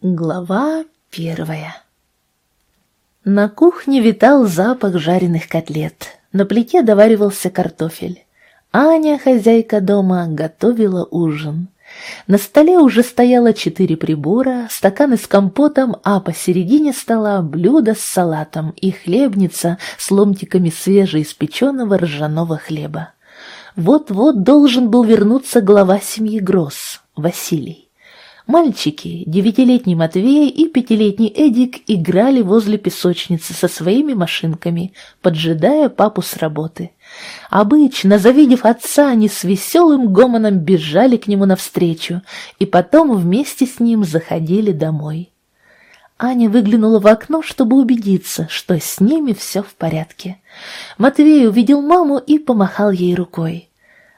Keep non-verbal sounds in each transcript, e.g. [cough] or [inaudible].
Глава первая На кухне витал запах жареных котлет. На плите доваривался картофель. Аня, хозяйка дома, готовила ужин. На столе уже стояло четыре прибора, стаканы с компотом, а посередине стола блюдо с салатом и хлебница с ломтиками свежеиспеченного ржаного хлеба. Вот-вот должен был вернуться глава семьи Гросс, Василий. Мальчики, девятилетний Матвей и пятилетний Эдик играли возле песочницы со своими машинками, поджидая папу с работы. Обычно, завидев отца, они с веселым гомоном бежали к нему навстречу и потом вместе с ним заходили домой. Аня выглянула в окно, чтобы убедиться, что с ними все в порядке. Матвей увидел маму и помахал ей рукой.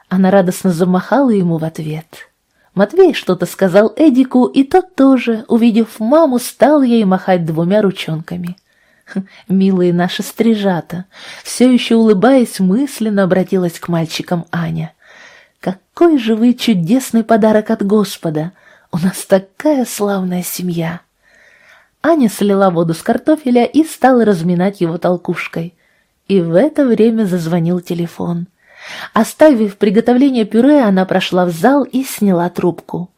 Она радостно замахала ему в ответ — Матвей что-то сказал Эдику, и тот тоже, увидев маму, стал ей махать двумя ручонками. Хм, «Милые наши стрижата!» Все еще улыбаясь, мысленно обратилась к мальчикам Аня. «Какой же вы чудесный подарок от Господа! У нас такая славная семья!» Аня слила воду с картофеля и стала разминать его толкушкой. И в это время зазвонил телефон. Оставив приготовление пюре, она прошла в зал и сняла трубку.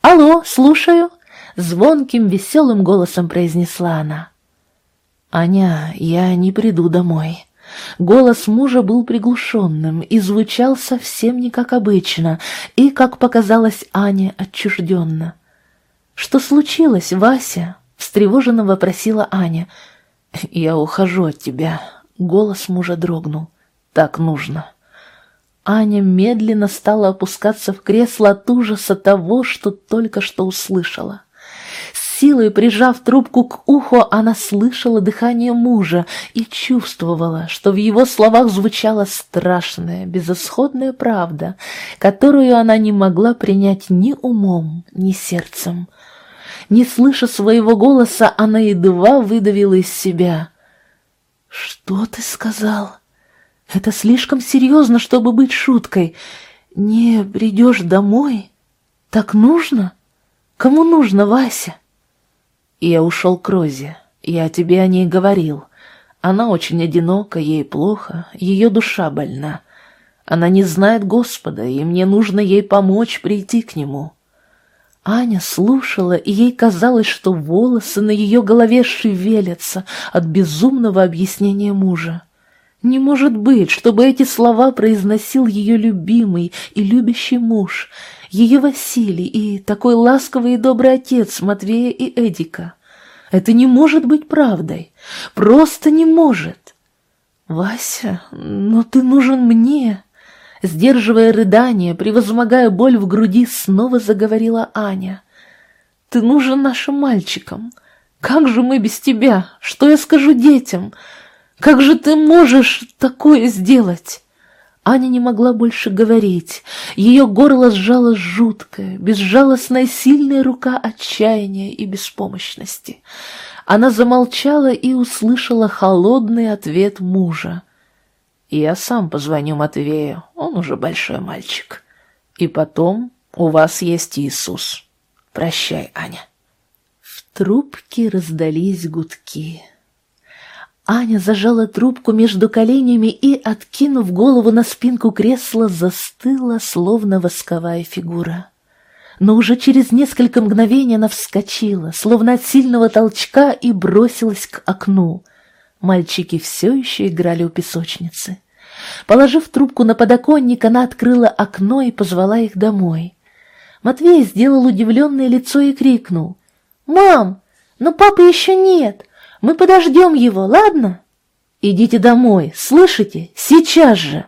«Алло, слушаю!» — звонким, веселым голосом произнесла она. «Аня, я не приду домой». Голос мужа был приглушенным и звучал совсем не как обычно, и, как показалось Ане, отчужденно. «Что случилось, Вася?» — встревоженно вопросила Аня. «Я ухожу от тебя», — голос мужа дрогнул. «Так нужно». Аня медленно стала опускаться в кресло от ужаса того, что только что услышала. С силой прижав трубку к уху, она слышала дыхание мужа и чувствовала, что в его словах звучала страшная, безысходная правда, которую она не могла принять ни умом, ни сердцем. Не слыша своего голоса, она едва выдавила из себя. «Что ты сказал?» Это слишком серьезно, чтобы быть шуткой. Не придешь домой? Так нужно? Кому нужно, Вася? Я ушел к Розе. Я тебе о ней говорил. Она очень одинока, ей плохо, ее душа больна. Она не знает Господа, и мне нужно ей помочь прийти к Нему. Аня слушала, и ей казалось, что волосы на ее голове шевелятся от безумного объяснения мужа. Не может быть, чтобы эти слова произносил ее любимый и любящий муж, ее Василий и такой ласковый и добрый отец Матвея и Эдика. Это не может быть правдой, просто не может. «Вася, но ты нужен мне!» Сдерживая рыдание, превозмогая боль в груди, снова заговорила Аня. «Ты нужен нашим мальчикам. Как же мы без тебя? Что я скажу детям? Как же ты можешь такое сделать?» Аня не могла больше говорить. Ее горло сжала жуткая, безжалостная, сильная рука отчаяния и беспомощности. Она замолчала и услышала холодный ответ мужа. «Я сам позвоню Матвею, он уже большой мальчик. И потом у вас есть Иисус. Прощай, Аня». В трубке раздались гудки. Аня зажала трубку между коленями и, откинув голову на спинку кресла, застыла, словно восковая фигура. Но уже через несколько мгновений она вскочила, словно от сильного толчка, и бросилась к окну. Мальчики все еще играли у песочницы. Положив трубку на подоконник, она открыла окно и позвала их домой. Матвей сделал удивленное лицо и крикнул. «Мам, но папы еще нет! Мы подождем его, ладно? Идите домой, слышите? Сейчас же!»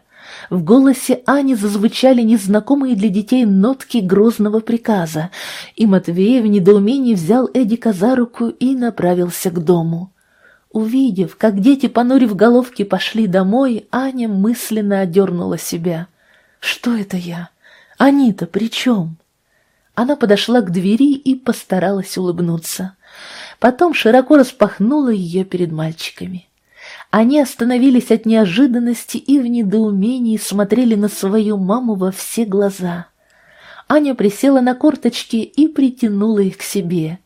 В голосе Ани зазвучали незнакомые для детей нотки грозного приказа, и Матвей в недоумении взял Эдика за руку и направился к дому. Увидев, как дети, понурив головки, пошли домой, Аня мысленно одернула себя. «Что это я? Они-то при чем?» Она подошла к двери и постаралась улыбнуться потом широко распахнула ее перед мальчиками. Они остановились от неожиданности и в недоумении смотрели на свою маму во все глаза. Аня присела на корточки и притянула их к себе.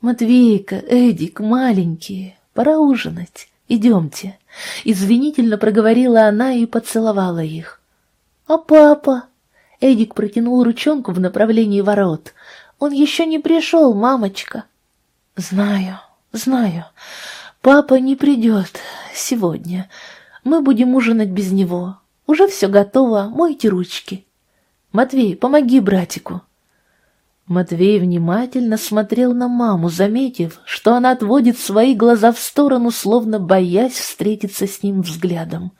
«Матвейка, Эдик, маленькие, пора ужинать. Идемте». Извинительно проговорила она и поцеловала их. «А папа?» Эдик протянул ручонку в направлении ворот. «Он еще не пришел, мамочка». «Знаю, знаю. Папа не придет сегодня. Мы будем ужинать без него. Уже все готово, мойте ручки. Матвей, помоги братику». Матвей внимательно смотрел на маму, заметив, что она отводит свои глаза в сторону, словно боясь встретиться с ним взглядом.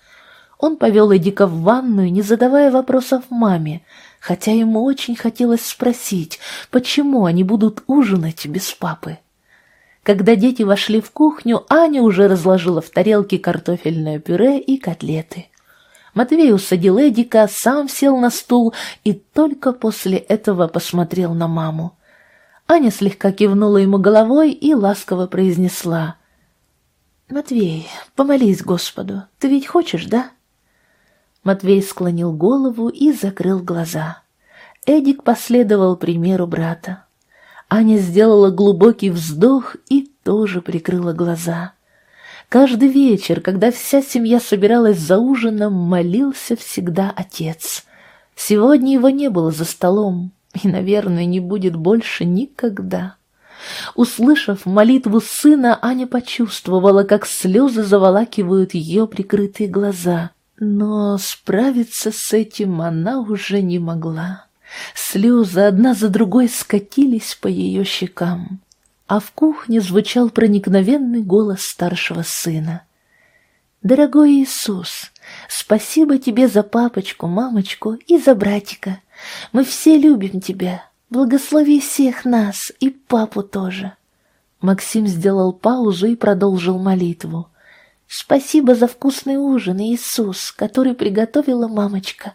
Он повел Эдика в ванную, не задавая вопросов маме, хотя ему очень хотелось спросить, почему они будут ужинать без папы. Когда дети вошли в кухню, Аня уже разложила в тарелке картофельное пюре и котлеты. Матвей усадил Эдика, сам сел на стул и только после этого посмотрел на маму. Аня слегка кивнула ему головой и ласково произнесла. «Матвей, помолись Господу, ты ведь хочешь, да?» Матвей склонил голову и закрыл глаза. Эдик последовал примеру брата. Аня сделала глубокий вздох и тоже прикрыла глаза. Каждый вечер, когда вся семья собиралась за ужином, молился всегда отец. Сегодня его не было за столом, и, наверное, не будет больше никогда. Услышав молитву сына, Аня почувствовала, как слезы заволакивают ее прикрытые глаза. Но справиться с этим она уже не могла. Слезы одна за другой скатились по ее щекам а в кухне звучал проникновенный голос старшего сына. «Дорогой Иисус, спасибо тебе за папочку, мамочку и за братика. Мы все любим тебя. Благослови всех нас и папу тоже». Максим сделал паузу и продолжил молитву. «Спасибо за вкусный ужин, Иисус, который приготовила мамочка.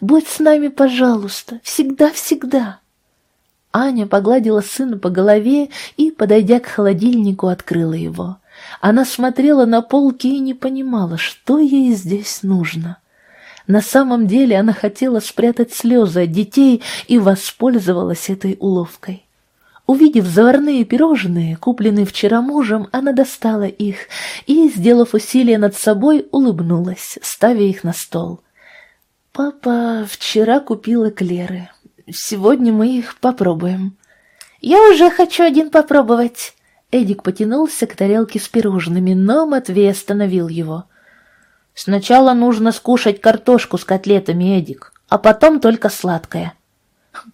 Будь с нами, пожалуйста, всегда-всегда». Аня погладила сына по голове и, подойдя к холодильнику, открыла его. Она смотрела на полки и не понимала, что ей здесь нужно. На самом деле она хотела спрятать слезы от детей и воспользовалась этой уловкой. Увидев заварные пирожные, купленные вчера мужем, она достала их и, сделав усилие над собой, улыбнулась, ставя их на стол. «Папа вчера купил эклеры. Сегодня мы их попробуем». «Я уже хочу один попробовать». Эдик потянулся к тарелке с пирожными, но Матвей остановил его. «Сначала нужно скушать картошку с котлетами, Эдик, а потом только сладкое».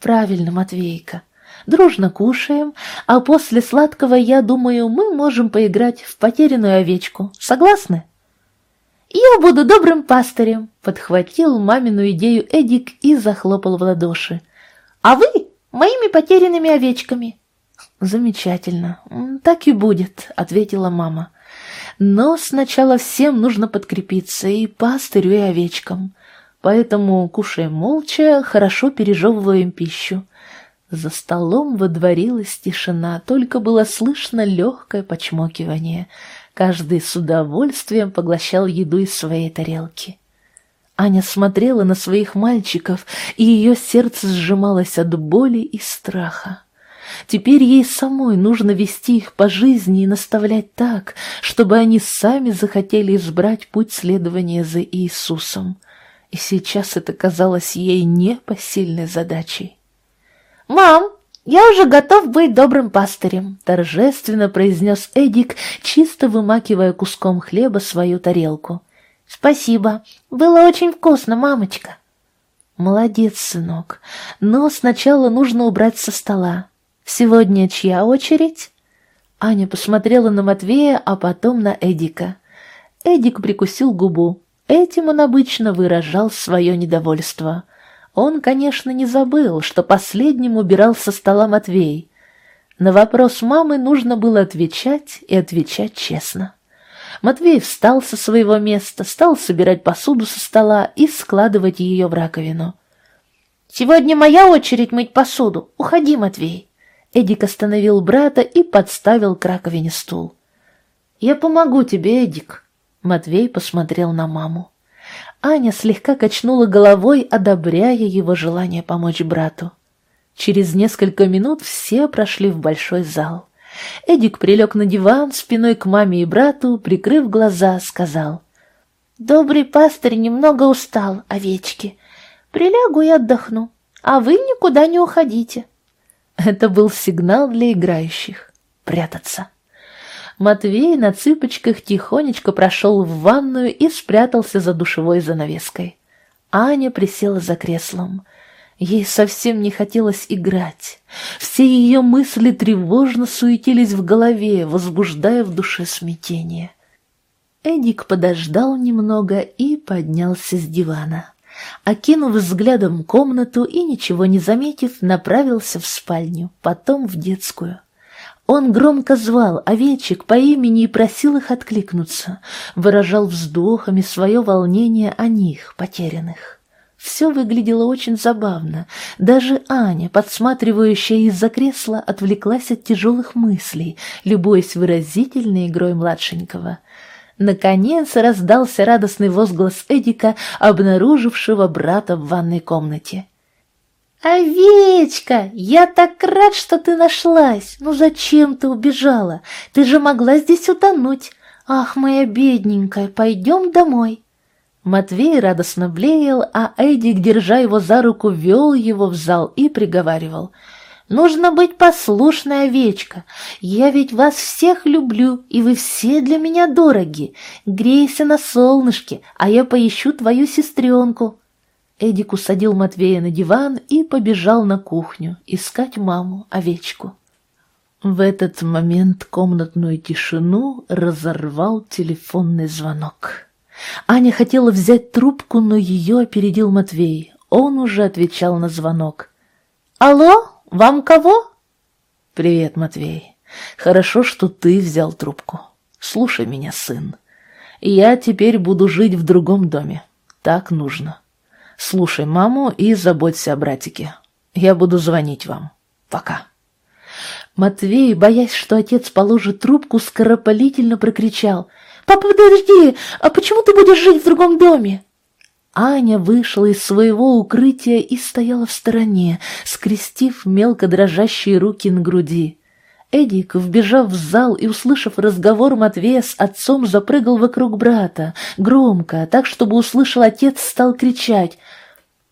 «Правильно, Матвейка. Дружно кушаем, а после сладкого, я думаю, мы можем поиграть в потерянную овечку. Согласны?» «Я буду добрым пастырем», — подхватил мамину идею Эдик и захлопал в ладоши а вы моими потерянными овечками». «Замечательно, так и будет», — ответила мама. «Но сначала всем нужно подкрепиться, и пастырю, и овечкам. Поэтому кушаем молча, хорошо пережевываем пищу». За столом водворилась тишина, только было слышно легкое почмокивание. Каждый с удовольствием поглощал еду из своей тарелки. Аня смотрела на своих мальчиков, и ее сердце сжималось от боли и страха. Теперь ей самой нужно вести их по жизни и наставлять так, чтобы они сами захотели избрать путь следования за Иисусом. И сейчас это казалось ей непосильной задачей. «Мам, я уже готов быть добрым пастырем», — торжественно произнес Эдик, чисто вымакивая куском хлеба свою тарелку. «Спасибо. Было очень вкусно, мамочка». «Молодец, сынок. Но сначала нужно убрать со стола. Сегодня чья очередь?» Аня посмотрела на Матвея, а потом на Эдика. Эдик прикусил губу. Этим он обычно выражал свое недовольство. Он, конечно, не забыл, что последним убирал со стола Матвей. На вопрос мамы нужно было отвечать и отвечать честно. Матвей встал со своего места, стал собирать посуду со стола и складывать ее в раковину. «Сегодня моя очередь мыть посуду. Уходи, Матвей!» Эдик остановил брата и подставил к раковине стул. «Я помогу тебе, Эдик!» Матвей посмотрел на маму. Аня слегка качнула головой, одобряя его желание помочь брату. Через несколько минут все прошли в большой зал. Эдик прилег на диван спиной к маме и брату, прикрыв глаза, сказал. «Добрый пастырь немного устал, овечки. Прилягу и отдохну, а вы никуда не уходите». Это был сигнал для играющих. Прятаться. Матвей на цыпочках тихонечко прошел в ванную и спрятался за душевой занавеской. Аня присела за креслом. Ей совсем не хотелось играть. Все ее мысли тревожно суетились в голове, возбуждая в душе смятение. Эдик подождал немного и поднялся с дивана. Окинув взглядом комнату и, ничего не заметив, направился в спальню, потом в детскую. Он громко звал овечек по имени и просил их откликнуться, выражал вздохами свое волнение о них, потерянных. Все выглядело очень забавно. Даже Аня, подсматривающая из-за кресла, отвлеклась от тяжелых мыслей, любуясь выразительной игрой младшенького. Наконец раздался радостный возглас Эдика, обнаружившего брата в ванной комнате. «Овечка, я так рад, что ты нашлась! Ну зачем ты убежала? Ты же могла здесь утонуть! Ах, моя бедненькая, пойдем домой!» Матвей радостно блеял, а Эдик, держа его за руку, вел его в зал и приговаривал. «Нужно быть послушной, овечка. Я ведь вас всех люблю, и вы все для меня дороги. Грейся на солнышке, а я поищу твою сестренку». Эдик усадил Матвея на диван и побежал на кухню искать маму, овечку. В этот момент комнатную тишину разорвал телефонный звонок. Аня хотела взять трубку, но ее опередил Матвей. Он уже отвечал на звонок. «Алло, вам кого?» «Привет, Матвей. Хорошо, что ты взял трубку. Слушай меня, сын. Я теперь буду жить в другом доме. Так нужно». Слушай маму и заботься о братике. Я буду звонить вам. Пока. Матвей, боясь, что отец положит трубку, скоропалительно прокричал. «Папа, подожди! А почему ты будешь жить в другом доме?» Аня вышла из своего укрытия и стояла в стороне, скрестив мелко дрожащие руки на груди. Эдик, вбежав в зал и услышав разговор Матвея с отцом, запрыгал вокруг брата, громко, так, чтобы услышал отец, стал кричать.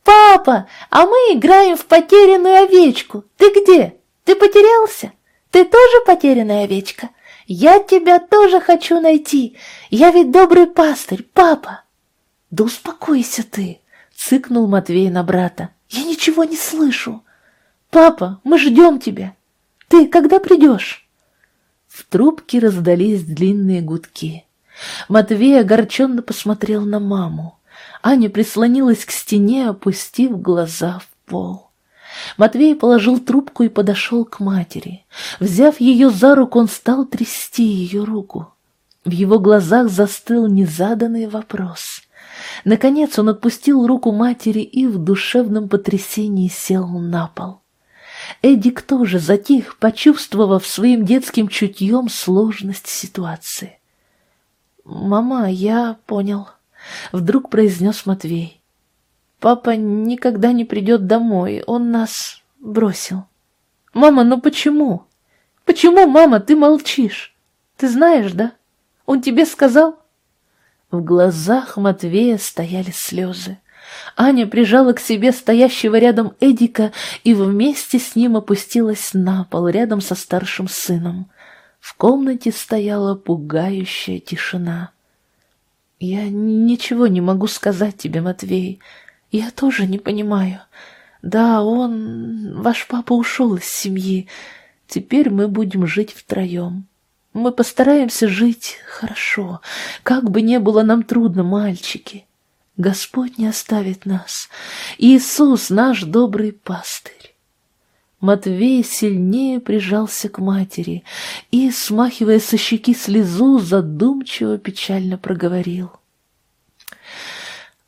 «Папа, а мы играем в потерянную овечку. Ты где? Ты потерялся? Ты тоже потерянная овечка? Я тебя тоже хочу найти. Я ведь добрый пастырь, папа!» «Да успокойся ты!» — цыкнул Матвей на брата. «Я ничего не слышу. Папа, мы ждем тебя. Ты когда придешь?» В трубке раздались длинные гудки. Матвей огорченно посмотрел на маму. Аня прислонилась к стене, опустив глаза в пол. Матвей положил трубку и подошел к матери. Взяв ее за руку, он стал трясти ее руку. В его глазах застыл незаданный вопрос. Наконец он отпустил руку матери и в душевном потрясении сел на пол. Эдик тоже затих, почувствовав своим детским чутьем сложность ситуации. «Мама, я понял», — вдруг произнес Матвей. «Папа никогда не придет домой, он нас бросил». «Мама, ну почему? Почему, мама, ты молчишь? Ты знаешь, да? Он тебе сказал?» В глазах Матвея стояли слезы. Аня прижала к себе стоящего рядом Эдика и вместе с ним опустилась на пол рядом со старшим сыном. В комнате стояла пугающая тишина. «Я ничего не могу сказать тебе, Матвей. Я тоже не понимаю. Да, он... Ваш папа ушел из семьи. Теперь мы будем жить втроем. Мы постараемся жить хорошо, как бы не было нам трудно, мальчики. Господь не оставит нас. Иисус наш добрый пастырь. Матвей сильнее прижался к матери и, смахивая со щеки слезу, задумчиво печально проговорил.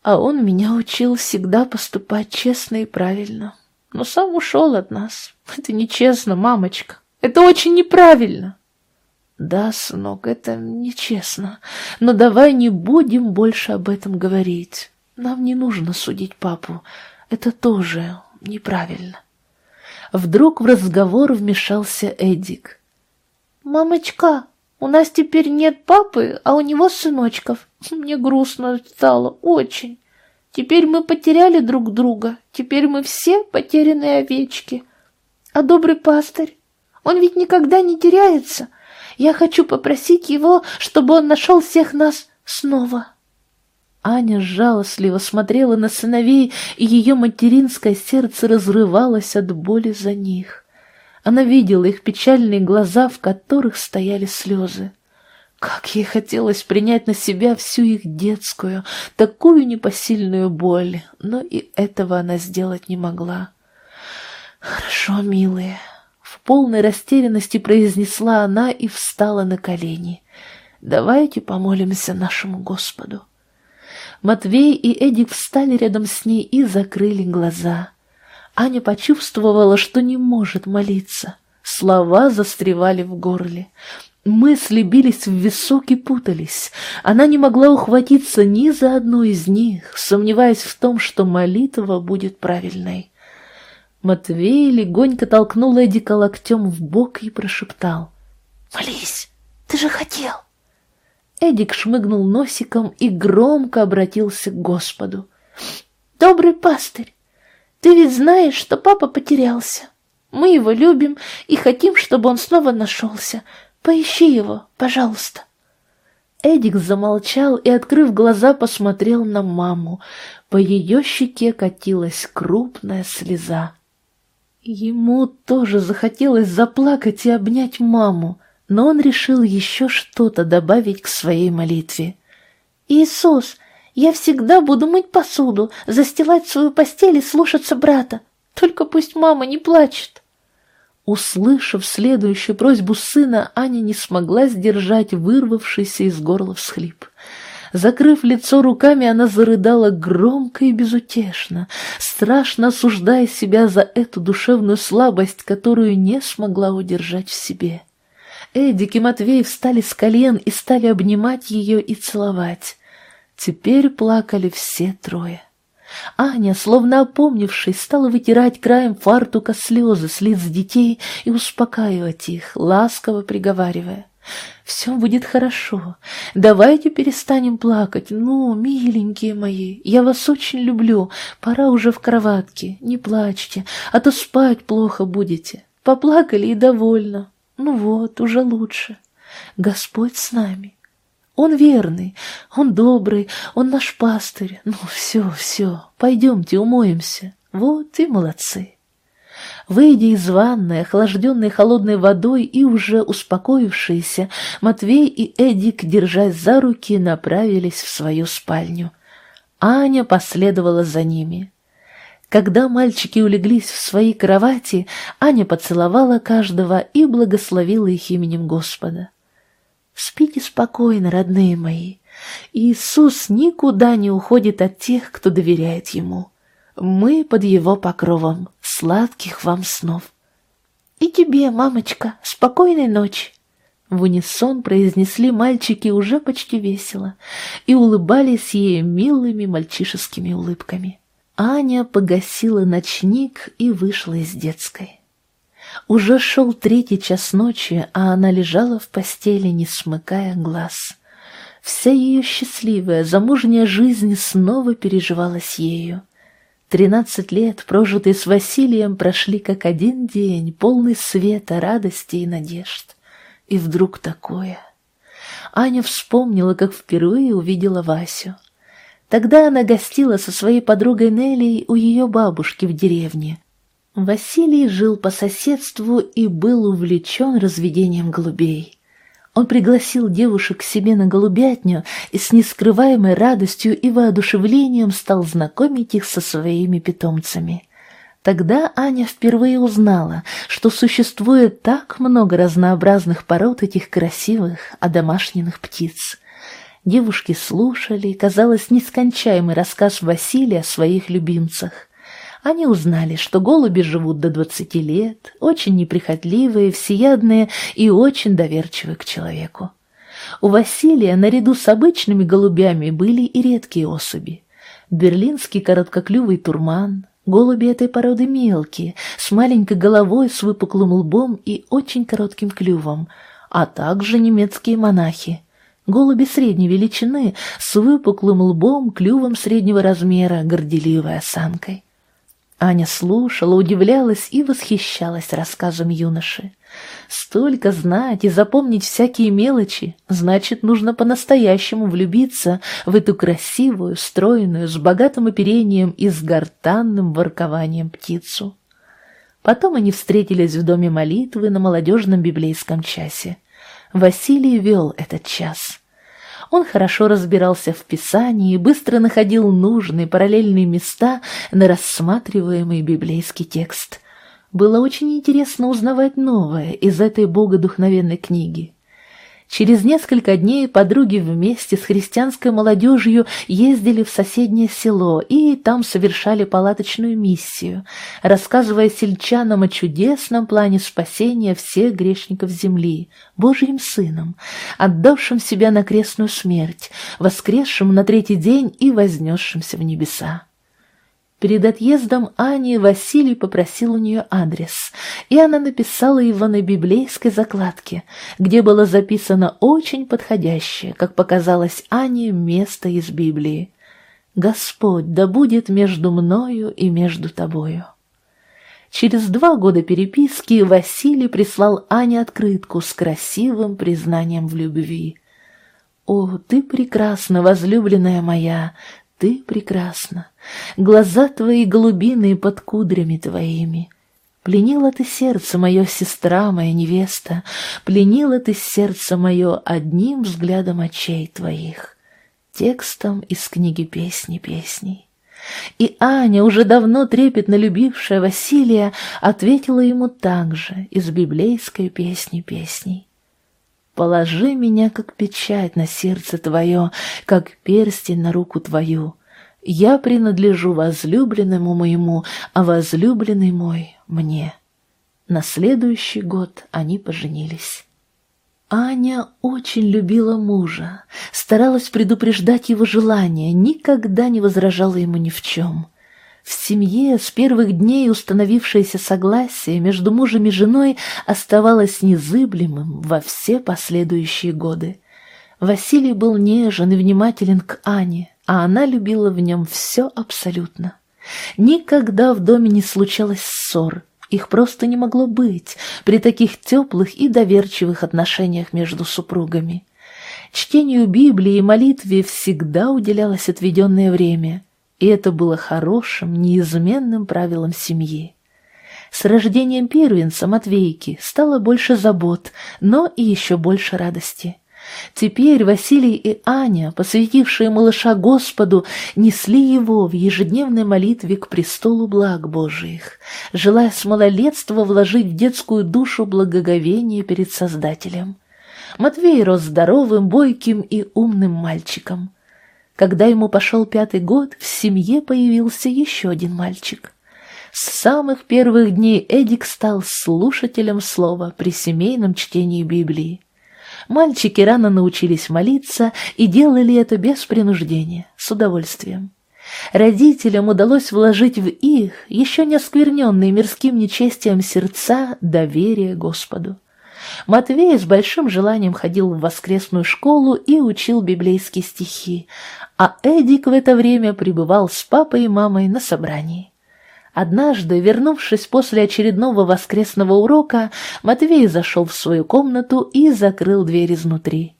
А он меня учил всегда поступать честно и правильно. Но сам ушел от нас. Это нечестно, мамочка. Это очень неправильно. Да, сынок, это нечестно. Но давай не будем больше об этом говорить. Нам не нужно судить папу. Это тоже неправильно. Вдруг в разговор вмешался Эдик. «Мамочка, у нас теперь нет папы, а у него сыночков. Мне грустно стало, очень. Теперь мы потеряли друг друга, теперь мы все потерянные овечки. А добрый пастырь, он ведь никогда не теряется. Я хочу попросить его, чтобы он нашел всех нас снова». Аня жалостливо смотрела на сыновей, и ее материнское сердце разрывалось от боли за них. Она видела их печальные глаза, в которых стояли слезы. Как ей хотелось принять на себя всю их детскую, такую непосильную боль, но и этого она сделать не могла. «Хорошо, милые», — полной растерянности произнесла она и встала на колени. «Давайте помолимся нашему Господу». Матвей и Эдик встали рядом с ней и закрыли глаза. Аня почувствовала, что не может молиться. Слова застревали в горле. Мысли бились в висок и путались. Она не могла ухватиться ни за одну из них, сомневаясь в том, что молитва будет правильной. Матвей легонько толкнул Эдика локтем в бок и прошептал. «Молись, ты же хотел!» Эдик шмыгнул носиком и громко обратился к Господу. «Добрый пастырь, ты ведь знаешь, что папа потерялся. Мы его любим и хотим, чтобы он снова нашелся. Поищи его, пожалуйста». Эдик замолчал и, открыв глаза, посмотрел на маму. По ее щеке катилась крупная слеза. Ему тоже захотелось заплакать и обнять маму но он решил еще что-то добавить к своей молитве. «Иисус, я всегда буду мыть посуду, застилать свою постель и слушаться брата. Только пусть мама не плачет». Услышав следующую просьбу сына, Аня не смогла сдержать вырвавшийся из горла всхлип. Закрыв лицо руками, она зарыдала громко и безутешно, страшно осуждая себя за эту душевную слабость, которую не смогла удержать в себе. Эдик и Матвей встали с колен и стали обнимать ее и целовать. Теперь плакали все трое. Аня, словно опомнившись, стала вытирать краем фартука слезы с лиц детей и успокаивать их, ласково приговаривая. «Все будет хорошо. Давайте перестанем плакать. Ну, миленькие мои, я вас очень люблю. Пора уже в кроватке. Не плачьте, а то спать плохо будете. Поплакали и довольно. Ну вот, уже лучше. Господь с нами. Он верный, он добрый, он наш пастырь. Ну все, все, пойдемте умоемся. Вот и молодцы. Выйдя из ванной, охлажденной холодной водой и уже успокоившиеся, Матвей и Эдик, держась за руки, направились в свою спальню. Аня последовала за ними. Когда мальчики улеглись в свои кровати, Аня поцеловала каждого и благословила их именем Господа. «Спите спокойно, родные мои. Иисус никуда не уходит от тех, кто доверяет Ему. Мы под Его покровом. Сладких вам снов!» «И тебе, мамочка, спокойной ночи!» В унисон произнесли мальчики уже почти весело и улыбались ей милыми мальчишескими улыбками. Аня погасила ночник и вышла из детской. Уже шел третий час ночи, а она лежала в постели, не смыкая глаз. Вся ее счастливая, замужняя жизнь снова переживалась ею. Тринадцать лет, прожитые с Василием, прошли как один день, полный света, радости и надежд. И вдруг такое. Аня вспомнила, как впервые увидела Васю. Тогда она гостила со своей подругой Нелли у ее бабушки в деревне. Василий жил по соседству и был увлечен разведением голубей. Он пригласил девушек к себе на голубятню и с нескрываемой радостью и воодушевлением стал знакомить их со своими питомцами. Тогда Аня впервые узнала, что существует так много разнообразных пород этих красивых, одомашненных птиц. Девушки слушали, казалось, нескончаемый рассказ Василия о своих любимцах. Они узнали, что голуби живут до двадцати лет, очень неприхотливые, всеядные и очень доверчивые к человеку. У Василия наряду с обычными голубями были и редкие особи. Берлинский короткоклювый турман, голуби этой породы мелкие, с маленькой головой, с выпуклым лбом и очень коротким клювом – а также немецкие монахи. Голуби средней величины, с выпуклым лбом, клювом среднего размера, горделивой осанкой. Аня слушала, удивлялась и восхищалась рассказом юноши. Столько знать и запомнить всякие мелочи, значит, нужно по-настоящему влюбиться в эту красивую, стройную, с богатым оперением и с гортанным воркованием птицу. Потом они встретились в доме молитвы на молодежном библейском часе. Василий вел этот час. Он хорошо разбирался в Писании быстро находил нужные параллельные места на рассматриваемый библейский текст. Было очень интересно узнавать новое из этой богодухновенной книги. Через несколько дней подруги вместе с христианской молодежью ездили в соседнее село и там совершали палаточную миссию, рассказывая сельчанам о чудесном плане спасения всех грешников земли, Божьим Сыном, отдавшим себя на крестную смерть, воскресшим на третий день и вознесшимся в небеса. Перед отъездом Ани Василий попросил у нее адрес, и она написала его на библейской закладке, где было записано очень подходящее, как показалось Ане, место из Библии. «Господь да будет между мною и между тобою». Через два года переписки Василий прислал Ане открытку с красивым признанием в любви. «О, ты прекрасна, возлюбленная моя, ты прекрасна, глаза твои голубиные под кудрями твоими. Пленила ты сердце мое, сестра моя невеста, пленила ты сердце мое одним взглядом очей твоих. Текстом из книги «Песни песней». И Аня, уже давно трепетно любившая Василия, ответила ему также из библейской песни песней. Положи меня, как печать на сердце твое, как перстень на руку твою. Я принадлежу возлюбленному моему, а возлюбленный мой мне. На следующий год они поженились. Аня очень любила мужа, старалась предупреждать его желания, никогда не возражала ему ни в чем. В семье с первых дней установившееся согласие между мужем и женой оставалось незыблемым во все последующие годы. Василий был нежен и внимателен к Ане, а она любила в нем все абсолютно. Никогда в доме не случалось ссор, их просто не могло быть при таких теплых и доверчивых отношениях между супругами. Чтению Библии и молитве всегда уделялось отведенное время – и это было хорошим, неизменным правилом семьи. С рождением первенца Матвейки стало больше забот, но и еще больше радости. Теперь Василий и Аня, посвятившие малыша Господу, несли его в ежедневной молитве к престолу благ Божиих, желая с малолетства вложить в детскую душу благоговение перед Создателем. Матвей рос здоровым, бойким и умным мальчиком. Когда ему пошел пятый год, в семье появился еще один мальчик. С самых первых дней Эдик стал слушателем слова при семейном чтении Библии. Мальчики рано научились молиться и делали это без принуждения, с удовольствием. Родителям удалось вложить в их, еще не оскверненные мирским нечестием сердца, доверие Господу. Матвей с большим желанием ходил в воскресную школу и учил библейские стихи, а Эдик в это время пребывал с папой и мамой на собрании. Однажды, вернувшись после очередного воскресного урока, Матвей зашел в свою комнату и закрыл дверь изнутри.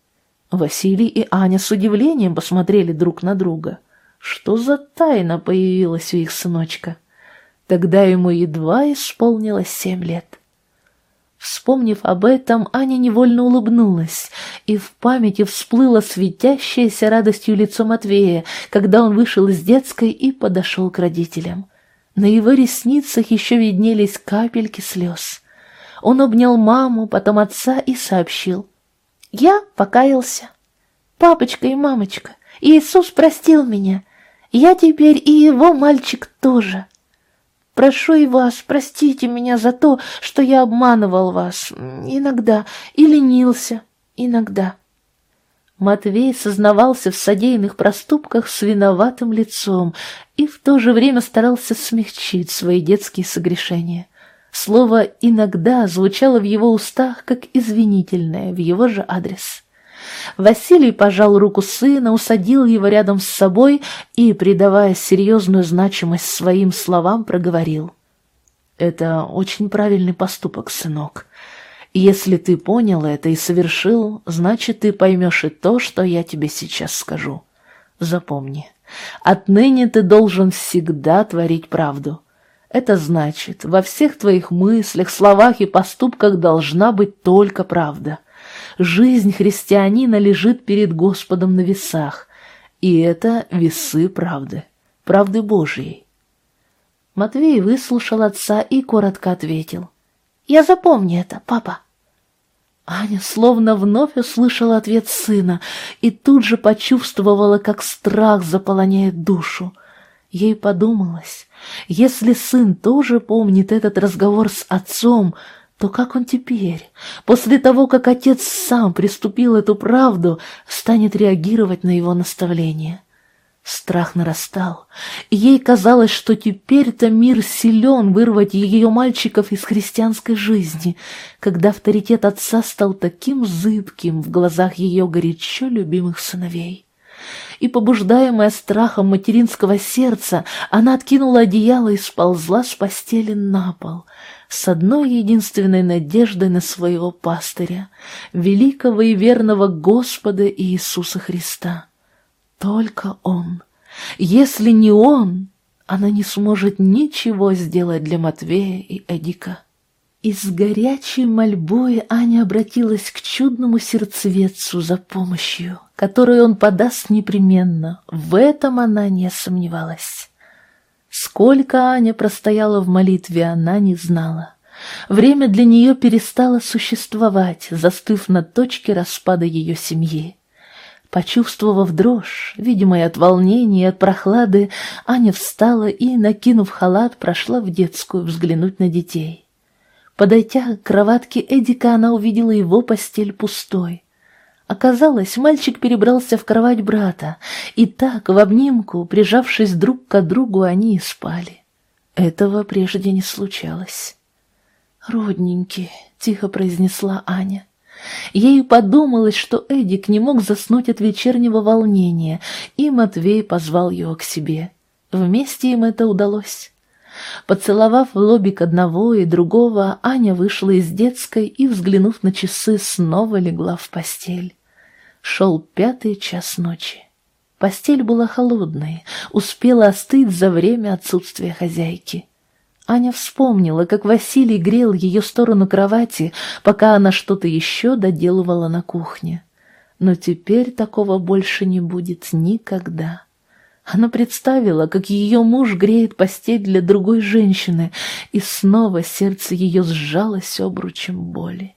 Василий и Аня с удивлением посмотрели друг на друга. Что за тайна появилась у их сыночка? Тогда ему едва исполнилось семь лет. Вспомнив об этом, Аня невольно улыбнулась, и в памяти всплыло светящееся радостью лицо Матвея, когда он вышел из детской и подошел к родителям. На его ресницах еще виднелись капельки слез. Он обнял маму, потом отца и сообщил. «Я покаялся. Папочка и мамочка, Иисус простил меня. Я теперь и его мальчик тоже». Прошу и вас, простите меня за то, что я обманывал вас иногда и ленился иногда. Матвей сознавался в содеянных проступках с виноватым лицом и в то же время старался смягчить свои детские согрешения. Слово «иногда» звучало в его устах как извинительное в его же адрес. Василий пожал руку сына, усадил его рядом с собой и, придавая серьезную значимость своим словам, проговорил. «Это очень правильный поступок, сынок. Если ты понял это и совершил, значит, ты поймешь и то, что я тебе сейчас скажу. Запомни, отныне ты должен всегда творить правду». Это значит, во всех твоих мыслях, словах и поступках должна быть только правда. Жизнь христианина лежит перед Господом на весах, и это весы правды, правды Божьей. Матвей выслушал отца и коротко ответил. «Я запомню это, папа». Аня словно вновь услышала ответ сына и тут же почувствовала, как страх заполоняет душу. Ей подумалось, если сын тоже помнит этот разговор с отцом, то как он теперь, после того, как отец сам приступил эту правду, станет реагировать на его наставление? Страх нарастал, и ей казалось, что теперь-то мир силен вырвать ее мальчиков из христианской жизни, когда авторитет отца стал таким зыбким в глазах ее горячо любимых сыновей. И, побуждаемая страхом материнского сердца, она откинула одеяло и сползла с постели на пол — с одной единственной надеждой на своего пастыря, великого и верного Господа Иисуса Христа. Только Он. Если не Он, она не сможет ничего сделать для Матвея и Эдика. И с горячей мольбой Аня обратилась к чудному сердцеведцу за помощью, которую он подаст непременно. В этом она не сомневалась. Сколько Аня простояла в молитве, она не знала. Время для нее перестало существовать, застыв на точке распада ее семьи. Почувствовав дрожь, видимо, и от волнения, и от прохлады, Аня встала и, накинув халат, прошла в детскую взглянуть на детей. Подойдя к кроватке Эдика, она увидела его постель пустой. Оказалось, мальчик перебрался в кровать брата, и так, в обнимку, прижавшись друг к другу, они и спали. Этого прежде не случалось. «Родненький», — тихо произнесла Аня. Ей подумалось, что Эдик не мог заснуть от вечернего волнения, и Матвей позвал его к себе. Вместе им это удалось. Поцеловав в лобик одного и другого, Аня вышла из детской и, взглянув на часы, снова легла в постель. Шел пятый час ночи. Постель была холодной, успела остыть за время отсутствия хозяйки. Аня вспомнила, как Василий грел ее сторону кровати, пока она что-то еще доделывала на кухне. Но теперь такого больше не будет никогда. Она представила, как ее муж греет постель для другой женщины, и снова сердце ее сжалось обручем боли.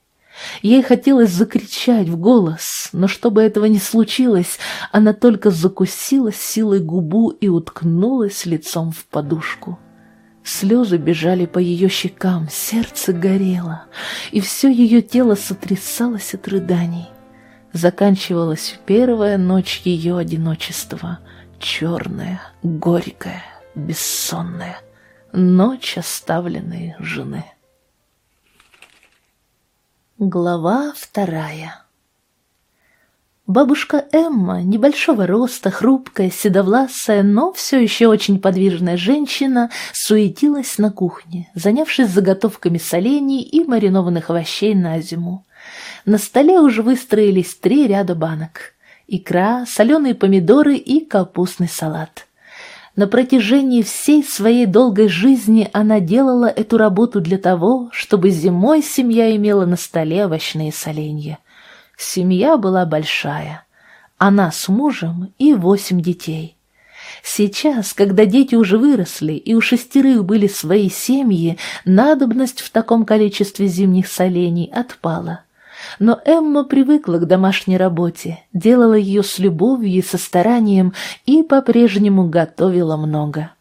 Ей хотелось закричать в голос, но чтобы этого не случилось, она только закусила силой губу и уткнулась лицом в подушку. Слезы бежали по ее щекам, сердце горело, и все ее тело сотрясалось от рыданий. Заканчивалась первая ночь ее одиночества, черная, горькая, бессонная, ночь оставленной жены. Глава вторая Бабушка Эмма, небольшого роста, хрупкая, седовласая, но все еще очень подвижная женщина, суетилась на кухне, занявшись заготовками солений и маринованных овощей на зиму. На столе уже выстроились три ряда банок. Икра, соленые помидоры и капустный салат. На протяжении всей своей долгой жизни она делала эту работу для того, чтобы зимой семья имела на столе овощные соленья. Семья была большая. Она с мужем и восемь детей. Сейчас, когда дети уже выросли и у шестерых были свои семьи, надобность в таком количестве зимних солений отпала. Но Эмма привыкла к домашней работе, делала ее с любовью и со старанием и по-прежнему готовила много.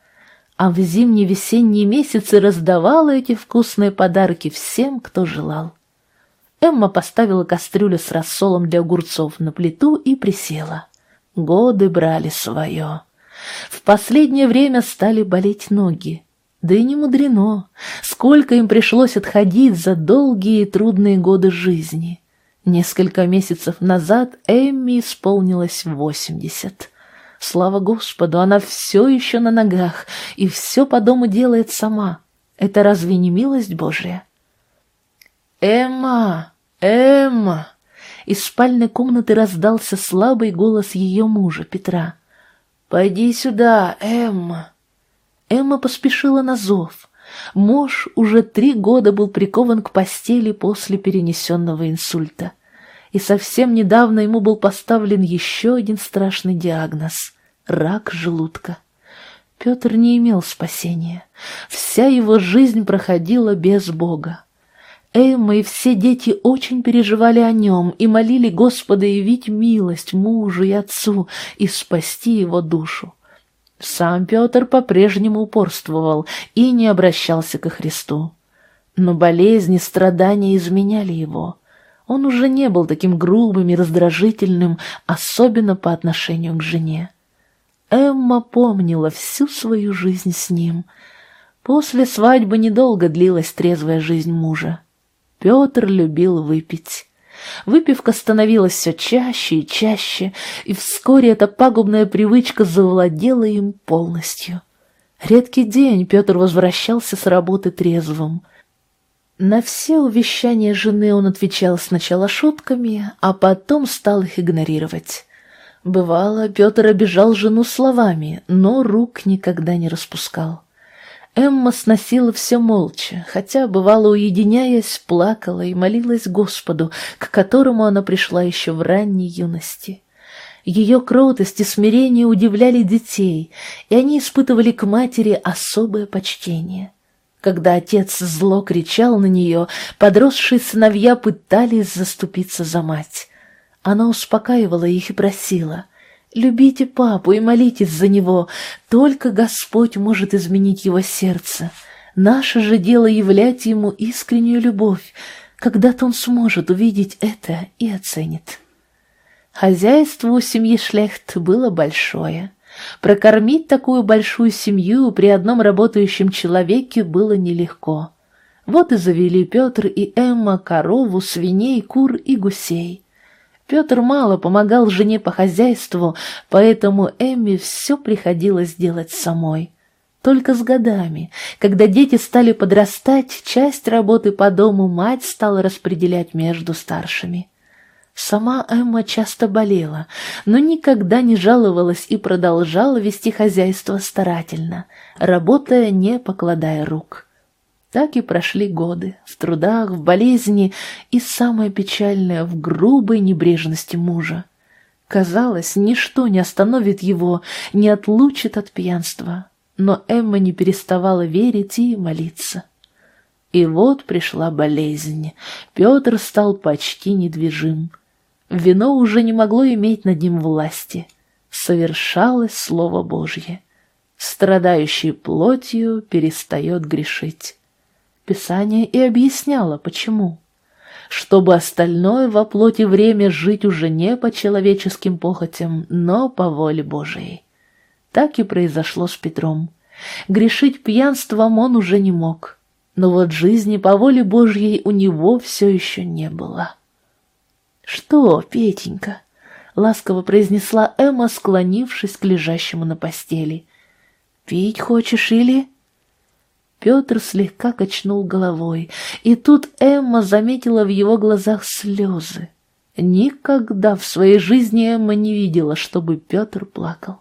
А в зимние-весенние месяцы раздавала эти вкусные подарки всем, кто желал. Эмма поставила кастрюлю с рассолом для огурцов на плиту и присела. Годы брали свое. В последнее время стали болеть ноги. Да и не мудрено, сколько им пришлось отходить за долгие и трудные годы жизни. Несколько месяцев назад Эмми исполнилось восемьдесят. Слава Господу, она все еще на ногах и все по дому делает сама. Это разве не милость Божья? «Эмма! Эмма!» Из спальной комнаты раздался слабый голос ее мужа, Петра. «Пойди сюда, Эмма!» Эмма поспешила на зов. Муж уже три года был прикован к постели после перенесенного инсульта. И совсем недавно ему был поставлен еще один страшный диагноз — рак желудка. Петр не имел спасения. Вся его жизнь проходила без Бога. Эмма и все дети очень переживали о нем и молили Господа явить милость мужу и отцу и спасти его душу. Сам Петр по-прежнему упорствовал и не обращался ко Христу. Но болезни, страдания изменяли его. Он уже не был таким грубым и раздражительным, особенно по отношению к жене. Эмма помнила всю свою жизнь с ним. После свадьбы недолго длилась трезвая жизнь мужа. Петр любил выпить. Выпивка становилась все чаще и чаще, и вскоре эта пагубная привычка завладела им полностью. Редкий день Петр возвращался с работы трезвым. На все увещания жены он отвечал сначала шутками, а потом стал их игнорировать. Бывало, Петр обижал жену словами, но рук никогда не распускал. Эмма сносила все молча, хотя, бывало, уединяясь, плакала и молилась Господу, к которому она пришла еще в ранней юности. Ее кротость и смирение удивляли детей, и они испытывали к матери особое почтение. Когда отец зло кричал на нее, подросшие сыновья пытались заступиться за мать. Она успокаивала их и просила — Любите папу и молитесь за него, только Господь может изменить его сердце. Наше же дело являть ему искреннюю любовь, когда-то он сможет увидеть это и оценит. Хозяйство у семьи Шлехт было большое. Прокормить такую большую семью при одном работающем человеке было нелегко. Вот и завели Петр и Эмма корову, свиней, кур и гусей. Петр мало помогал жене по хозяйству, поэтому Эмме все приходилось делать самой. Только с годами, когда дети стали подрастать, часть работы по дому мать стала распределять между старшими. Сама Эмма часто болела, но никогда не жаловалась и продолжала вести хозяйство старательно, работая, не покладая рук. Так и прошли годы, в трудах, в болезни и, самое печальное, в грубой небрежности мужа. Казалось, ничто не остановит его, не отлучит от пьянства. Но Эмма не переставала верить и молиться. И вот пришла болезнь. Петр стал почти недвижим. Вино уже не могло иметь над ним власти. Совершалось Слово Божье. Страдающий плотью перестает грешить. Писание и объясняло, почему. Чтобы остальное во плоти время жить уже не по человеческим похотям, но по воле Божией. Так и произошло с Петром. Грешить пьянством он уже не мог, но вот жизни по воле Божьей у него все еще не было. «Что, Петенька?» — ласково произнесла Эмма, склонившись к лежащему на постели. «Пить хочешь или...» Петр слегка качнул головой, и тут Эмма заметила в его глазах слезы. Никогда в своей жизни Эмма не видела, чтобы Петр плакал.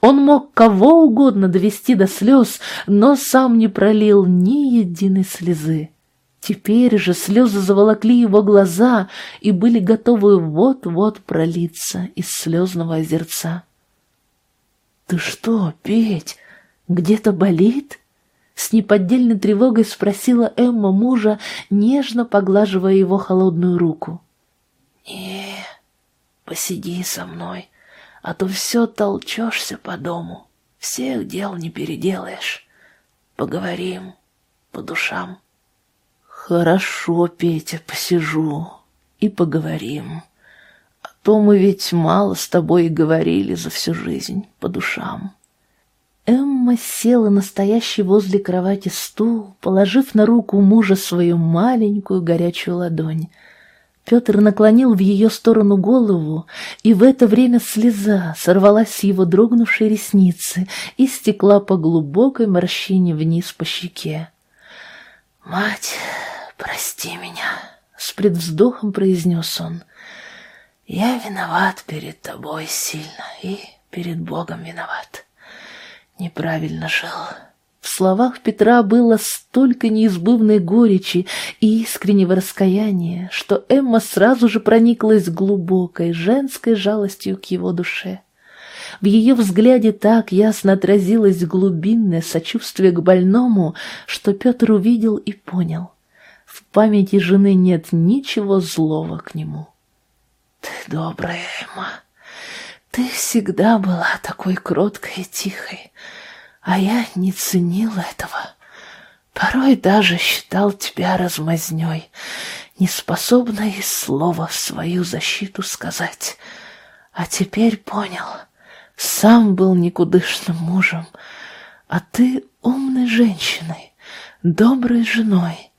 Он мог кого угодно довести до слез, но сам не пролил ни единой слезы. Теперь же слезы заволокли его глаза и были готовы вот-вот пролиться из слезного озерца. «Ты что, Петь, где-то болит?» С неподдельной тревогой спросила Эмма мужа, нежно поглаживая его холодную руку. «Не, посиди со мной, а то все толчешься по дому, всех дел не переделаешь. Поговорим по душам». «Хорошо, Петя, посижу и поговорим. А то мы ведь мало с тобой и говорили за всю жизнь по душам». Эмма села настоящий возле кровати стул, положив на руку мужа свою маленькую горячую ладонь. Петр наклонил в ее сторону голову, и в это время слеза сорвалась с его дрогнувшей ресницы и стекла по глубокой морщине вниз по щеке. «Мать, прости меня», — с предвздохом произнес он. «Я виноват перед тобой сильно и перед Богом виноват» неправильно жил. В словах Петра было столько неизбывной горечи и искреннего раскаяния, что Эмма сразу же прониклась глубокой женской жалостью к его душе. В ее взгляде так ясно отразилось глубинное сочувствие к больному, что Петр увидел и понял. В памяти жены нет ничего злого к нему. «Ты добрая, Эмма», ты всегда была такой кроткой и тихой, а я не ценил этого. Порой даже считал тебя размазней, неспособной и слова в свою защиту сказать. А теперь понял, сам был никудышным мужем, а ты умной женщиной, доброй женой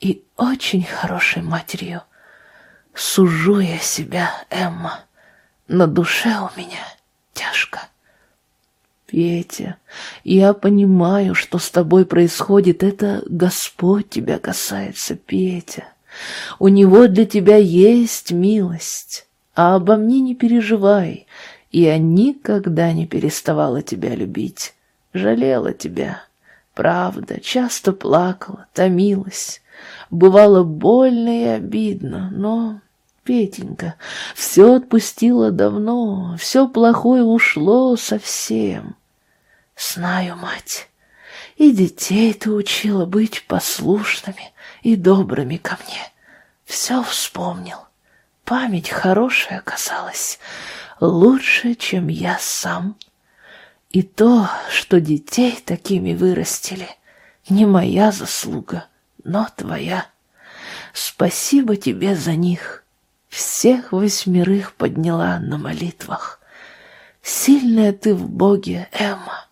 и очень хорошей матерью. Сужу я себя, Эмма. На душе у меня тяжко. Петя, я понимаю, что с тобой происходит. Это Господь тебя касается, Петя. У него для тебя есть милость. А обо мне не переживай. Я никогда не переставала тебя любить. Жалела тебя. Правда, часто плакала, томилась. Бывало больно и обидно, но Петенька, все отпустила давно, все плохое ушло совсем. Знаю, мать, и детей ты учила быть послушными и добрыми ко мне. Все вспомнил. Память хорошая оказалась, лучше, чем я сам. И то, что детей такими вырастили, не моя заслуга, но твоя. Спасибо тебе за них. Всех восьмерых подняла на молитвах. Сильная ты в Боге, Эмма,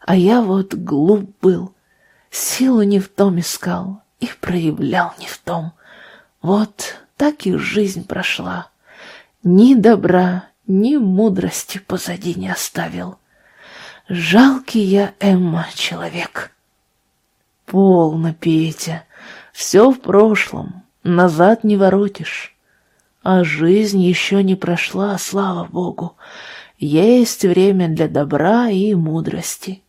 а я вот глуп был, силу не в том искал и проявлял не в том. Вот так и жизнь прошла. Ни добра, ни мудрости позади не оставил. Жалкий я, Эмма, человек. Полно, Петя, все в прошлом, назад не воротишь. А жизнь еще не прошла, слава Богу. Есть время для добра и мудрости.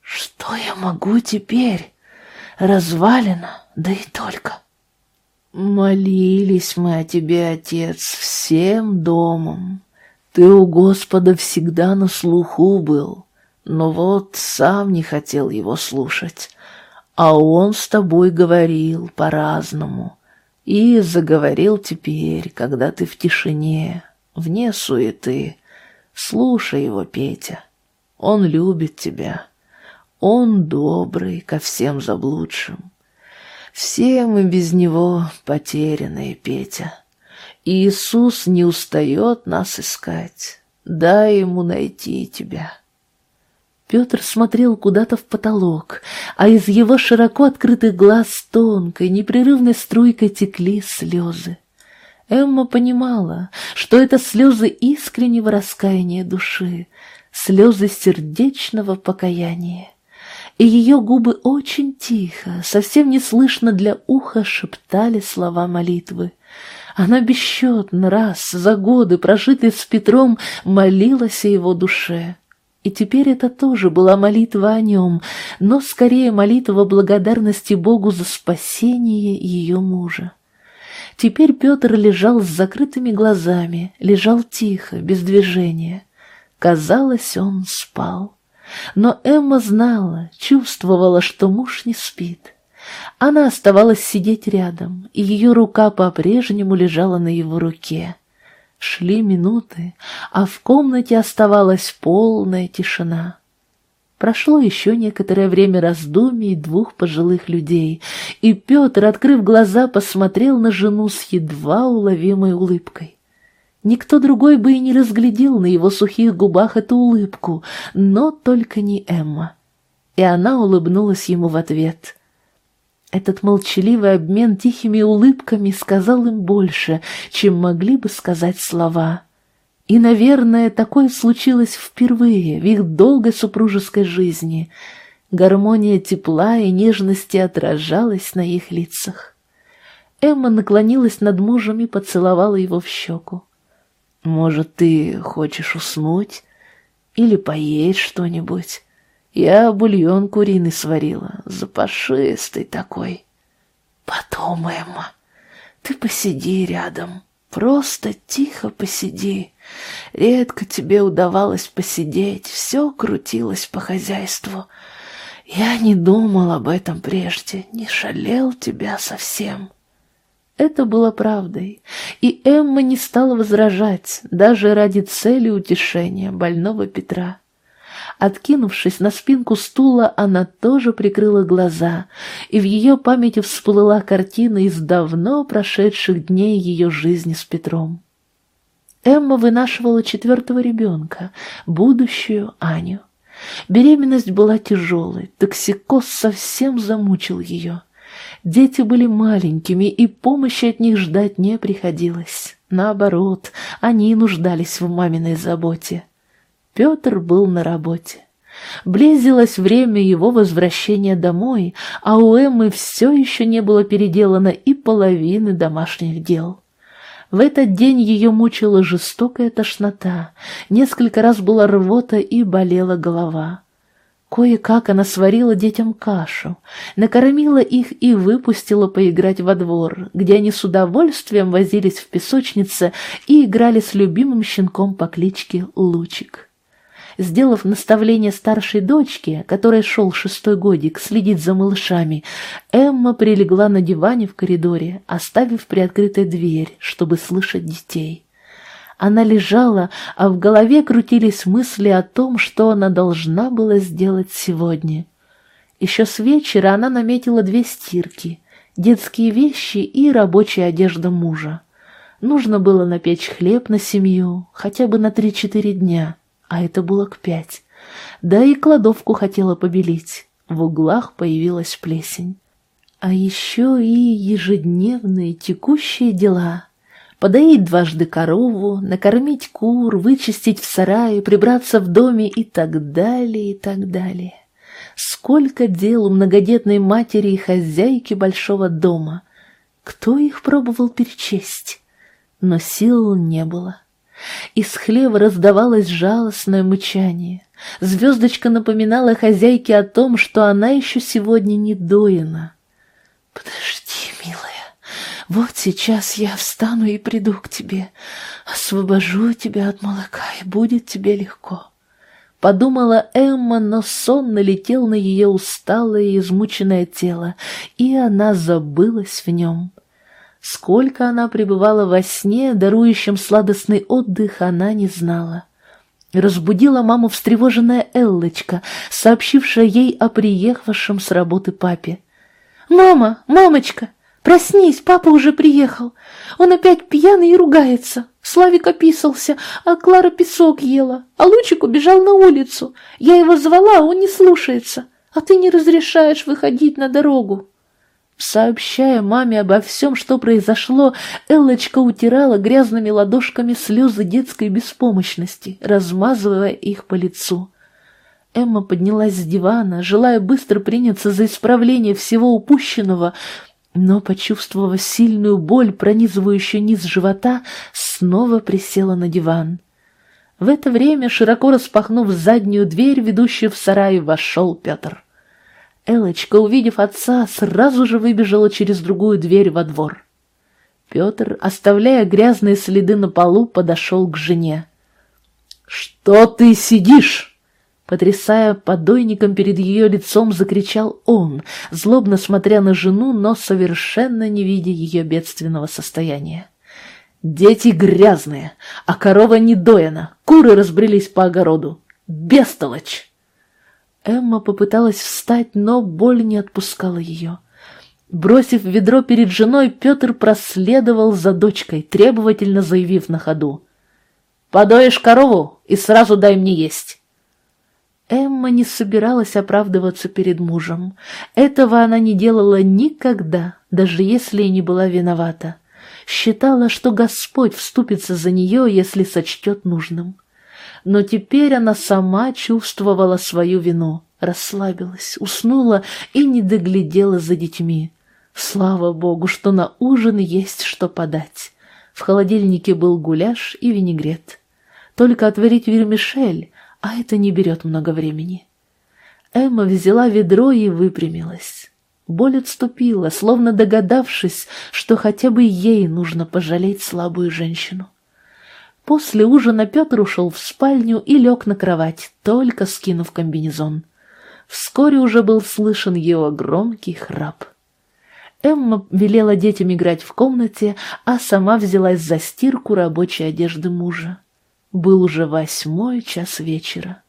Что я могу теперь? Развалина, да и только. Молились мы о тебе, Отец, всем домом. Ты у Господа всегда на слуху был, но вот сам не хотел его слушать. А он с тобой говорил по-разному. И заговорил теперь, когда ты в тишине, вне суеты. Слушай его, Петя. Он любит тебя. Он добрый ко всем заблудшим. Все мы без него потерянные, Петя. Иисус не устает нас искать. Дай ему найти тебя. Петр смотрел куда-то в потолок, а из его широко открытых глаз тонкой, непрерывной струйкой текли слезы. Эмма понимала, что это слезы искреннего раскаяния души, слезы сердечного покаяния. И ее губы очень тихо, совсем не слышно для уха, шептали слова молитвы. Она бесчетно раз за годы, прожитые с Петром, молилась о его душе. И теперь это тоже была молитва о нем, но скорее молитва благодарности Богу за спасение ее мужа. Теперь Петр лежал с закрытыми глазами, лежал тихо, без движения. Казалось, он спал. Но Эмма знала, чувствовала, что муж не спит. Она оставалась сидеть рядом, и ее рука по-прежнему лежала на его руке. Шли минуты, а в комнате оставалась полная тишина. Прошло еще некоторое время раздумий двух пожилых людей, и Петр, открыв глаза, посмотрел на жену с едва уловимой улыбкой. Никто другой бы и не разглядел на его сухих губах эту улыбку, но только не Эмма. И она улыбнулась ему в ответ. Этот молчаливый обмен тихими улыбками сказал им больше, чем могли бы сказать слова. И, наверное, такое случилось впервые в их долгой супружеской жизни. Гармония тепла и нежности отражалась на их лицах. Эмма наклонилась над мужем и поцеловала его в щеку. «Может, ты хочешь уснуть? Или поесть что-нибудь? Я бульон куриный сварила, запашистый такой». «Потом, Эмма, ты посиди рядом, просто тихо посиди. Редко тебе удавалось посидеть, все крутилось по хозяйству. Я не думал об этом прежде, не шалел тебя совсем». Это было правдой, и Эмма не стала возражать, даже ради цели утешения больного Петра. Откинувшись на спинку стула, она тоже прикрыла глаза, и в ее памяти всплыла картина из давно прошедших дней ее жизни с Петром. Эмма вынашивала четвертого ребенка, будущую Аню. Беременность была тяжелой, токсикоз совсем замучил ее. Дети были маленькими, и помощи от них ждать не приходилось. Наоборот, они нуждались в маминой заботе. Петр был на работе. Близилось время его возвращения домой, а у Эммы все еще не было переделано и половины домашних дел. В этот день ее мучила жестокая тошнота, несколько раз была рвота и болела голова. Кое-как она сварила детям кашу, накормила их и выпустила поиграть во двор, где они с удовольствием возились в песочнице и играли с любимым щенком по кличке Лучик. Сделав наставление старшей дочке, которой шел шестой годик, следить за малышами, Эмма прилегла на диване в коридоре, оставив приоткрытой дверь, чтобы слышать детей. Она лежала, а в голове крутились мысли о том, что она должна была сделать сегодня. Еще с вечера она наметила две стирки, детские вещи и рабочая одежда мужа. Нужно было напечь хлеб на семью, хотя бы на три-четыре дня, а это было к пять. Да и кладовку хотела побелить. В углах появилась плесень. А еще и ежедневные текущие дела — подоить дважды корову, накормить кур, вычистить в сарае, прибраться в доме и так далее, и так далее. Сколько дел у многодетной матери и хозяйки большого дома. Кто их пробовал перечесть? Но сил не было. Из хлева раздавалось жалостное мычание. Звездочка напоминала хозяйке о том, что она еще сегодня не доена. «Подожди, милая, вот сейчас я встану и приду к тебе, освобожу тебя от молока, и будет тебе легко. Подумала Эмма, но сон налетел на ее усталое и измученное тело, и она забылась в нем. Сколько она пребывала во сне, дарующем сладостный отдых, она не знала. Разбудила маму встревоженная Эллочка, сообщившая ей о приехавшем с работы папе. «Мама, мамочка!» «Проснись, папа уже приехал. Он опять пьяный и ругается. Славик описался, а Клара песок ела, а Лучик убежал на улицу. Я его звала, а он не слушается. А ты не разрешаешь выходить на дорогу». Сообщая маме обо всем, что произошло, Эллочка утирала грязными ладошками слезы детской беспомощности, размазывая их по лицу. Эмма поднялась с дивана, желая быстро приняться за исправление всего упущенного, но, почувствовав сильную боль, пронизывающую низ живота, снова присела на диван. В это время, широко распахнув заднюю дверь, ведущую в сарай, вошел Петр. Элочка, увидев отца, сразу же выбежала через другую дверь во двор. Петр, оставляя грязные следы на полу, подошел к жене. «Что ты сидишь?» Потрясая подойником перед ее лицом, закричал он, злобно смотря на жену, но совершенно не видя ее бедственного состояния. «Дети грязные, а корова не доена, куры разбрелись по огороду. Бестолочь!» Эмма попыталась встать, но боль не отпускала ее. Бросив ведро перед женой, Петр проследовал за дочкой, требовательно заявив на ходу. Подоешь корову и сразу дай мне есть. Эмма не собиралась оправдываться перед мужем. Этого она не делала никогда, даже если и не была виновата. Считала, что Господь вступится за нее, если сочтет нужным. Но теперь она сама чувствовала свою вину, расслабилась, уснула и не доглядела за детьми. Слава Богу, что на ужин есть что подать. В холодильнике был гуляш и винегрет. Только отварить вермишель, а это не берет много времени. Эмма взяла ведро и выпрямилась. Боль отступила, словно догадавшись, что хотя бы ей нужно пожалеть слабую женщину. После ужина Петр ушел в спальню и лег на кровать, только скинув комбинезон. Вскоре уже был слышен его громкий храп. Эмма велела детям играть в комнате, а сама взялась за стирку рабочей одежды мужа. Был уже восьмой час вечера.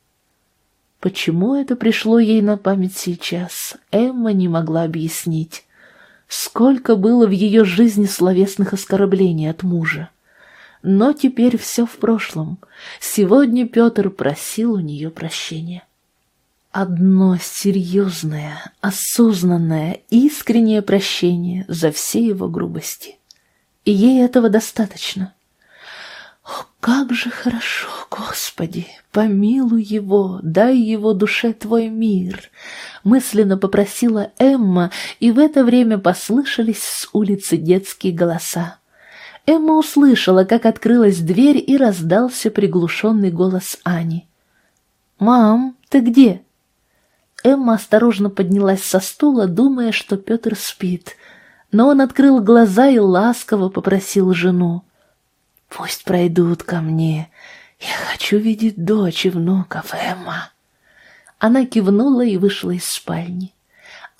Почему это пришло ей на память сейчас, Эмма не могла объяснить. Сколько было в ее жизни словесных оскорблений от мужа. Но теперь все в прошлом. Сегодня Петр просил у нее прощения. Одно серьезное, осознанное, искреннее прощение за все его грубости. И ей этого достаточно. О, как же хорошо, Господи! Помилуй его, дай его душе твой мир! Мысленно попросила Эмма, и в это время послышались с улицы детские голоса. Эмма услышала, как открылась дверь и раздался приглушенный голос Ани. «Мам, ты где?» Эмма осторожно поднялась со стула, думая, что Петр спит, но он открыл глаза и ласково попросил жену. Пусть пройдут ко мне. Я хочу видеть дочь и внуков, Эмма. Она кивнула и вышла из спальни.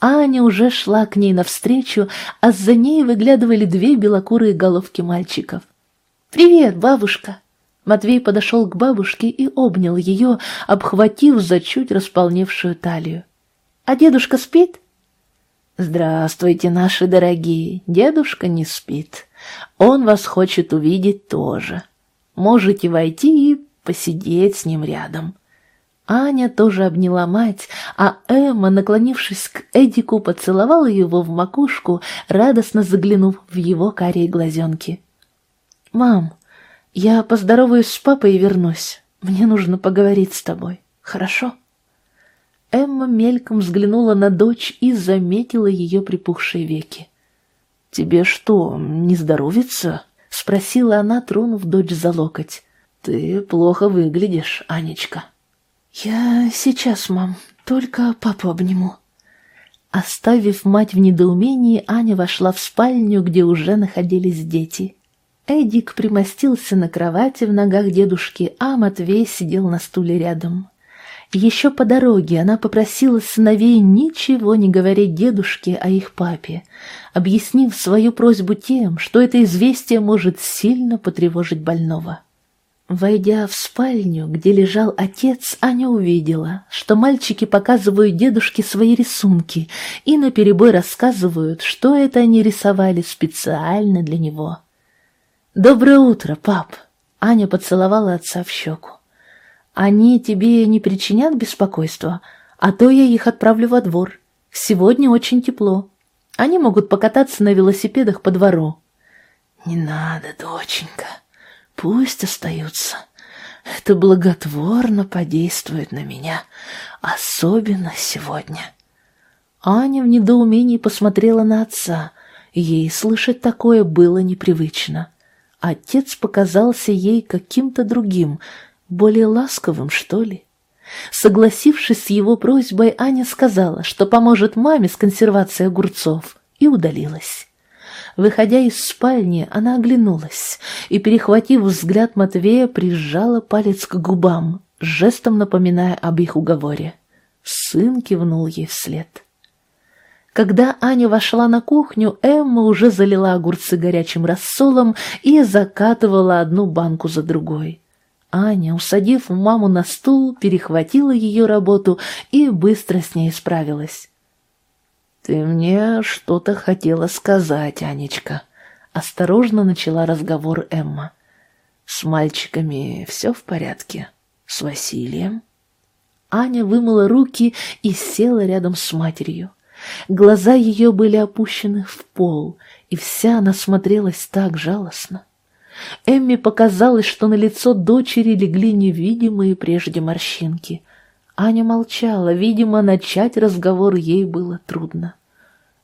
Аня уже шла к ней навстречу, а за ней выглядывали две белокурые головки мальчиков. «Привет, бабушка!» Матвей подошел к бабушке и обнял ее, обхватив за чуть располневшую талию. «А дедушка спит?» «Здравствуйте, наши дорогие! Дедушка не спит. Он вас хочет увидеть тоже. Можете войти и посидеть с ним рядом». Аня тоже обняла мать, а Эмма, наклонившись к Эдику, поцеловала его в макушку, радостно заглянув в его карие глазенки. «Мам, я поздороваюсь с папой и вернусь. Мне нужно поговорить с тобой, хорошо?» Эмма мельком взглянула на дочь и заметила ее припухшие веки. «Тебе что, не здоровится?» — спросила она, тронув дочь за локоть. «Ты плохо выглядишь, Анечка». «Я сейчас, мам, только папу обниму». Оставив мать в недоумении, Аня вошла в спальню, где уже находились дети. Эдик примостился на кровати в ногах дедушки, а Матвей сидел на стуле рядом. Еще по дороге она попросила сыновей ничего не говорить дедушке о их папе, объяснив свою просьбу тем, что это известие может сильно потревожить больного. Войдя в спальню, где лежал отец, Аня увидела, что мальчики показывают дедушке свои рисунки и наперебой рассказывают, что это они рисовали специально для него. «Доброе утро, пап!» Аня поцеловала отца в щеку. Они тебе не причинят беспокойства, а то я их отправлю во двор. Сегодня очень тепло. Они могут покататься на велосипедах по двору. Не надо, доченька, пусть остаются. Это благотворно подействует на меня, особенно сегодня. Аня в недоумении посмотрела на отца. Ей слышать такое было непривычно. Отец показался ей каким-то другим — более ласковым, что ли. Согласившись с его просьбой, Аня сказала, что поможет маме с консервацией огурцов, и удалилась. Выходя из спальни, она оглянулась и, перехватив взгляд Матвея, прижала палец к губам, жестом напоминая об их уговоре. Сын кивнул ей вслед. Когда Аня вошла на кухню, Эмма уже залила огурцы горячим рассолом и закатывала одну банку за другой. Аня, усадив маму на стул, перехватила ее работу и быстро с ней справилась. «Ты мне что-то хотела сказать, Анечка», — осторожно начала разговор Эмма. С мальчиками все в порядке? С Василием? Аня вымыла руки и села рядом с матерью. Глаза ее были опущены в пол, и вся она смотрелась так жалостно. Эмми показалось, что на лицо дочери легли невидимые прежде морщинки. Аня молчала, видимо, начать разговор ей было трудно.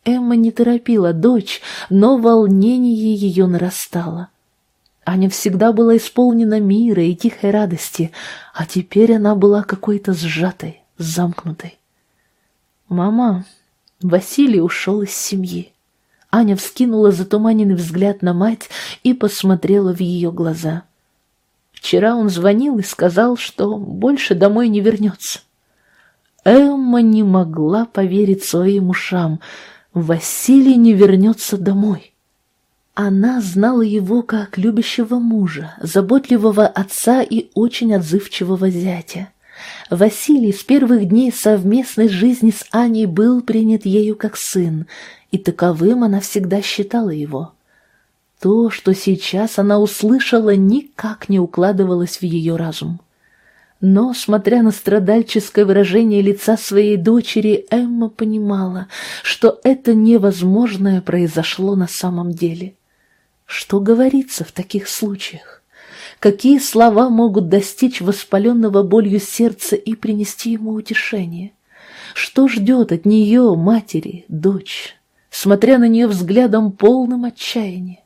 Эмма не торопила дочь, но волнение ее нарастало. Аня всегда была исполнена мира и тихой радости, а теперь она была какой-то сжатой, замкнутой. «Мама, Василий ушел из семьи». Аня вскинула затуманенный взгляд на мать и посмотрела в ее глаза. Вчера он звонил и сказал, что больше домой не вернется. Эмма не могла поверить своим ушам. Василий не вернется домой. Она знала его как любящего мужа, заботливого отца и очень отзывчивого зятя. Василий с первых дней совместной жизни с Аней был принят ею как сын, и таковым она всегда считала его. То, что сейчас она услышала, никак не укладывалось в ее разум. Но, смотря на страдальческое выражение лица своей дочери, Эмма понимала, что это невозможное произошло на самом деле. Что говорится в таких случаях? Какие слова могут достичь воспаленного болью сердца и принести ему утешение? Что ждет от нее, матери, дочь, смотря на нее взглядом полным отчаяния?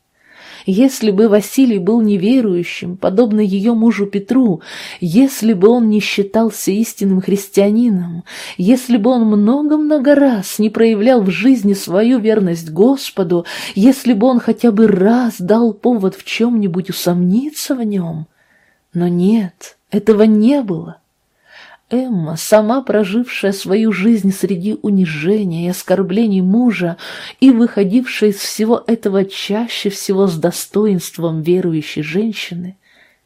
Если бы Василий был неверующим, подобно ее мужу Петру, если бы он не считался истинным христианином, если бы он много-много раз не проявлял в жизни свою верность Господу, если бы он хотя бы раз дал повод в чем-нибудь усомниться в нем. Но нет, этого не было. Эмма, сама прожившая свою жизнь среди унижения и оскорблений мужа и выходившая из всего этого чаще всего с достоинством верующей женщины,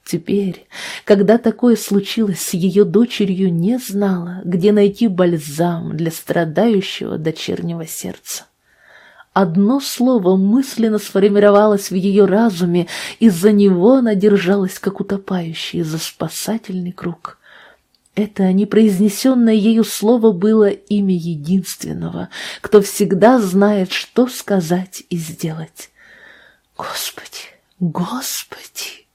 теперь, когда такое случилось с ее дочерью, не знала, где найти бальзам для страдающего дочернего сердца. Одно слово мысленно сформировалось в ее разуме, из-за него она держалась, как утопающий, за спасательный круг — это непроизнесенное ею слово было имя единственного, кто всегда знает, что сказать и сделать. Господи, Господи!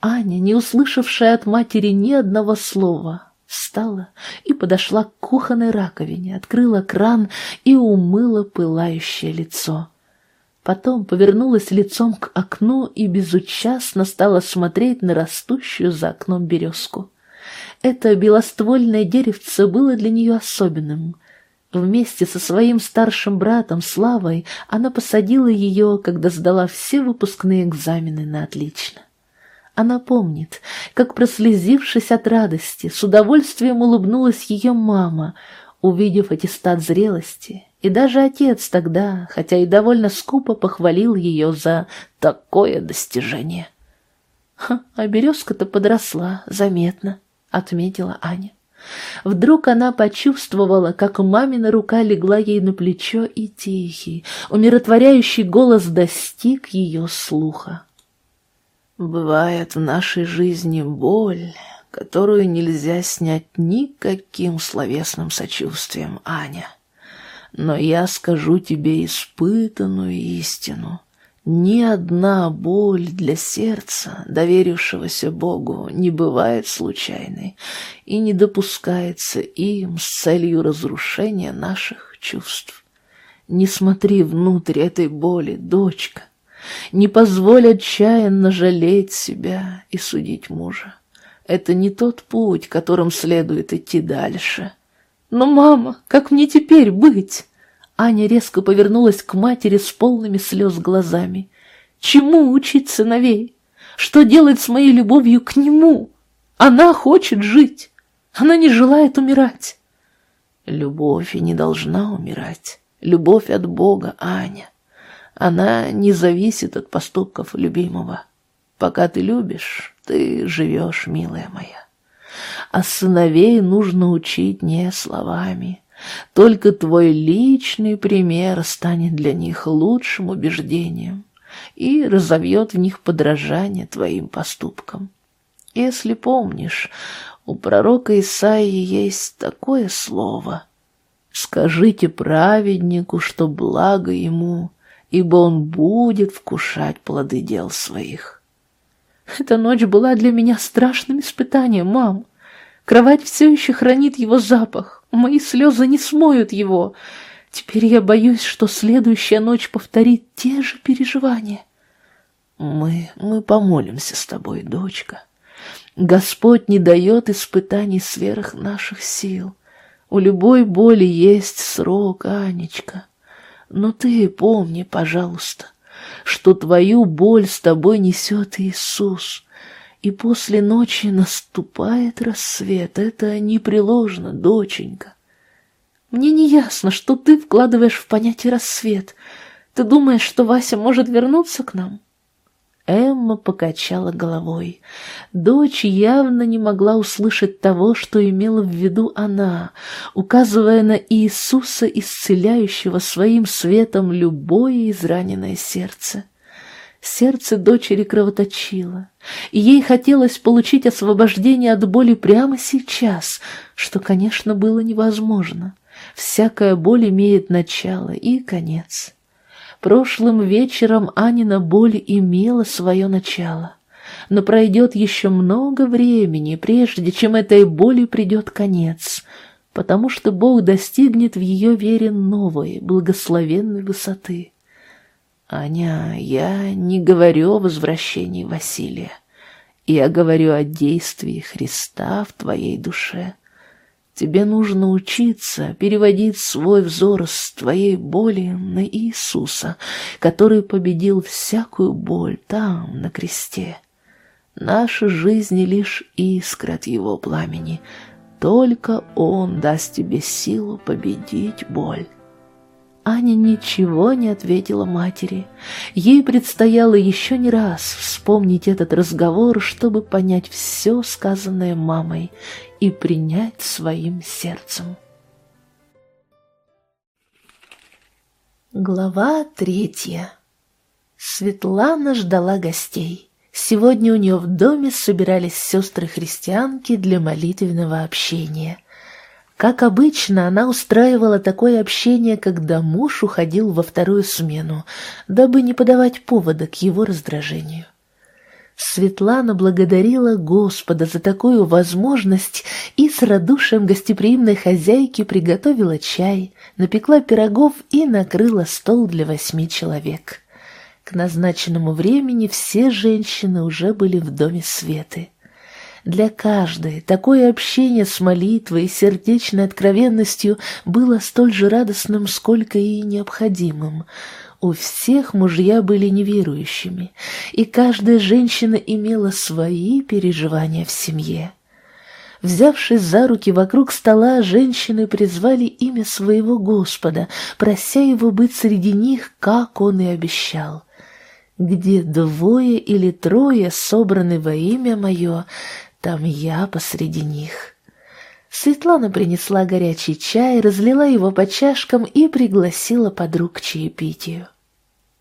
Аня, не услышавшая от матери ни одного слова, встала и подошла к кухонной раковине, открыла кран и умыла пылающее лицо. Потом повернулась лицом к окну и безучастно стала смотреть на растущую за окном березку. Это белоствольное деревце было для нее особенным. Вместе со своим старшим братом Славой она посадила ее, когда сдала все выпускные экзамены на отлично. Она помнит, как, прослезившись от радости, с удовольствием улыбнулась ее мама, увидев аттестат зрелости, и даже отец тогда, хотя и довольно скупо похвалил ее за такое достижение. А березка-то подросла, заметно отметила Аня. Вдруг она почувствовала, как мамина рука легла ей на плечо, и тихий, умиротворяющий голос достиг ее слуха. «Бывает в нашей жизни боль, которую нельзя снять никаким словесным сочувствием, Аня. Но я скажу тебе испытанную истину. Ни одна боль для сердца, доверившегося Богу, не бывает случайной и не допускается им с целью разрушения наших чувств. Не смотри внутрь этой боли, дочка. Не позволь отчаянно жалеть себя и судить мужа. Это не тот путь, которым следует идти дальше. Но, мама, как мне теперь быть? Аня резко повернулась к матери с полными слез глазами. «Чему учить сыновей? Что делать с моей любовью к нему? Она хочет жить, она не желает умирать». «Любовь и не должна умирать. Любовь от Бога, Аня. Она не зависит от поступков любимого. Пока ты любишь, ты живешь, милая моя. А сыновей нужно учить не словами, только твой личный пример станет для них лучшим убеждением. и разовьет в них подражание твоим поступкам. Если помнишь, у пророка Исаии есть такое слово «Скажите праведнику, что благо ему, ибо он будет вкушать плоды дел своих». Эта ночь была для меня страшным испытанием, мам. Кровать все еще хранит его запах, мои слезы не смоют его. Теперь я боюсь, что следующая ночь повторит те же переживания. Мы, мы помолимся с тобой, дочка. Господь не дает испытаний сверх наших сил. У любой боли есть срок, Анечка. Но ты помни, пожалуйста, что твою боль с тобой несет Иисус. И после ночи наступает рассвет. Это непреложно, доченька. Мне не ясно, что ты вкладываешь в понятие рассвет. Ты думаешь, что Вася может вернуться к нам? Эмма покачала головой. Дочь явно не могла услышать того, что имела в виду она, указывая на Иисуса, исцеляющего своим светом любое израненное сердце. Сердце дочери кровоточило, и ей хотелось получить освобождение от боли прямо сейчас, что, конечно, было невозможно. Всякая боль имеет начало и конец. Прошлым вечером Анина боль имела свое начало, но пройдет еще много времени, прежде чем этой боли придет конец, потому что Бог достигнет в ее вере новой, благословенной высоты. Аня, я не говорю о возвращении Василия. Я говорю о действии Христа в твоей душе. Тебе нужно учиться переводить свой взор с твоей боли на Иисуса, который победил всякую боль там, на кресте. Наша жизнь лишь искра от его пламени. Только он даст тебе силу победить боль. Аня ничего не ответила матери. Ей предстояло еще не раз вспомнить этот разговор, чтобы понять все сказанное мамой и принять своим сердцем. Глава третья Светлана ждала гостей. Сегодня у нее в доме собирались сестры-христианки для молитвенного общения – как обычно, она устраивала такое общение, когда муж уходил во вторую смену, дабы не подавать повода к его раздражению. Светлана благодарила Господа за такую возможность и с радушием гостеприимной хозяйки приготовила чай, напекла пирогов и накрыла стол для восьми человек. К назначенному времени все женщины уже были в доме Светы. Для каждой такое общение с молитвой и сердечной откровенностью было столь же радостным, сколько и необходимым. У всех мужья были неверующими, и каждая женщина имела свои переживания в семье. Взявшись за руки вокруг стола, женщины призвали имя своего Господа, прося его быть среди них, как он и обещал. «Где двое или трое собраны во имя мое, там я посреди них. Светлана принесла горячий чай, разлила его по чашкам и пригласила подруг к чаепитию.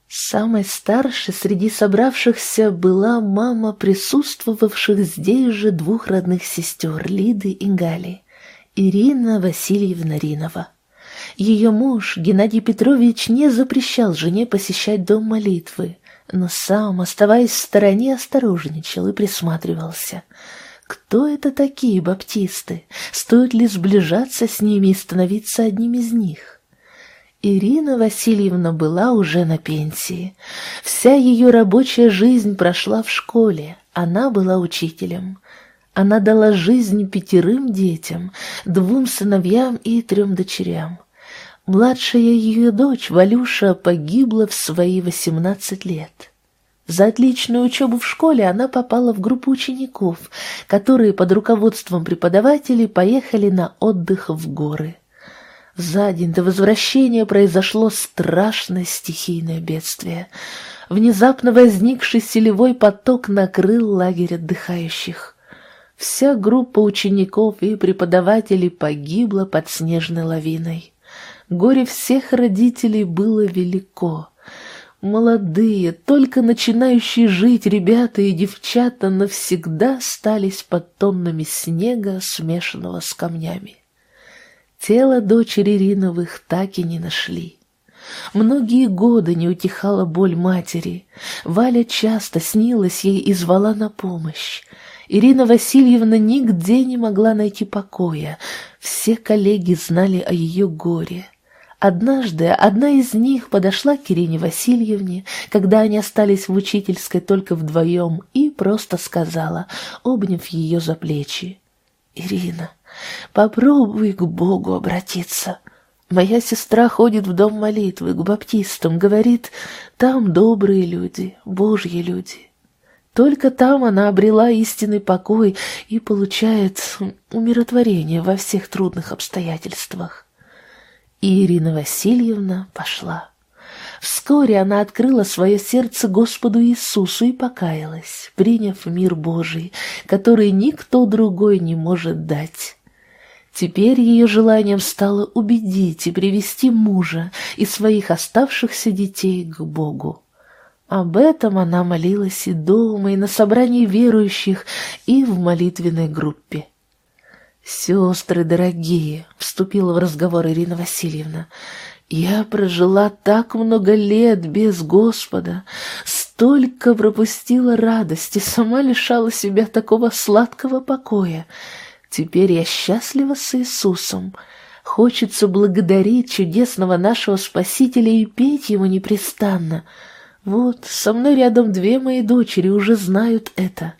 Самой старшей среди собравшихся была мама присутствовавших здесь же двух родных сестер Лиды и Гали, Ирина Васильевна Ринова. Ее муж, Геннадий Петрович, не запрещал жене посещать дом молитвы, но сам, оставаясь в стороне, осторожничал и присматривался – кто это такие баптисты? Стоит ли сближаться с ними и становиться одним из них? Ирина Васильевна была уже на пенсии. Вся ее рабочая жизнь прошла в школе. Она была учителем. Она дала жизнь пятерым детям, двум сыновьям и трем дочерям. Младшая ее дочь, Валюша, погибла в свои восемнадцать лет. За отличную учебу в школе она попала в группу учеников, которые под руководством преподавателей поехали на отдых в горы. За день до возвращения произошло страшное стихийное бедствие. Внезапно возникший селевой поток накрыл лагерь отдыхающих. Вся группа учеников и преподавателей погибла под снежной лавиной. Горе всех родителей было велико. Молодые, только начинающие жить ребята и девчата навсегда остались под тоннами снега, смешанного с камнями. Тело дочери Риновых так и не нашли. Многие годы не утихала боль матери. Валя часто снилась ей и звала на помощь. Ирина Васильевна нигде не могла найти покоя. Все коллеги знали о ее горе. Однажды одна из них подошла к Ирине Васильевне, когда они остались в учительской только вдвоем, и просто сказала, обняв ее за плечи. «Ирина, попробуй к Богу обратиться. Моя сестра ходит в дом молитвы, к баптистам, говорит, там добрые люди, божьи люди. Только там она обрела истинный покой и получает умиротворение во всех трудных обстоятельствах. И Ирина Васильевна пошла. Вскоре она открыла свое сердце Господу Иисусу и покаялась, приняв мир Божий, который никто другой не может дать. Теперь ее желанием стало убедить и привести мужа и своих оставшихся детей к Богу. Об этом она молилась и дома, и на собрании верующих, и в молитвенной группе. «Сестры дорогие», — вступила в разговор Ирина Васильевна, — «я прожила так много лет без Господа, столько пропустила радости, сама лишала себя такого сладкого покоя. Теперь я счастлива с Иисусом». Хочется благодарить чудесного нашего Спасителя и петь Ему непрестанно. Вот, со мной рядом две мои дочери уже знают это,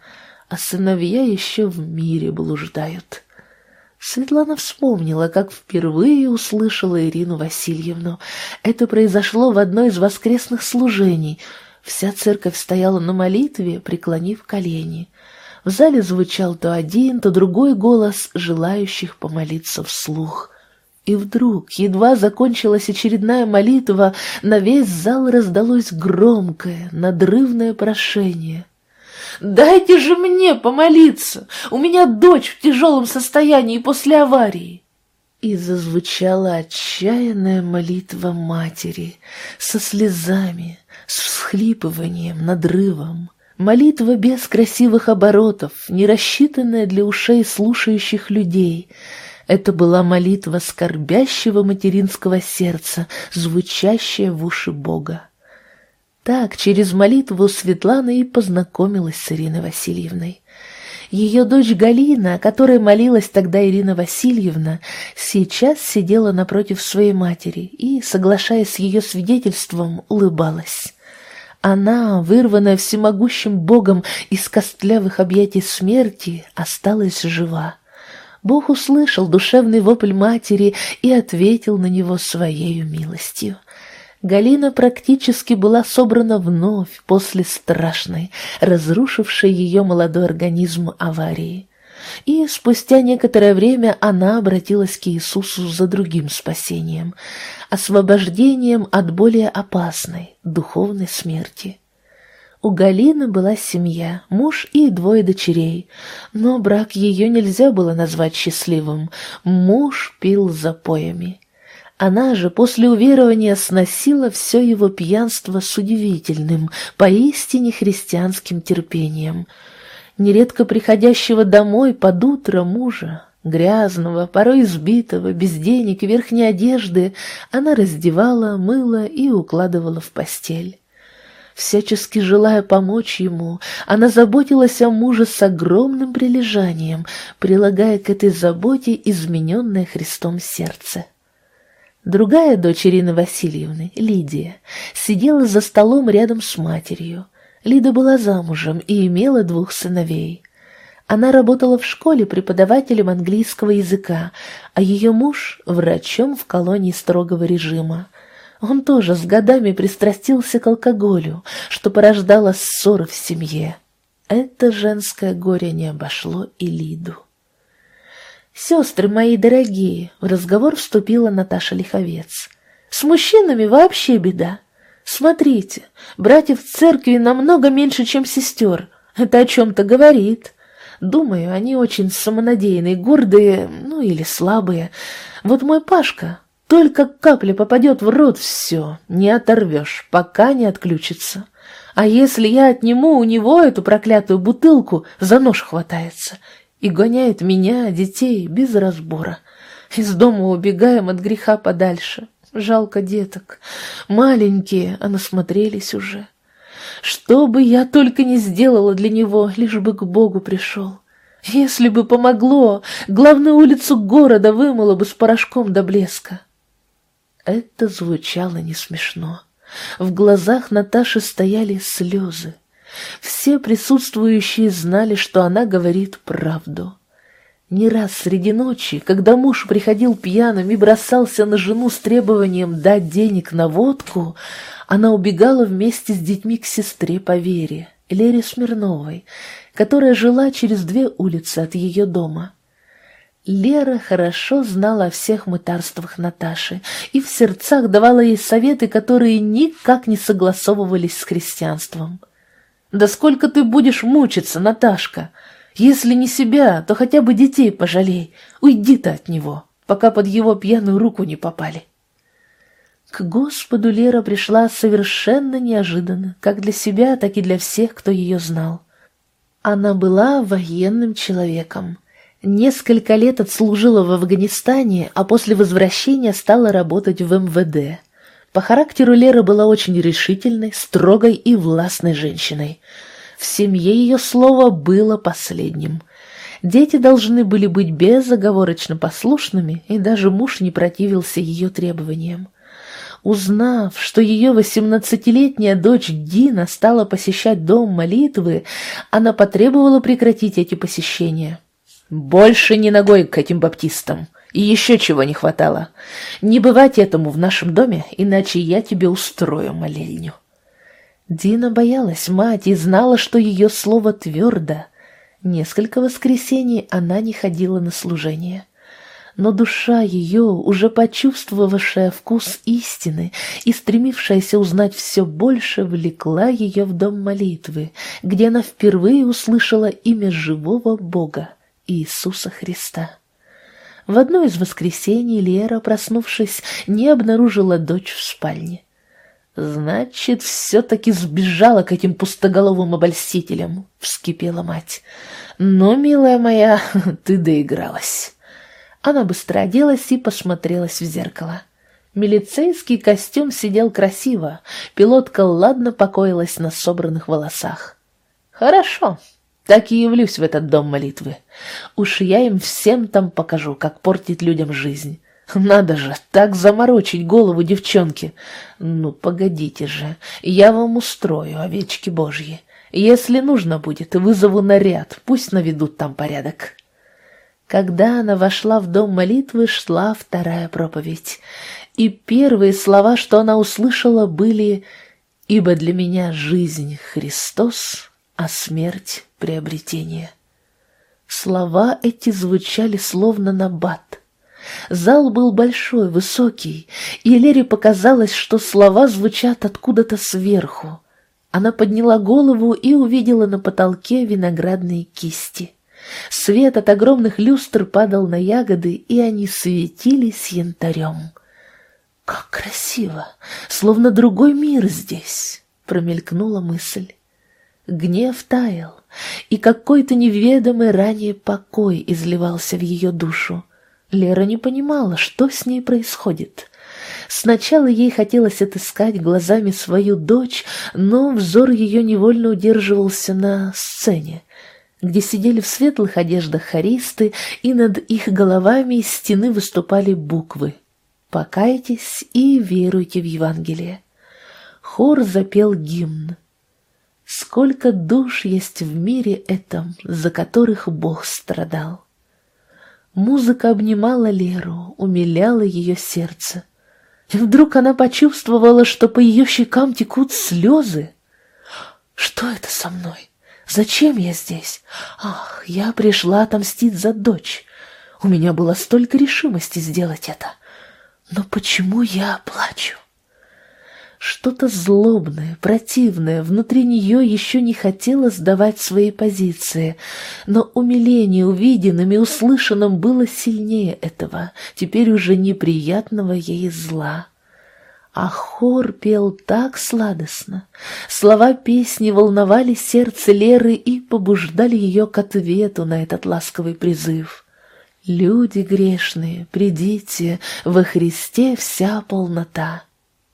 а сыновья еще в мире блуждают. Светлана вспомнила, как впервые услышала Ирину Васильевну. Это произошло в одной из воскресных служений. Вся церковь стояла на молитве, преклонив колени. В зале звучал то один, то другой голос желающих помолиться вслух. И вдруг, едва закончилась очередная молитва, на весь зал раздалось громкое, надрывное прошение — Дайте же мне помолиться! У меня дочь в тяжелом состоянии после аварии!» И зазвучала отчаянная молитва матери со слезами, с всхлипыванием, надрывом. Молитва без красивых оборотов, не рассчитанная для ушей слушающих людей. Это была молитва скорбящего материнского сердца, звучащая в уши Бога. Так, через молитву Светлана и познакомилась с Ириной Васильевной. Ее дочь Галина, о которой молилась тогда Ирина Васильевна, сейчас сидела напротив своей матери и, соглашаясь с ее свидетельством, улыбалась. Она, вырванная всемогущим Богом из костлявых объятий смерти, осталась жива. Бог услышал душевный вопль матери и ответил на него своею милостью. Галина практически была собрана вновь после страшной, разрушившей ее молодой организм аварии. И спустя некоторое время она обратилась к Иисусу за другим спасением, освобождением от более опасной, духовной смерти. У Галины была семья, муж и двое дочерей, но брак ее нельзя было назвать счастливым. Муж пил запоями. Она же после уверования сносила все его пьянство с удивительным, поистине христианским терпением. Нередко приходящего домой под утро мужа, грязного, порой избитого, без денег и верхней одежды, она раздевала, мыла и укладывала в постель. Всячески желая помочь ему, она заботилась о муже с огромным прилежанием, прилагая к этой заботе измененное Христом сердце. Другая дочь Ирины Васильевны, Лидия, сидела за столом рядом с матерью. Лида была замужем и имела двух сыновей. Она работала в школе преподавателем английского языка, а ее муж – врачом в колонии строгого режима. Он тоже с годами пристрастился к алкоголю, что порождало ссоры в семье. Это женское горе не обошло и Лиду. «Сестры мои дорогие!» — в разговор вступила Наташа Лиховец. «С мужчинами вообще беда. Смотрите, братьев в церкви намного меньше, чем сестер. Это о чем-то говорит. Думаю, они очень самонадеянные, гордые, ну или слабые. Вот мой Пашка, только капля попадет в рот, все, не оторвешь, пока не отключится. А если я отниму у него эту проклятую бутылку, за нож хватается и гоняет меня, детей, без разбора. Из дома убегаем от греха подальше. Жалко деток. Маленькие, а насмотрелись уже. Что бы я только не сделала для него, лишь бы к Богу пришел. Если бы помогло, главную улицу города вымыло бы с порошком до блеска. Это звучало не смешно. В глазах Наташи стояли слезы. Все присутствующие знали, что она говорит правду. Не раз среди ночи, когда муж приходил пьяным и бросался на жену с требованием дать денег на водку, она убегала вместе с детьми к сестре по вере, Лере Смирновой, которая жила через две улицы от ее дома. Лера хорошо знала о всех мытарствах Наташи и в сердцах давала ей советы, которые никак не согласовывались с христианством. «Да сколько ты будешь мучиться, Наташка? Если не себя, то хотя бы детей пожалей. Уйди ты от него, пока под его пьяную руку не попали». К Господу Лера пришла совершенно неожиданно, как для себя, так и для всех, кто ее знал. Она была военным человеком. Несколько лет отслужила в Афганистане, а после возвращения стала работать в МВД. По характеру Лера была очень решительной, строгой и властной женщиной. В семье ее слово было последним. Дети должны были быть безоговорочно послушными, и даже муж не противился ее требованиям. Узнав, что ее восемнадцатилетняя дочь Дина стала посещать дом молитвы, она потребовала прекратить эти посещения. «Больше не ногой к этим баптистам. И еще чего не хватало. Не бывать этому в нашем доме, иначе я тебе устрою молельню». Дина боялась мать и знала, что ее слово твердо. Несколько воскресений она не ходила на служение но душа ее, уже почувствовавшая вкус истины и стремившаяся узнать все больше, влекла ее в дом молитвы, где она впервые услышала имя живого Бога, Иисуса Христа. В одно из воскресений Лера, проснувшись, не обнаружила дочь в спальне. «Значит, все-таки сбежала к этим пустоголовым обольстителям», — вскипела мать. «Но, милая моя, [laughs] ты доигралась». Она быстро оделась и посмотрелась в зеркало. Милицейский костюм сидел красиво, пилотка ладно покоилась на собранных волосах. «Хорошо, так и явлюсь в этот дом молитвы. Уж я им всем там покажу, как портить людям жизнь. Надо же, так заморочить голову девчонки. Ну, погодите же, я вам устрою, овечки божьи. Если нужно будет, вызову наряд, пусть наведут там порядок». Когда она вошла в дом молитвы, шла вторая проповедь. И первые слова, что она услышала, были «Ибо для меня жизнь Христос, а смерть — приобретение». Слова эти звучали словно набат. Зал был большой, высокий, и Лере показалось, что слова звучат откуда-то сверху. Она подняла голову и увидела на потолке виноградные кисти. Свет от огромных люстр падал на ягоды, и они светились янтарем. «Как красиво! Словно другой мир здесь!» — промелькнула мысль. Гнев таял, и какой-то неведомый ранее покой изливался в ее душу. Лера не понимала, что с ней происходит. Сначала ей хотелось отыскать глазами свою дочь, но взор ее невольно удерживался на сцене где сидели в светлых одеждах хористы, и над их головами из стены выступали буквы «Покайтесь и веруйте в Евангелие». Хор запел гимн. Сколько душ есть в мире этом, за которых Бог страдал. Музыка обнимала Леру, умиляла ее сердце. И вдруг она почувствовала, что по ее щекам текут слезы. «Что это со мной? Зачем я здесь? Ах, я пришла отомстить за дочь. У меня было столько решимости сделать это. Но почему я плачу? Что-то злобное, противное внутри нее еще не хотело сдавать свои позиции, но умиление увиденным и услышанным было сильнее этого, теперь уже неприятного ей зла. А хор пел так сладостно. Слова песни волновали сердце Леры и побуждали ее к ответу на этот ласковый призыв. «Люди грешные, придите, во Христе вся полнота».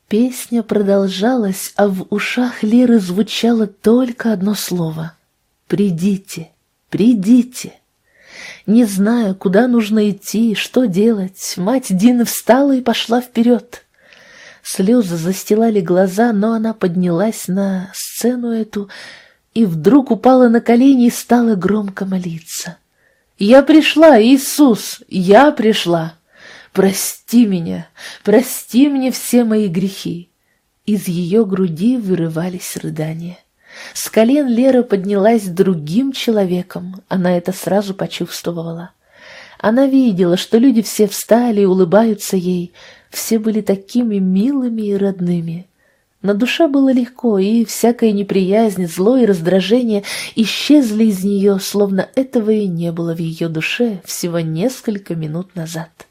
Песня продолжалась, а в ушах Леры звучало только одно слово «Придите, придите». Не зная, куда нужно идти, что делать, мать Дины встала и пошла вперед. Слезы застилали глаза, но она поднялась на сцену эту и вдруг упала на колени и стала громко молиться. «Я пришла, Иисус, я пришла!» Прости меня, прости мне все мои грехи. Из ее груди вырывались рыдания. С колен Лера поднялась другим человеком, она это сразу почувствовала. Она видела, что люди все встали и улыбаются ей, все были такими милыми и родными. На душе было легко, и всякая неприязнь, зло и раздражение исчезли из нее, словно этого и не было в ее душе всего несколько минут назад.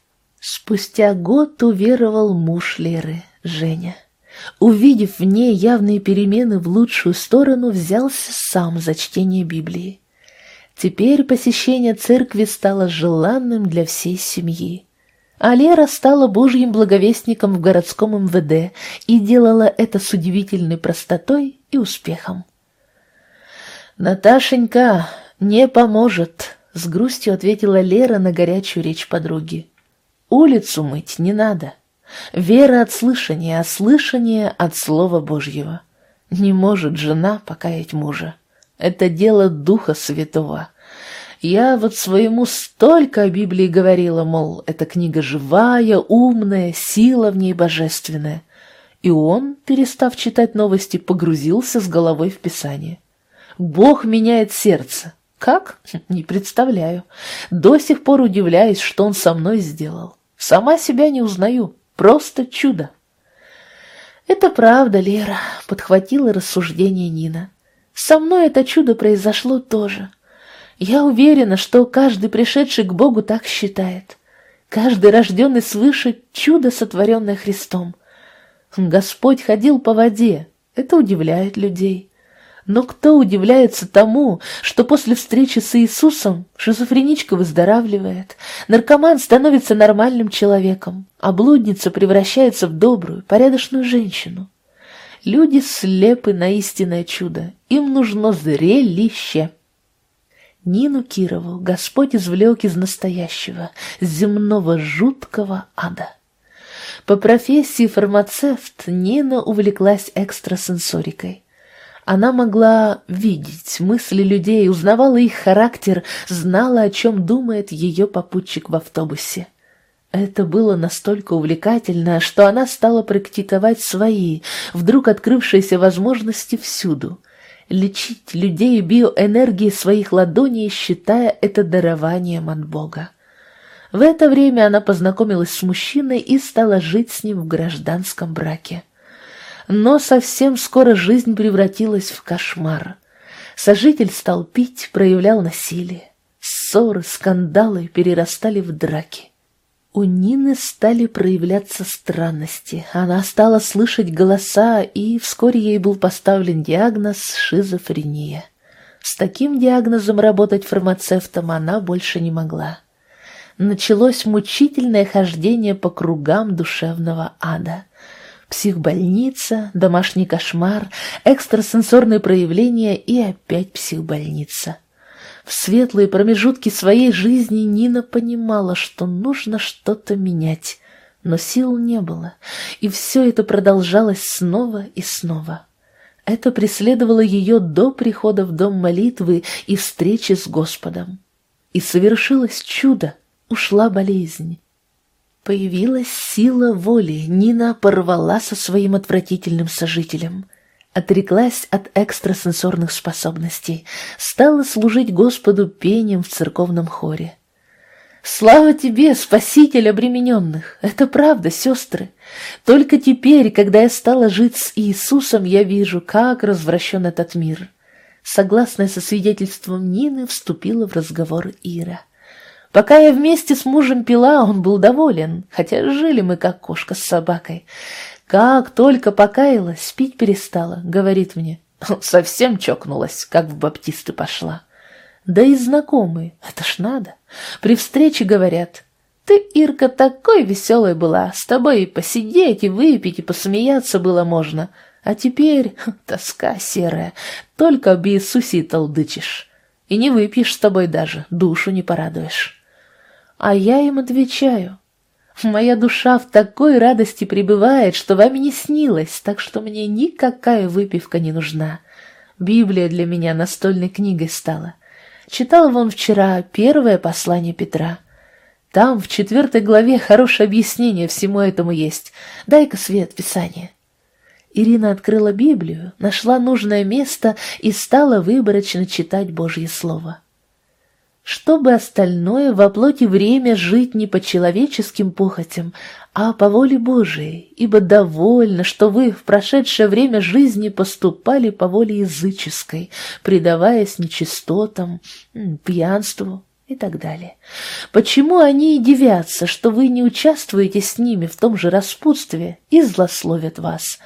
Спустя год уверовал муж Леры, Женя. Увидев в ней явные перемены в лучшую сторону, взялся сам за чтение Библии. Теперь посещение церкви стало желанным для всей семьи. А Лера стала божьим благовестником в городском МВД и делала это с удивительной простотой и успехом. «Наташенька, не поможет», — с грустью ответила Лера на горячую речь подруги. Улицу мыть не надо. Вера от слышания, а слышание от Слова Божьего. Не может жена покаять мужа. Это дело Духа Святого. Я вот своему столько о Библии говорила, мол, эта книга живая, умная, сила в ней божественная. И он, перестав читать новости, погрузился с головой в Писание. Бог меняет сердце. Как? [laughs] Не представляю. До сих пор удивляюсь, что он со мной сделал. Сама себя не узнаю. Просто чудо. Это правда, Лера, подхватила рассуждение Нина. Со мной это чудо произошло тоже. Я уверена, что каждый пришедший к Богу так считает. Каждый рожденный свыше — чудо, сотворенное Христом. Господь ходил по воде. Это удивляет людей. Но кто удивляется тому, что после встречи с Иисусом шизофреничка выздоравливает, наркоман становится нормальным человеком, а блудница превращается в добрую, порядочную женщину? Люди слепы на истинное чудо, им нужно зрелище. Нину Кирову Господь извлек из настоящего, земного жуткого ада. По профессии фармацевт Нина увлеклась экстрасенсорикой. Она могла видеть мысли людей, узнавала их характер, знала, о чем думает ее попутчик в автобусе. Это было настолько увлекательно, что она стала практиковать свои, вдруг открывшиеся возможности всюду. Лечить людей биоэнергией своих ладоней, считая это дарованием от Бога. В это время она познакомилась с мужчиной и стала жить с ним в гражданском браке. Но совсем скоро жизнь превратилась в кошмар. Сожитель стал пить, проявлял насилие. Ссоры, скандалы перерастали в драки. У Нины стали проявляться странности. Она стала слышать голоса, и вскоре ей был поставлен диагноз «шизофрения». С таким диагнозом работать фармацевтом она больше не могла. Началось мучительное хождение по кругам душевного ада – Психбольница, домашний кошмар, экстрасенсорные проявления и опять психбольница. В светлые промежутки своей жизни Нина понимала, что нужно что-то менять, но сил не было, и все это продолжалось снова и снова. Это преследовало ее до прихода в дом молитвы и встречи с Господом. И совершилось чудо, ушла болезнь. Появилась сила воли, Нина порвала со своим отвратительным сожителем. Отреклась от экстрасенсорных способностей, стала служить Господу пением в церковном хоре. Слава тебе, спаситель обремененных! Это правда, сестры. Только теперь, когда я стала жить с Иисусом, я вижу, как развращен этот мир. Согласная со свидетельством Нины, вступила в разговор Ира. Пока я вместе с мужем пила, он был доволен, хотя жили мы как кошка с собакой. Как только покаялась, пить перестала, говорит мне. Совсем чокнулась, как в баптисты пошла. Да и знакомые, это ж надо. При встрече говорят, ты, Ирка, такой веселой была, с тобой и посидеть, и выпить, и посмеяться было можно. А теперь тоска серая, только об Иисусе толдычишь. И не выпьешь с тобой даже, душу не порадуешь. А я им отвечаю, моя душа в такой радости пребывает, что вам не снилось, так что мне никакая выпивка не нужна. Библия для меня настольной книгой стала. Читал вон вчера первое послание Петра. Там в четвертой главе хорошее объяснение всему этому есть. Дай-ка свет Писания. Ирина открыла Библию, нашла нужное место и стала выборочно читать Божье Слово чтобы остальное во плоти время жить не по человеческим похотям, а по воле Божией, ибо довольно, что вы в прошедшее время жизни поступали по воле языческой, предаваясь нечистотам, пьянству и так далее. Почему они и дивятся, что вы не участвуете с ними в том же распутстве и злословят вас?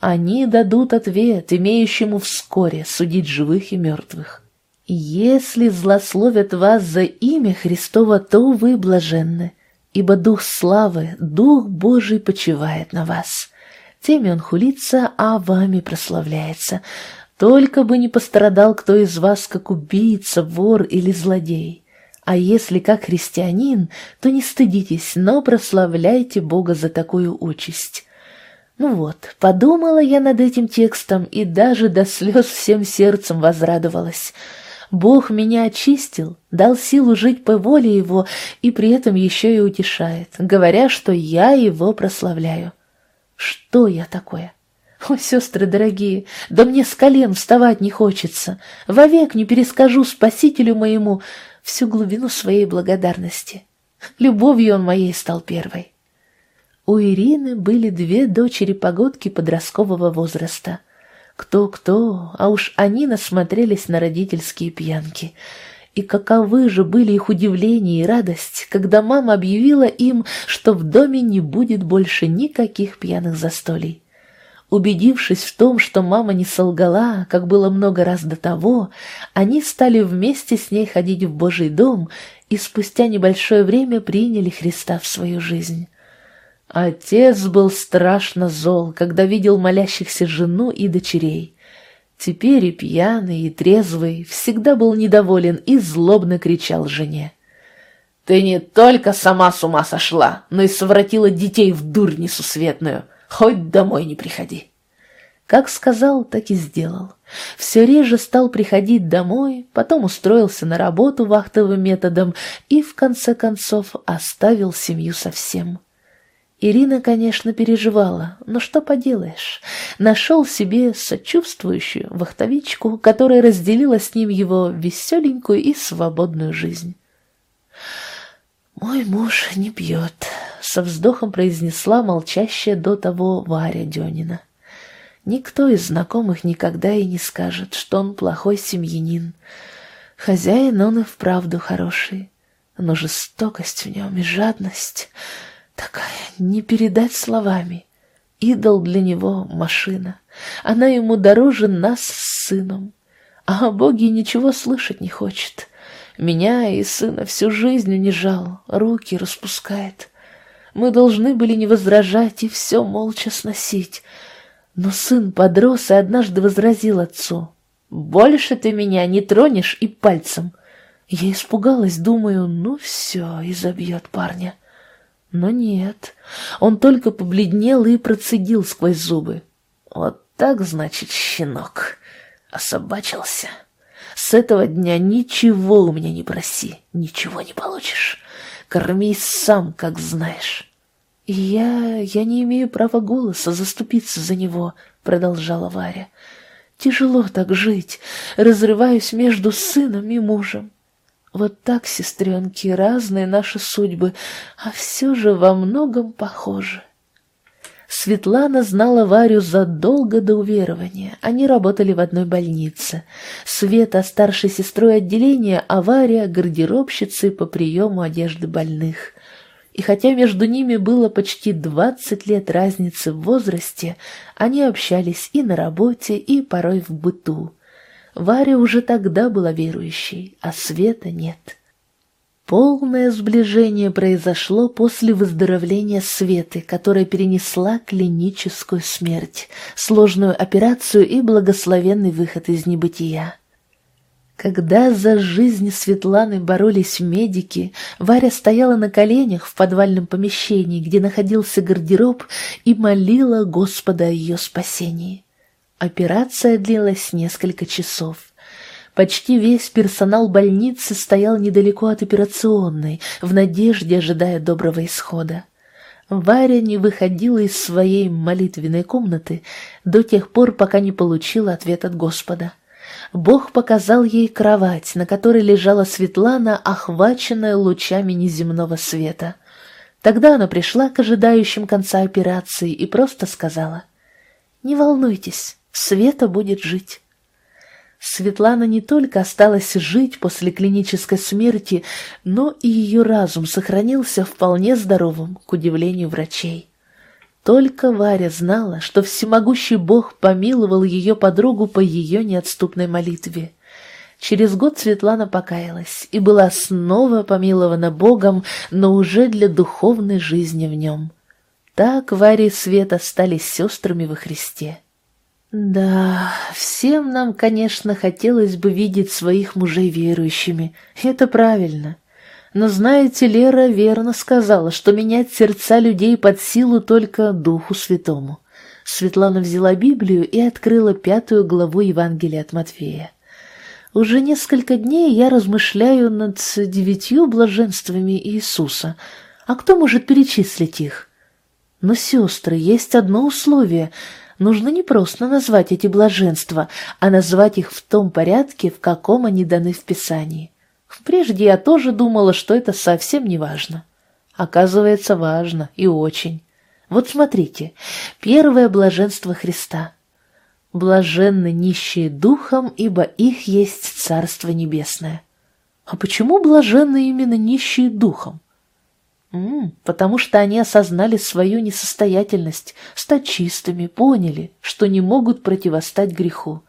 Они дадут ответ, имеющему вскоре судить живых и мертвых. Если злословят вас за имя Христово, то вы блаженны, ибо Дух славы, Дух Божий почивает на вас. Теми он хулится, а вами прославляется. Только бы не пострадал кто из вас, как убийца, вор или злодей. А если как христианин, то не стыдитесь, но прославляйте Бога за такую участь. Ну вот, подумала я над этим текстом и даже до слез всем сердцем возрадовалась — Бог меня очистил, дал силу жить по воле Его и при этом еще и утешает, говоря, что я Его прославляю. Что я такое? О, сестры дорогие, да мне с колен вставать не хочется. Вовек не перескажу Спасителю моему всю глубину своей благодарности. Любовью он моей стал первой. У Ирины были две дочери-погодки подросткового возраста. Кто-кто, а уж они насмотрелись на родительские пьянки. И каковы же были их удивление и радость, когда мама объявила им, что в доме не будет больше никаких пьяных застолий. Убедившись в том, что мама не солгала, как было много раз до того, они стали вместе с ней ходить в Божий дом и спустя небольшое время приняли Христа в свою жизнь. Отец был страшно зол, когда видел молящихся жену и дочерей. Теперь и пьяный, и трезвый, всегда был недоволен и злобно кричал жене. «Ты не только сама с ума сошла, но и совратила детей в дурь несусветную. Хоть домой не приходи». Как сказал, так и сделал. Все реже стал приходить домой, потом устроился на работу вахтовым методом и, в конце концов, оставил семью совсем. Ирина, конечно, переживала, но что поделаешь, нашел себе сочувствующую вахтовичку, которая разделила с ним его веселенькую и свободную жизнь. «Мой муж не пьет», — со вздохом произнесла молчащая до того Варя Денина. «Никто из знакомых никогда и не скажет, что он плохой семьянин. Хозяин он и вправду хороший, но жестокость в нем и жадность...» Такая не передать словами. Идол для него — машина. Она ему дороже нас с сыном. А о Боге ничего слышать не хочет. Меня и сына всю жизнь унижал, руки распускает. Мы должны были не возражать и все молча сносить. Но сын подрос и однажды возразил отцу. «Больше ты меня не тронешь и пальцем». Я испугалась, думаю, ну все, и забьет парня. Но нет, он только побледнел и процедил сквозь зубы. Вот так, значит, щенок. Особачился. С этого дня ничего у меня не проси, ничего не получишь. Кормись сам, как знаешь. Я... я не имею права голоса заступиться за него, продолжала Варя. Тяжело так жить, разрываюсь между сыном и мужем. Вот так, сестренки, разные наши судьбы, а все же во многом похожи. Светлана знала Варю задолго до уверования. Они работали в одной больнице. Света старшей сестрой отделения, а Варя — гардеробщицей по приему одежды больных. И хотя между ними было почти двадцать лет разницы в возрасте, они общались и на работе, и порой в быту. Варя уже тогда была верующей, а Света нет. Полное сближение произошло после выздоровления Светы, которая перенесла клиническую смерть, сложную операцию и благословенный выход из небытия. Когда за жизнь Светланы боролись медики, Варя стояла на коленях в подвальном помещении, где находился гардероб, и молила Господа о ее спасении. Операция длилась несколько часов. Почти весь персонал больницы стоял недалеко от операционной, в надежде ожидая доброго исхода. Варя не выходила из своей молитвенной комнаты до тех пор, пока не получила ответ от Господа. Бог показал ей кровать, на которой лежала Светлана, охваченная лучами неземного света. Тогда она пришла к ожидающим конца операции и просто сказала, «Не волнуйтесь, Света будет жить». Светлана не только осталась жить после клинической смерти, но и ее разум сохранился вполне здоровым, к удивлению врачей. Только Варя знала, что всемогущий Бог помиловал ее подругу по ее неотступной молитве. Через год Светлана покаялась и была снова помилована Богом, но уже для духовной жизни в нем. Так Варя и Света стали сестрами во Христе. Да, всем нам, конечно, хотелось бы видеть своих мужей верующими. Это правильно. Но знаете, Лера верно сказала, что менять сердца людей под силу только Духу Святому. Светлана взяла Библию и открыла пятую главу Евангелия от Матфея. Уже несколько дней я размышляю над девятью блаженствами Иисуса. А кто может перечислить их? Но, сестры, есть одно условие — нужно не просто назвать эти блаженства, а назвать их в том порядке, в каком они даны в Писании. Прежде я тоже думала, что это совсем не важно. Оказывается, важно и очень. Вот смотрите, первое блаженство Христа. «Блаженны нищие духом, ибо их есть Царство Небесное». А почему блаженны именно нищие духом? Потому что они осознали свою несостоятельность, стать чистыми, поняли, что не могут противостать греху.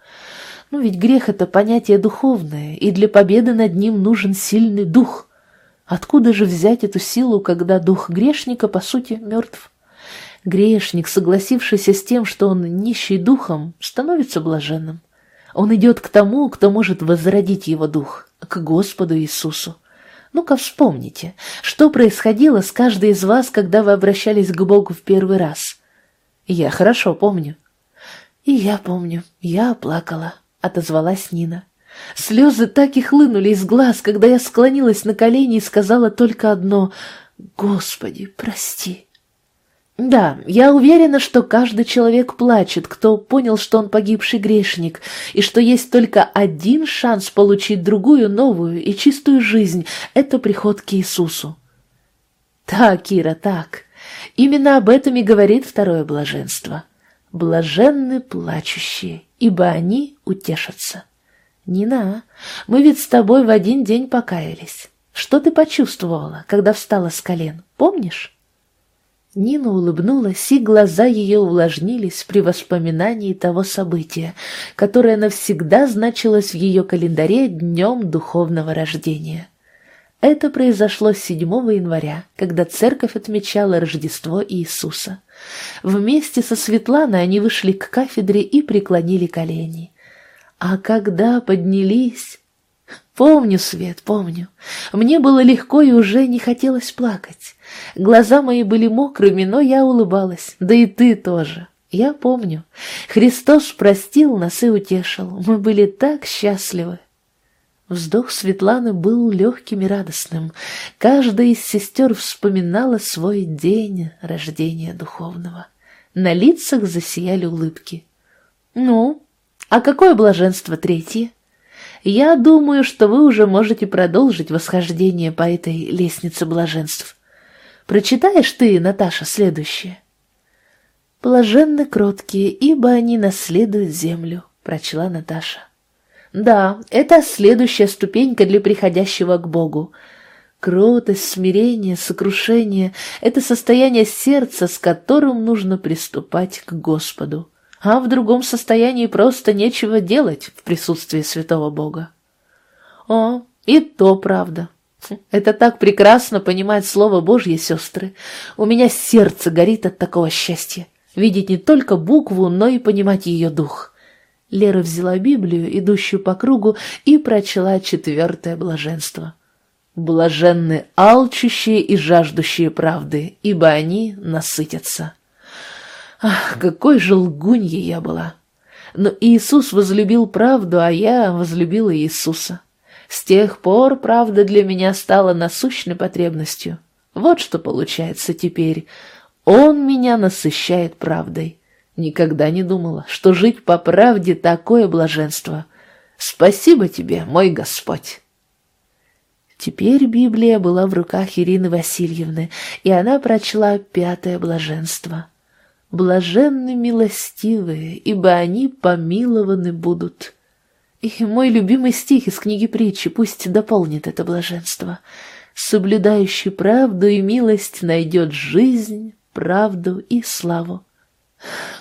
Ну ведь грех — это понятие духовное, и для победы над ним нужен сильный дух. Откуда же взять эту силу, когда дух грешника, по сути, мертв? Грешник, согласившийся с тем, что он нищий духом, становится блаженным. Он идет к тому, кто может возродить его дух, к Господу Иисусу. Ну-ка вспомните, что происходило с каждой из вас, когда вы обращались к Богу в первый раз? Я хорошо помню. И я помню, я плакала, отозвалась Нина. Слезы так и хлынули из глаз, когда я склонилась на колени и сказала только одно «Господи, прости». Да, я уверена, что каждый человек плачет, кто понял, что он погибший грешник, и что есть только один шанс получить другую, новую и чистую жизнь — это приход к Иисусу. Так, Кира, так. Именно об этом и говорит второе блаженство. Блаженны плачущие, ибо они утешатся. Нина, мы ведь с тобой в один день покаялись. Что ты почувствовала, когда встала с колен, помнишь? Нина улыбнулась, и глаза ее увлажнились при воспоминании того события, которое навсегда значилось в ее календаре днем духовного рождения. Это произошло 7 января, когда церковь отмечала Рождество Иисуса. Вместе со Светланой они вышли к кафедре и преклонили колени. А когда поднялись... Помню, Свет, помню. Мне было легко и уже не хотелось плакать. Глаза мои были мокрыми, но я улыбалась, да и ты тоже. Я помню. Христос простил нас и утешил. Мы были так счастливы. Вздох Светланы был легким и радостным. Каждая из сестер вспоминала свой день рождения духовного. На лицах засияли улыбки. «Ну, а какое блаженство третье?» Я думаю, что вы уже можете продолжить восхождение по этой лестнице блаженств. Прочитаешь ты, Наташа, следующее? «Блаженны кроткие, ибо они наследуют землю», — прочла Наташа. «Да, это следующая ступенька для приходящего к Богу. Кротость, смирение, сокрушение — это состояние сердца, с которым нужно приступать к Господу. А в другом состоянии просто нечего делать в присутствии святого Бога. О, и то правда. Это так прекрасно понимать Слово Божье, сестры. У меня сердце горит от такого счастья. Видеть не только букву, но и понимать ее дух. Лера взяла Библию, идущую по кругу, и прочла четвертое блаженство. Блаженны алчущие и жаждущие правды, ибо они насытятся. Ах, какой же лгуньей я была! Но Иисус возлюбил правду, а я возлюбила Иисуса. С тех пор правда для меня стала насущной потребностью. Вот что получается теперь. Он меня насыщает правдой. Никогда не думала, что жить по правде такое блаженство. Спасибо тебе, мой Господь. Теперь Библия была в руках Ирины Васильевны, и она прочла пятое блаженство. «Блаженны милостивые, ибо они помилованы будут». И мой любимый стих из книги притчи пусть дополнит это блаженство. «Соблюдающий правду и милость найдет жизнь, правду и славу».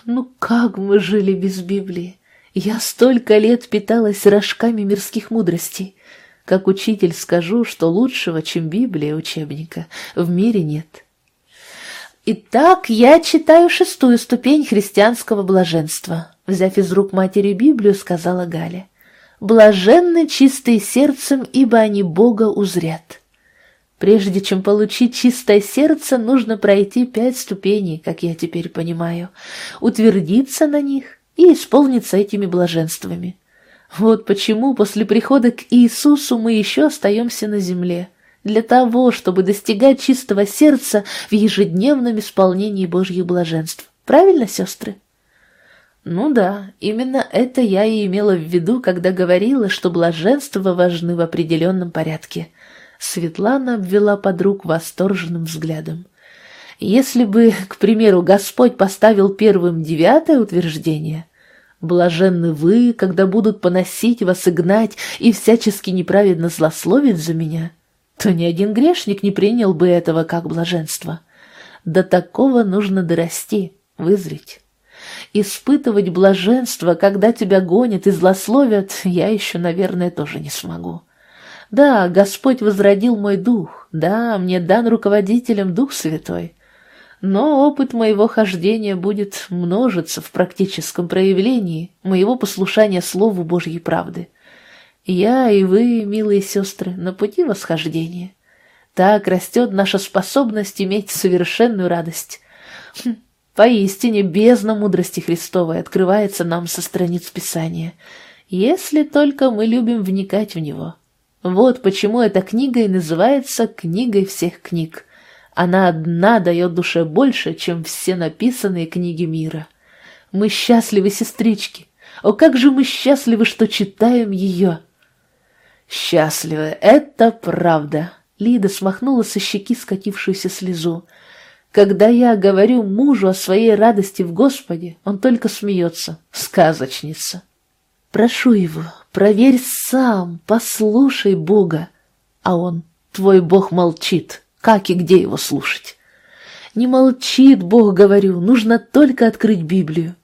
Ну как мы жили без Библии? Я столько лет питалась рожками мирских мудростей. Как учитель скажу, что лучшего, чем Библия учебника, в мире нет. Итак, я читаю шестую ступень христианского блаженства. Взяв из рук матери Библию, сказала Галя. «Блаженны чистые сердцем, ибо они Бога узрят». Прежде чем получить чистое сердце, нужно пройти пять ступеней, как я теперь понимаю, утвердиться на них и исполниться этими блаженствами. Вот почему после прихода к Иисусу мы еще остаемся на земле, для того, чтобы достигать чистого сердца в ежедневном исполнении Божьих блаженств. Правильно, сестры? Ну да, именно это я и имела в виду, когда говорила, что блаженства важны в определенном порядке. Светлана обвела подруг восторженным взглядом. Если бы, к примеру, Господь поставил первым девятое утверждение — Блаженны вы, когда будут поносить вас и гнать, и всячески неправедно злословить за меня, то ни один грешник не принял бы этого как блаженство. До такого нужно дорасти, вызреть. Испытывать блаженство, когда тебя гонят и злословят, я еще, наверное, тоже не смогу. Да, Господь возродил мой дух, да, мне дан руководителем Дух Святой, но опыт моего хождения будет множиться в практическом проявлении моего послушания Слову Божьей правды. Я и вы, милые сестры, на пути восхождения. Так растет наша способность иметь совершенную радость. Хм, поистине бездна мудрости Христовой открывается нам со страниц Писания, если только мы любим вникать в него. Вот почему эта книга и называется «Книгой всех книг». Она одна дает душе больше, чем все написанные книги мира. Мы счастливы, сестрички. О, как же мы счастливы, что читаем ее!» «Счастливы, это правда!» Лида смахнула со щеки скатившуюся слезу. «Когда я говорю мужу о своей радости в Господе, он только смеется. Сказочница!» «Прошу его, проверь сам, послушай Бога!» А он, твой Бог молчит, как и где его слушать? Не молчит Бог, говорю, нужно только открыть Библию.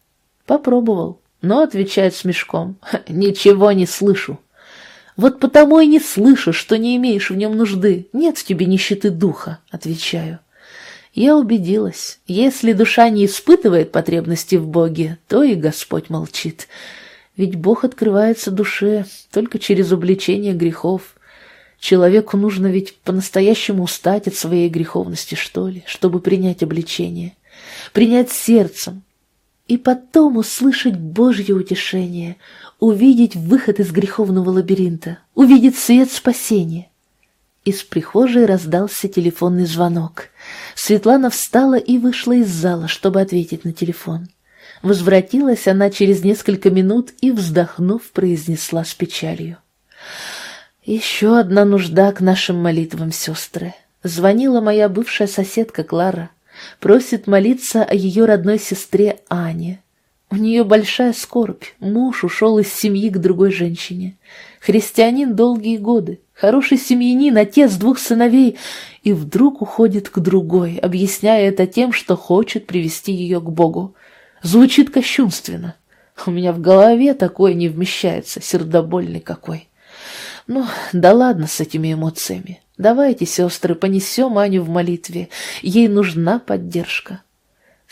Попробовал, но отвечает с мешком. Ничего не слышу. Вот потому и не слышу, что не имеешь в нем нужды. Нет в тебе нищеты духа, отвечаю. Я убедилась, если душа не испытывает потребности в Боге, то и Господь молчит. Ведь Бог открывается душе только через обличение грехов, Человеку нужно ведь по-настоящему устать от своей греховности, что ли, чтобы принять обличение, принять сердцем, и потом услышать Божье утешение, увидеть выход из греховного лабиринта, увидеть свет спасения. Из прихожей раздался телефонный звонок. Светлана встала и вышла из зала, чтобы ответить на телефон. Возвратилась она через несколько минут и, вздохнув, произнесла с печалью. Еще одна нужда к нашим молитвам, сестры. Звонила моя бывшая соседка Клара. Просит молиться о ее родной сестре Ане. У нее большая скорбь. Муж ушел из семьи к другой женщине. Христианин долгие годы, хороший семьянин, отец двух сыновей, и вдруг уходит к другой, объясняя это тем, что хочет привести ее к Богу. Звучит кощунственно. У меня в голове такое не вмещается, сердобольный какой. Ну, да ладно с этими эмоциями. Давайте, сестры, понесем Аню в молитве. Ей нужна поддержка.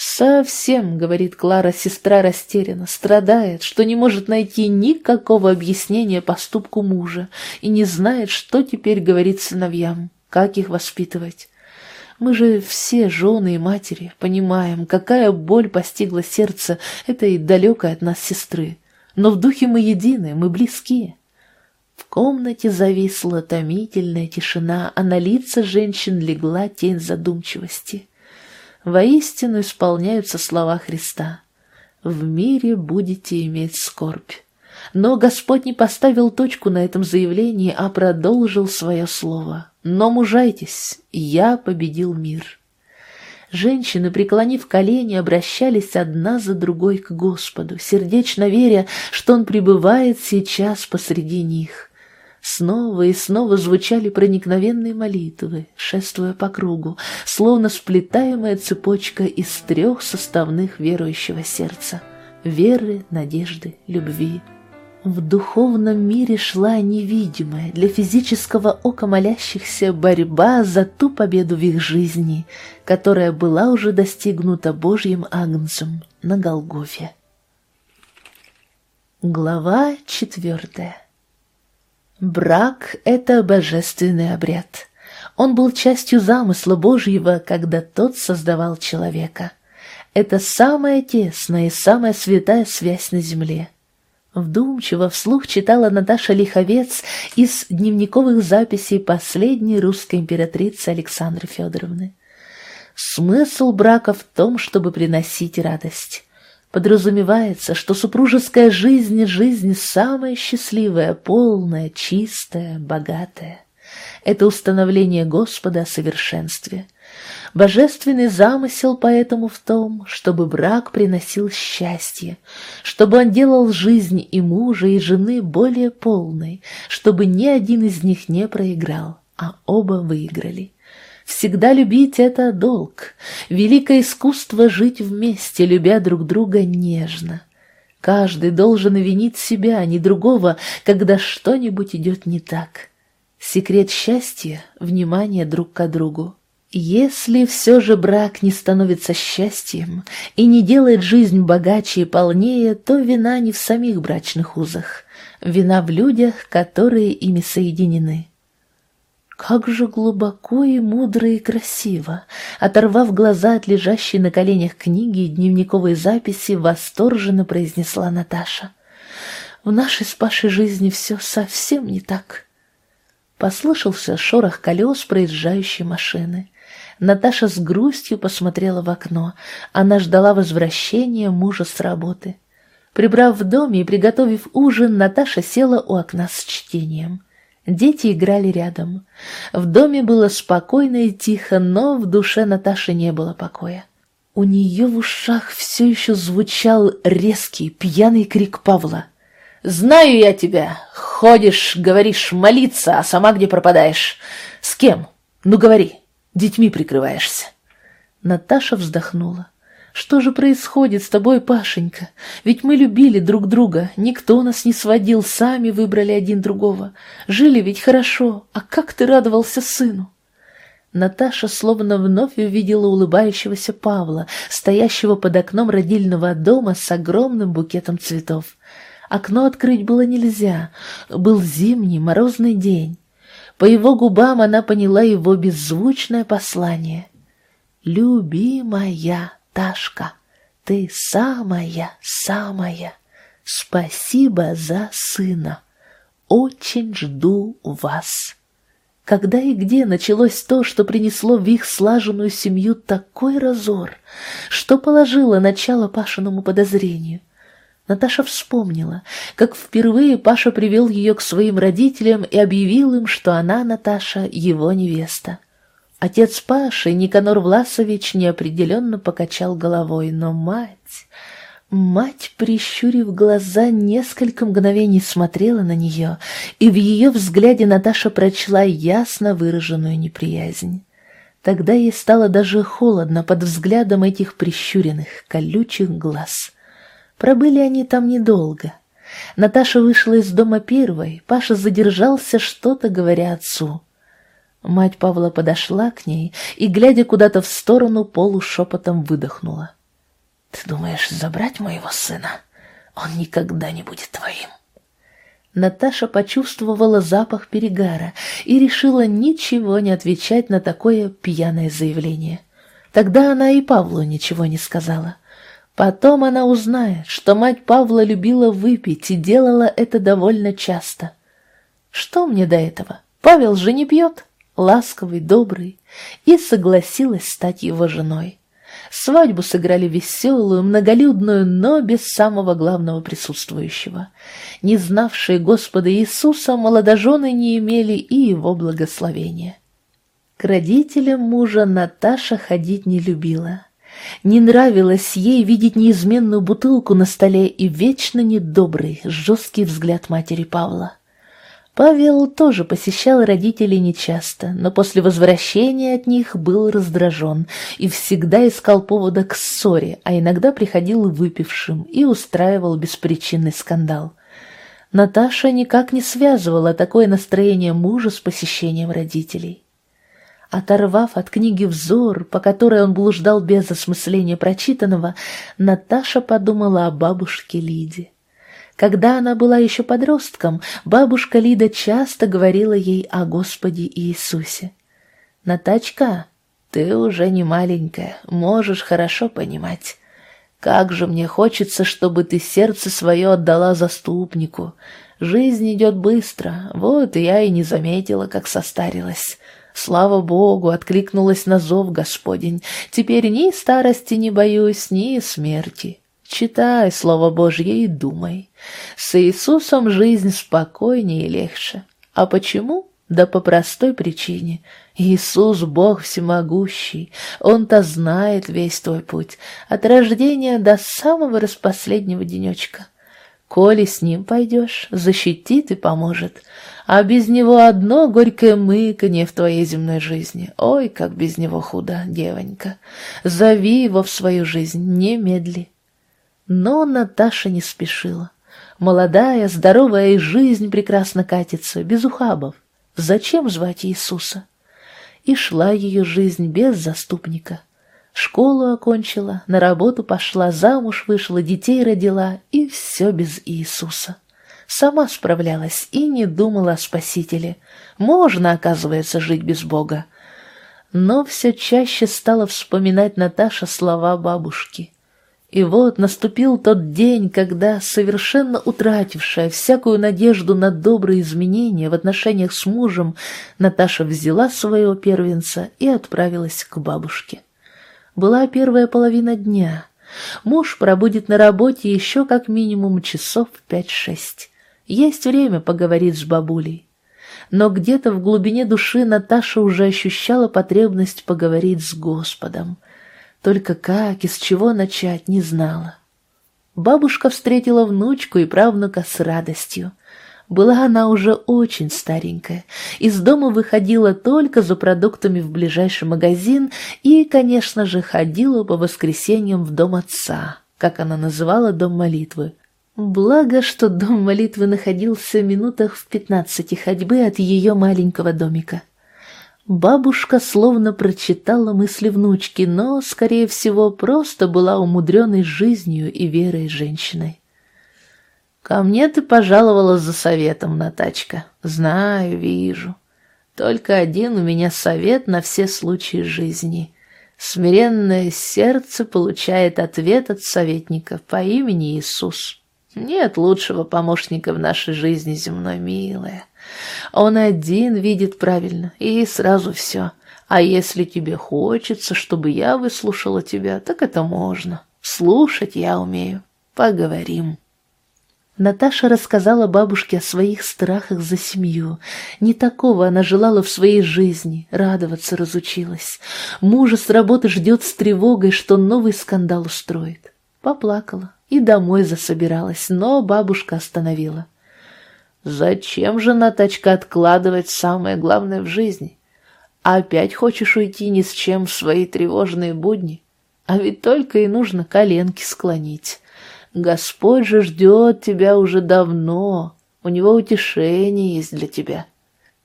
«Совсем, — говорит Клара, — сестра растеряна, страдает, что не может найти никакого объяснения поступку мужа и не знает, что теперь говорить сыновьям, как их воспитывать. Мы же все жены и матери понимаем, какая боль постигла сердце этой далекой от нас сестры, но в духе мы едины, мы близкие. В комнате зависла томительная тишина, а на лица женщин легла тень задумчивости. Воистину исполняются слова Христа. «В мире будете иметь скорбь». Но Господь не поставил точку на этом заявлении, а продолжил свое слово. «Но мужайтесь, я победил мир». Женщины, преклонив колени, обращались одна за другой к Господу, сердечно веря, что Он пребывает сейчас посреди них. Снова и снова звучали проникновенные молитвы, шествуя по кругу, словно сплетаемая цепочка из трех составных верующего сердца — веры, надежды, любви. В духовном мире шла невидимая для физического ока молящихся борьба за ту победу в их жизни, которая была уже достигнута Божьим Агнцем на Голгофе. Глава четвертая Брак — это божественный обряд. Он был частью замысла Божьего, когда тот создавал человека. Это самая тесная и самая святая связь на земле. Вдумчиво вслух читала Наташа Лиховец из дневниковых записей последней русской императрицы Александры Федоровны. Смысл брака в том, чтобы приносить радость. Подразумевается, что супружеская жизнь – жизнь самая счастливая, полная, чистая, богатая. Это установление Господа о совершенстве. Божественный замысел поэтому в том, чтобы брак приносил счастье, чтобы он делал жизнь и мужа, и жены более полной, чтобы ни один из них не проиграл, а оба выиграли. Всегда любить — это долг. Великое искусство жить вместе, любя друг друга нежно. Каждый должен винить себя, а не другого, когда что-нибудь идет не так. Секрет счастья — внимание друг к другу. Если все же брак не становится счастьем и не делает жизнь богаче и полнее, то вина не в самих брачных узах, вина в людях, которые ими соединены. Как же глубоко и мудро и красиво! Оторвав глаза от лежащей на коленях книги и дневниковой записи, восторженно произнесла Наташа. В нашей с Пашей жизни все совсем не так. Послышался шорох колес проезжающей машины. Наташа с грустью посмотрела в окно. Она ждала возвращения мужа с работы. Прибрав в доме и приготовив ужин, Наташа села у окна с чтением. Дети играли рядом. В доме было спокойно и тихо, но в душе Наташи не было покоя. У нее в ушах все еще звучал резкий, пьяный крик Павла. «Знаю я тебя! Ходишь, говоришь, молиться, а сама где пропадаешь? С кем? Ну говори, детьми прикрываешься!» Наташа вздохнула. Что же происходит с тобой, Пашенька? Ведь мы любили друг друга, никто нас не сводил, сами выбрали один другого. Жили ведь хорошо, а как ты радовался сыну?» Наташа словно вновь увидела улыбающегося Павла, стоящего под окном родильного дома с огромным букетом цветов. Окно открыть было нельзя, был зимний морозный день. По его губам она поняла его беззвучное послание. «Любимая!» Ташка, ты самая, самая. Спасибо за сына. Очень жду вас. Когда и где началось то, что принесло в их слаженную семью такой разор, что положило начало Пашиному подозрению? Наташа вспомнила, как впервые Паша привел ее к своим родителям и объявил им, что она, Наташа, его невеста. Отец Паши, Никанор Власович, неопределенно покачал головой, но мать... Мать, прищурив глаза, несколько мгновений смотрела на нее, и в ее взгляде Наташа прочла ясно выраженную неприязнь. Тогда ей стало даже холодно под взглядом этих прищуренных, колючих глаз. Пробыли они там недолго. Наташа вышла из дома первой, Паша задержался, что-то говоря отцу. Мать Павла подошла к ней и, глядя куда-то в сторону, полушепотом выдохнула. «Ты думаешь забрать моего сына? Он никогда не будет твоим». Наташа почувствовала запах перегара и решила ничего не отвечать на такое пьяное заявление. Тогда она и Павлу ничего не сказала. Потом она узнает, что мать Павла любила выпить и делала это довольно часто. Что мне до этого? Павел же не пьет ласковый, добрый, и согласилась стать его женой. Свадьбу сыграли веселую, многолюдную, но без самого главного присутствующего. Не знавшие Господа Иисуса, молодожены не имели и его благословения. К родителям мужа Наташа ходить не любила. Не нравилось ей видеть неизменную бутылку на столе и вечно недобрый, жесткий взгляд матери Павла. Павел тоже посещал родителей нечасто, но после возвращения от них был раздражен и всегда искал повода к ссоре, а иногда приходил выпившим и устраивал беспричинный скандал. Наташа никак не связывала такое настроение мужа с посещением родителей. Оторвав от книги взор, по которой он блуждал без осмысления прочитанного, Наташа подумала о бабушке Лиде. Когда она была еще подростком, бабушка Лида часто говорила ей о Господе Иисусе. «Натачка, ты уже не маленькая, можешь хорошо понимать. Как же мне хочется, чтобы ты сердце свое отдала заступнику. Жизнь идет быстро, вот я и не заметила, как состарилась». Слава Богу, откликнулась на зов Господень. Теперь ни старости не боюсь, ни смерти. Читай Слово Божье и думай. С Иисусом жизнь спокойнее и легче. А почему? Да по простой причине. Иисус — Бог всемогущий. Он-то знает весь твой путь, от рождения до самого распоследнего денечка. Коли с ним пойдешь, защитит и поможет. А без него одно горькое мыканье в твоей земной жизни. Ой, как без него худо, девонька. Зови его в свою жизнь, немедли. Но Наташа не спешила. Молодая, здоровая и жизнь прекрасно катится, без ухабов. Зачем звать Иисуса? И шла ее жизнь без заступника. Школу окончила, на работу пошла, замуж вышла, детей родила, и все без Иисуса. Сама справлялась и не думала о Спасителе. Можно, оказывается, жить без Бога. Но все чаще стала вспоминать Наташа слова бабушки — и вот наступил тот день, когда, совершенно утратившая всякую надежду на добрые изменения в отношениях с мужем, Наташа взяла своего первенца и отправилась к бабушке. Была первая половина дня. Муж пробудет на работе еще как минимум часов пять-шесть. Есть время поговорить с бабулей. Но где-то в глубине души Наташа уже ощущала потребность поговорить с Господом — только как и с чего начать не знала. Бабушка встретила внучку и правнука с радостью. Была она уже очень старенькая, из дома выходила только за продуктами в ближайший магазин и, конечно же, ходила по воскресеньям в дом отца, как она называла дом молитвы. Благо, что дом молитвы находился в минутах в пятнадцати ходьбы от ее маленького домика. Бабушка словно прочитала мысли внучки, но, скорее всего, просто была умудренной жизнью и верой женщиной. «Ко мне ты пожаловала за советом, Натачка. Знаю, вижу. Только один у меня совет на все случаи жизни. Смиренное сердце получает ответ от советника по имени Иисус. Нет лучшего помощника в нашей жизни земной, милая. Он один видит правильно, и сразу все. А если тебе хочется, чтобы я выслушала тебя, так это можно. Слушать я умею. Поговорим. Наташа рассказала бабушке о своих страхах за семью. Не такого она желала в своей жизни, радоваться разучилась. Мужа с работы ждет с тревогой, что новый скандал устроит. Поплакала и домой засобиралась, но бабушка остановила. «Зачем же, Натачка, откладывать самое главное в жизни? Опять хочешь уйти ни с чем в свои тревожные будни? А ведь только и нужно коленки склонить». Господь же ждет тебя уже давно, у него утешение есть для тебя».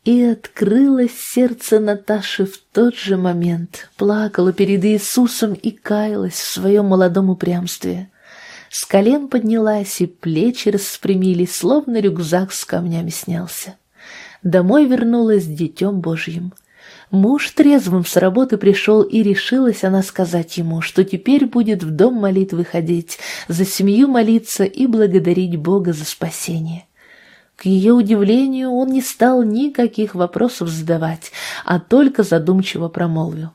И открылось сердце Наташи в тот же момент, плакала перед Иисусом и каялась в своем молодом упрямстве. С колен поднялась, и плечи распрямились, словно рюкзак с камнями снялся. Домой вернулась детем Божьим — Муж трезвым с работы пришел, и решилась она сказать ему, что теперь будет в дом молитвы ходить, за семью молиться и благодарить Бога за спасение. К ее удивлению, он не стал никаких вопросов задавать, а только задумчиво промолвил.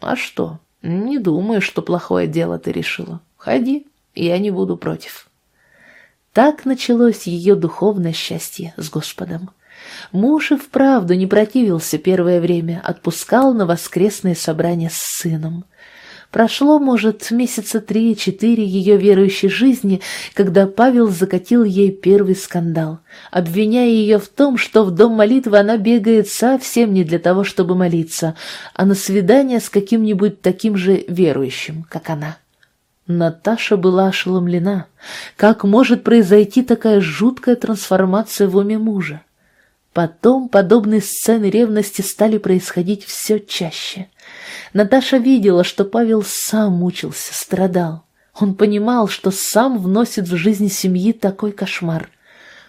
«А что? Не думаю, что плохое дело ты решила. Ходи, я не буду против». Так началось ее духовное счастье с Господом. Муж и вправду не противился первое время, отпускал на воскресные собрания с сыном. Прошло, может, месяца три-четыре ее верующей жизни, когда Павел закатил ей первый скандал, обвиняя ее в том, что в дом молитвы она бегает совсем не для того, чтобы молиться, а на свидание с каким-нибудь таким же верующим, как она. Наташа была ошеломлена. Как может произойти такая жуткая трансформация в уме мужа? Потом подобные сцены ревности стали происходить все чаще. Наташа видела, что Павел сам мучился, страдал. Он понимал, что сам вносит в жизнь семьи такой кошмар.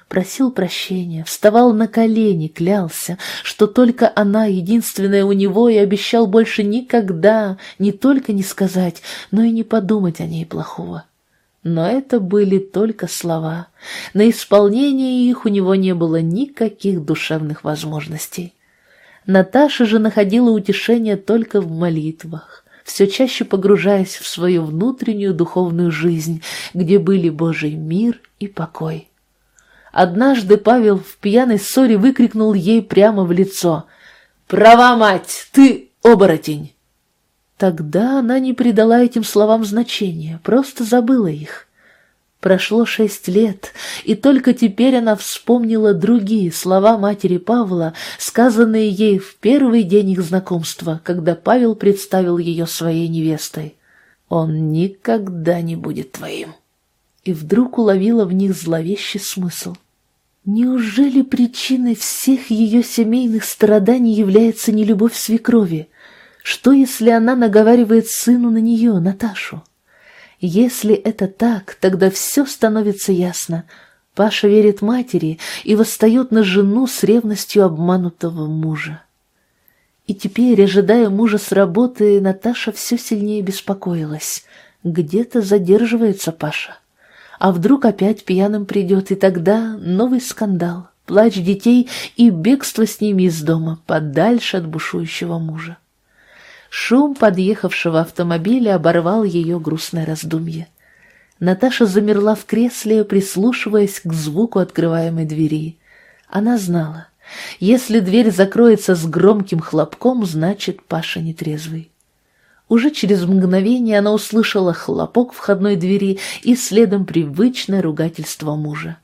Просил прощения, вставал на колени, клялся, что только она единственная у него и обещал больше никогда не только не сказать, но и не подумать о ней плохого. Но это были только слова. На исполнение их у него не было никаких душевных возможностей. Наташа же находила утешение только в молитвах, все чаще погружаясь в свою внутреннюю духовную жизнь, где были Божий мир и покой. Однажды Павел в пьяной ссоре выкрикнул ей прямо в лицо «Права, мать, ты оборотень!» Тогда она не придала этим словам значения, просто забыла их. Прошло шесть лет, и только теперь она вспомнила другие слова матери Павла, сказанные ей в первый день их знакомства, когда Павел представил ее своей невестой. «Он никогда не будет твоим». И вдруг уловила в них зловещий смысл. Неужели причиной всех ее семейных страданий является не любовь свекрови? Что, если она наговаривает сыну на нее, Наташу? Если это так, тогда все становится ясно. Паша верит матери и восстает на жену с ревностью обманутого мужа. И теперь, ожидая мужа с работы, Наташа все сильнее беспокоилась. Где-то задерживается Паша. А вдруг опять пьяным придет, и тогда новый скандал, плач детей и бегство с ними из дома, подальше от бушующего мужа. Шум подъехавшего автомобиля оборвал ее грустное раздумье. Наташа замерла в кресле, прислушиваясь к звуку открываемой двери. Она знала, если дверь закроется с громким хлопком, значит, Паша нетрезвый. Уже через мгновение она услышала хлопок входной двери и следом привычное ругательство мужа.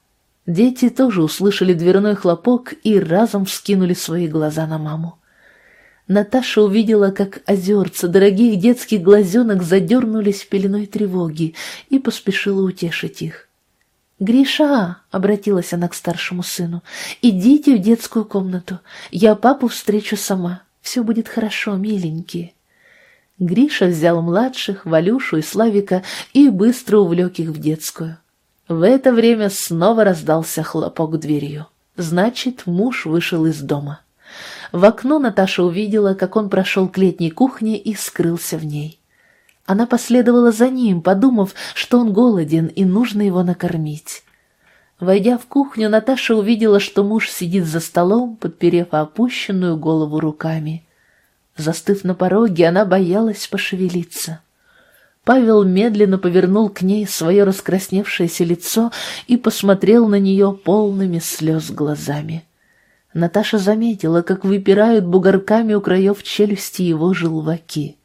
Дети тоже услышали дверной хлопок и разом вскинули свои глаза на маму. Наташа увидела, как озерца дорогих детских глазенок задернулись пеленой тревоги и поспешила утешить их. «Гриша!» — обратилась она к старшему сыну. «Идите в детскую комнату. Я папу встречу сама. Все будет хорошо, миленькие». Гриша взял младших, Валюшу и Славика, и быстро увлек их в детскую. В это время снова раздался хлопок дверью. Значит, муж вышел из дома. В окно Наташа увидела, как он прошел к летней кухне и скрылся в ней. Она последовала за ним, подумав, что он голоден и нужно его накормить. Войдя в кухню, Наташа увидела, что муж сидит за столом, подперев опущенную голову руками. Застыв на пороге, она боялась пошевелиться. Павел медленно повернул к ней свое раскрасневшееся лицо и посмотрел на нее полными слез глазами. Наташа заметила, как выпирают бугорками у краев челюсти его желваки.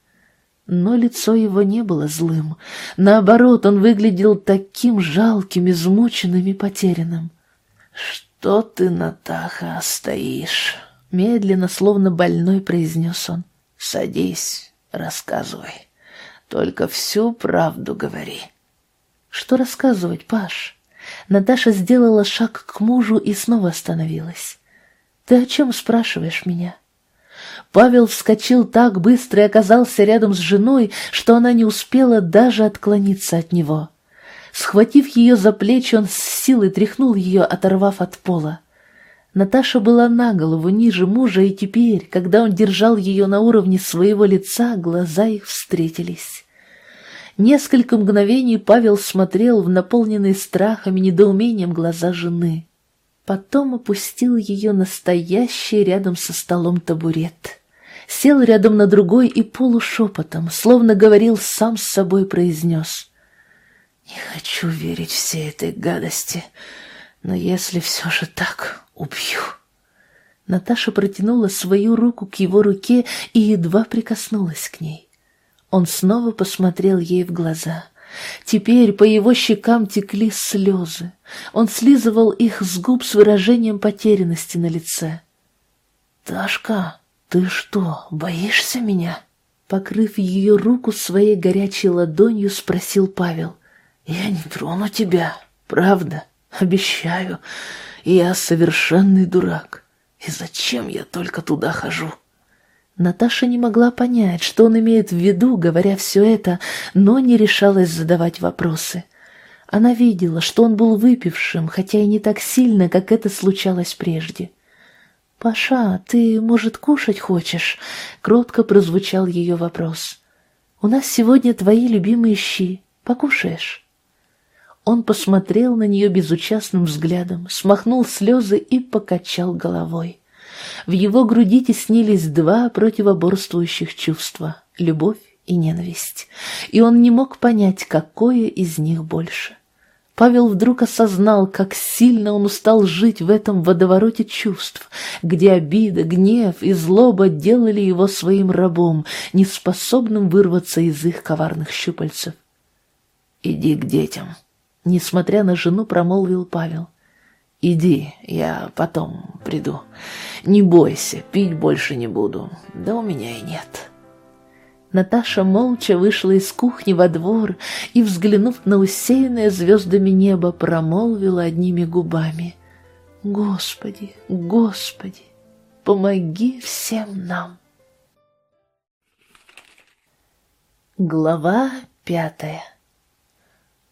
Но лицо его не было злым. Наоборот, он выглядел таким жалким, измученным и потерянным. «Что ты, Натаха, стоишь?» Медленно, словно больной, произнес он. «Садись, рассказывай. Только всю правду говори». «Что рассказывать, Паш?» Наташа сделала шаг к мужу и снова остановилась. «Ты о чем спрашиваешь меня?» Павел вскочил так быстро и оказался рядом с женой, что она не успела даже отклониться от него. Схватив ее за плечи, он с силой тряхнул ее, оторвав от пола. Наташа была на голову ниже мужа, и теперь, когда он держал ее на уровне своего лица, глаза их встретились. Несколько мгновений Павел смотрел в наполненные страхом и недоумением глаза жены. Потом опустил ее настоящий рядом со столом табурет. Сел рядом на другой и полушепотом, словно говорил сам с собой, произнес. «Не хочу верить всей этой гадости, но если все же так, убью». Наташа протянула свою руку к его руке и едва прикоснулась к ней. Он снова посмотрел ей в глаза — Теперь по его щекам текли слезы. Он слизывал их с губ с выражением потерянности на лице. «Ташка, ты что, боишься меня?» Покрыв ее руку своей горячей ладонью, спросил Павел. «Я не трону тебя, правда, обещаю. Я совершенный дурак. И зачем я только туда хожу?» Наташа не могла понять, что он имеет в виду, говоря все это, но не решалась задавать вопросы. Она видела, что он был выпившим, хотя и не так сильно, как это случалось прежде. «Паша, ты, может, кушать хочешь?» — кротко прозвучал ее вопрос. «У нас сегодня твои любимые щи. Покушаешь?» Он посмотрел на нее безучастным взглядом, смахнул слезы и покачал головой. В его груди теснились два противоборствующих чувства — любовь и ненависть, и он не мог понять, какое из них больше. Павел вдруг осознал, как сильно он устал жить в этом водовороте чувств, где обида, гнев и злоба делали его своим рабом, неспособным вырваться из их коварных щупальцев. «Иди к детям», — несмотря на жену, промолвил Павел. «Иди, я потом приду. Не бойся, пить больше не буду. Да у меня и нет». Наташа молча вышла из кухни во двор и, взглянув на усеянное звездами небо, промолвила одними губами. «Господи, Господи, помоги всем нам!» Глава пятая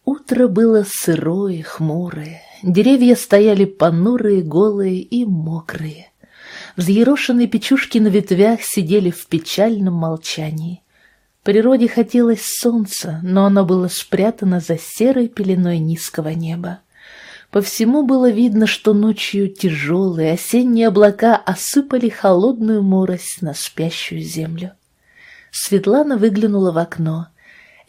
Утро было сырое, хмурое, деревья стояли понурые, голые и мокрые. Взъерошенные печушки на ветвях сидели в печальном молчании. Природе хотелось солнца, но оно было спрятано за серой пеленой низкого неба. По всему было видно, что ночью тяжелые осенние облака осыпали холодную морось на спящую землю. Светлана выглянула в окно —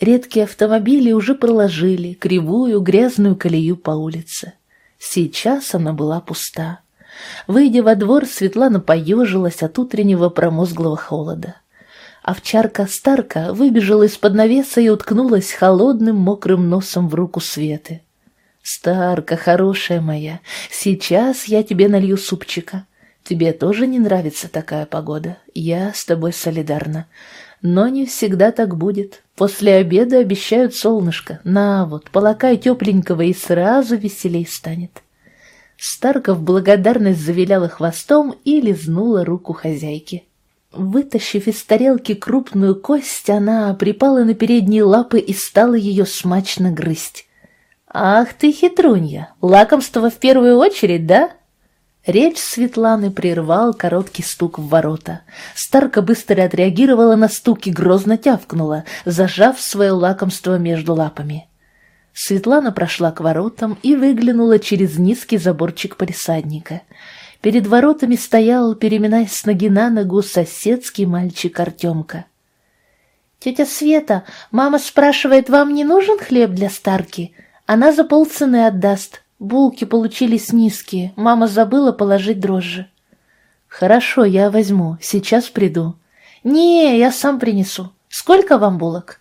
Редкие автомобили уже проложили кривую грязную колею по улице. Сейчас она была пуста. Выйдя во двор, Светлана поежилась от утреннего промозглого холода. Овчарка-старка выбежала из-под навеса и уткнулась холодным мокрым носом в руку Светы. «Старка, хорошая моя, сейчас я тебе налью супчика. Тебе тоже не нравится такая погода? Я с тобой солидарна. Но не всегда так будет. После обеда обещают солнышко. На вот, полакай тепленького, и сразу веселей станет. Старка в благодарность завиляла хвостом и лизнула руку хозяйки. Вытащив из тарелки крупную кость, она припала на передние лапы и стала ее смачно грызть. «Ах ты хитрунья! Лакомство в первую очередь, да?» Речь Светланы прервал короткий стук в ворота. Старка быстро отреагировала на стук и грозно тявкнула, зажав свое лакомство между лапами. Светлана прошла к воротам и выглянула через низкий заборчик полисадника. Перед воротами стоял, переминаясь с ноги на ногу, соседский мальчик Артемка. «Тетя Света, мама спрашивает, вам не нужен хлеб для Старки? Она за полцены отдаст. Булки получились низкие, мама забыла положить дрожжи». «Хорошо, я возьму, сейчас приду». «Не, я сам принесу. Сколько вам булок?»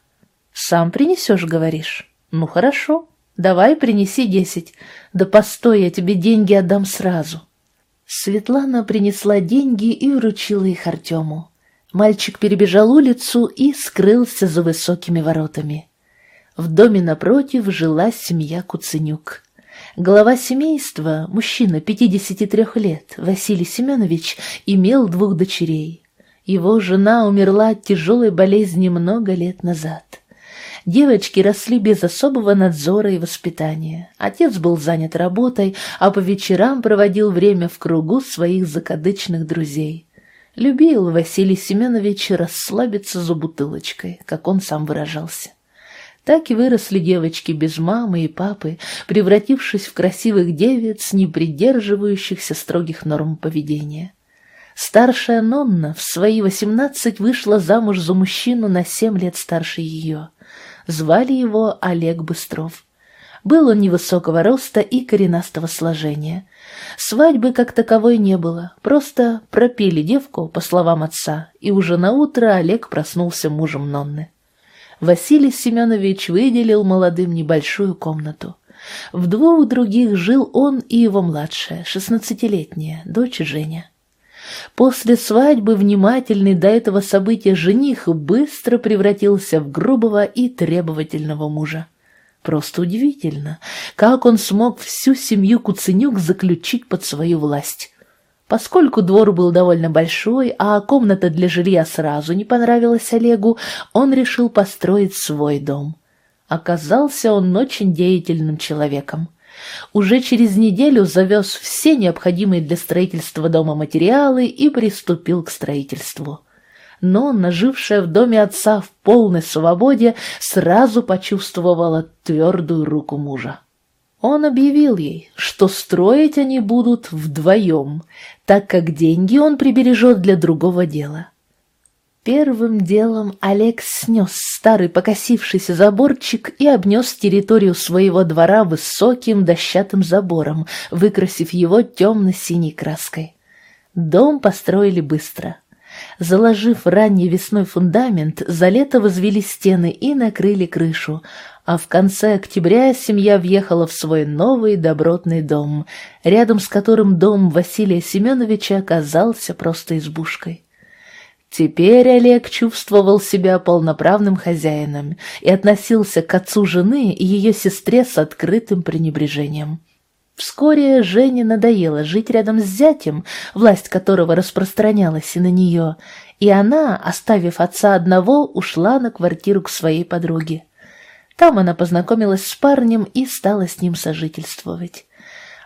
«Сам принесешь, говоришь? Ну, хорошо. Давай принеси десять. Да постой, я тебе деньги отдам сразу». Светлана принесла деньги и вручила их Артему. Мальчик перебежал улицу и скрылся за высокими воротами. В доме напротив жила семья Куценюк. Глава семейства, мужчина 53 лет, Василий Семенович, имел двух дочерей. Его жена умерла от тяжелой болезни много лет назад. Девочки росли без особого надзора и воспитания. Отец был занят работой, а по вечерам проводил время в кругу своих закадычных друзей. Любил Василий Семенович расслабиться за бутылочкой, как он сам выражался. Так и выросли девочки без мамы и папы, превратившись в красивых девиц, не придерживающихся строгих норм поведения. Старшая Нонна в свои восемнадцать вышла замуж за мужчину на семь лет старше ее. Звали его Олег Быстров. Был он невысокого роста и коренастого сложения. Свадьбы как таковой не было, просто пропили девку, по словам отца, и уже на утро Олег проснулся мужем Нонны. Василий Семенович выделил молодым небольшую комнату. В двух других жил он и его младшая, шестнадцатилетняя, дочь Женя. После свадьбы внимательный до этого события жених быстро превратился в грубого и требовательного мужа. Просто удивительно, как он смог всю семью Куценюк заключить под свою власть. Поскольку двор был довольно большой, а комната для жилья сразу не понравилась Олегу, он решил построить свой дом. Оказался он очень деятельным человеком. Уже через неделю завез все необходимые для строительства дома материалы и приступил к строительству. Но, нажившая в доме отца в полной свободе, сразу почувствовала твердую руку мужа. Он объявил ей, что строить они будут вдвоем, так как деньги он прибережет для другого дела. Первым делом Олег снес старый покосившийся заборчик и обнес территорию своего двора высоким дощатым забором, выкрасив его темно-синей краской. Дом построили быстро. Заложив ранней весной фундамент, за лето возвели стены и накрыли крышу, а в конце октября семья въехала в свой новый добротный дом, рядом с которым дом Василия Семеновича оказался просто избушкой. Теперь Олег чувствовал себя полноправным хозяином и относился к отцу жены и ее сестре с открытым пренебрежением. Вскоре Жене надоело жить рядом с зятем, власть которого распространялась и на нее, и она, оставив отца одного, ушла на квартиру к своей подруге. Там она познакомилась с парнем и стала с ним сожительствовать.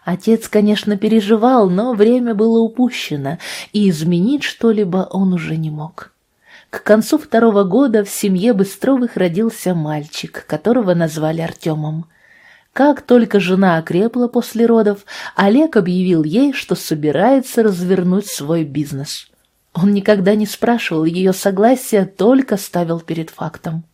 Отец, конечно, переживал, но время было упущено, и изменить что-либо он уже не мог. К концу второго года в семье Быстровых родился мальчик, которого назвали Артемом. Как только жена окрепла после родов, Олег объявил ей, что собирается развернуть свой бизнес. Он никогда не спрашивал ее согласия, только ставил перед фактом.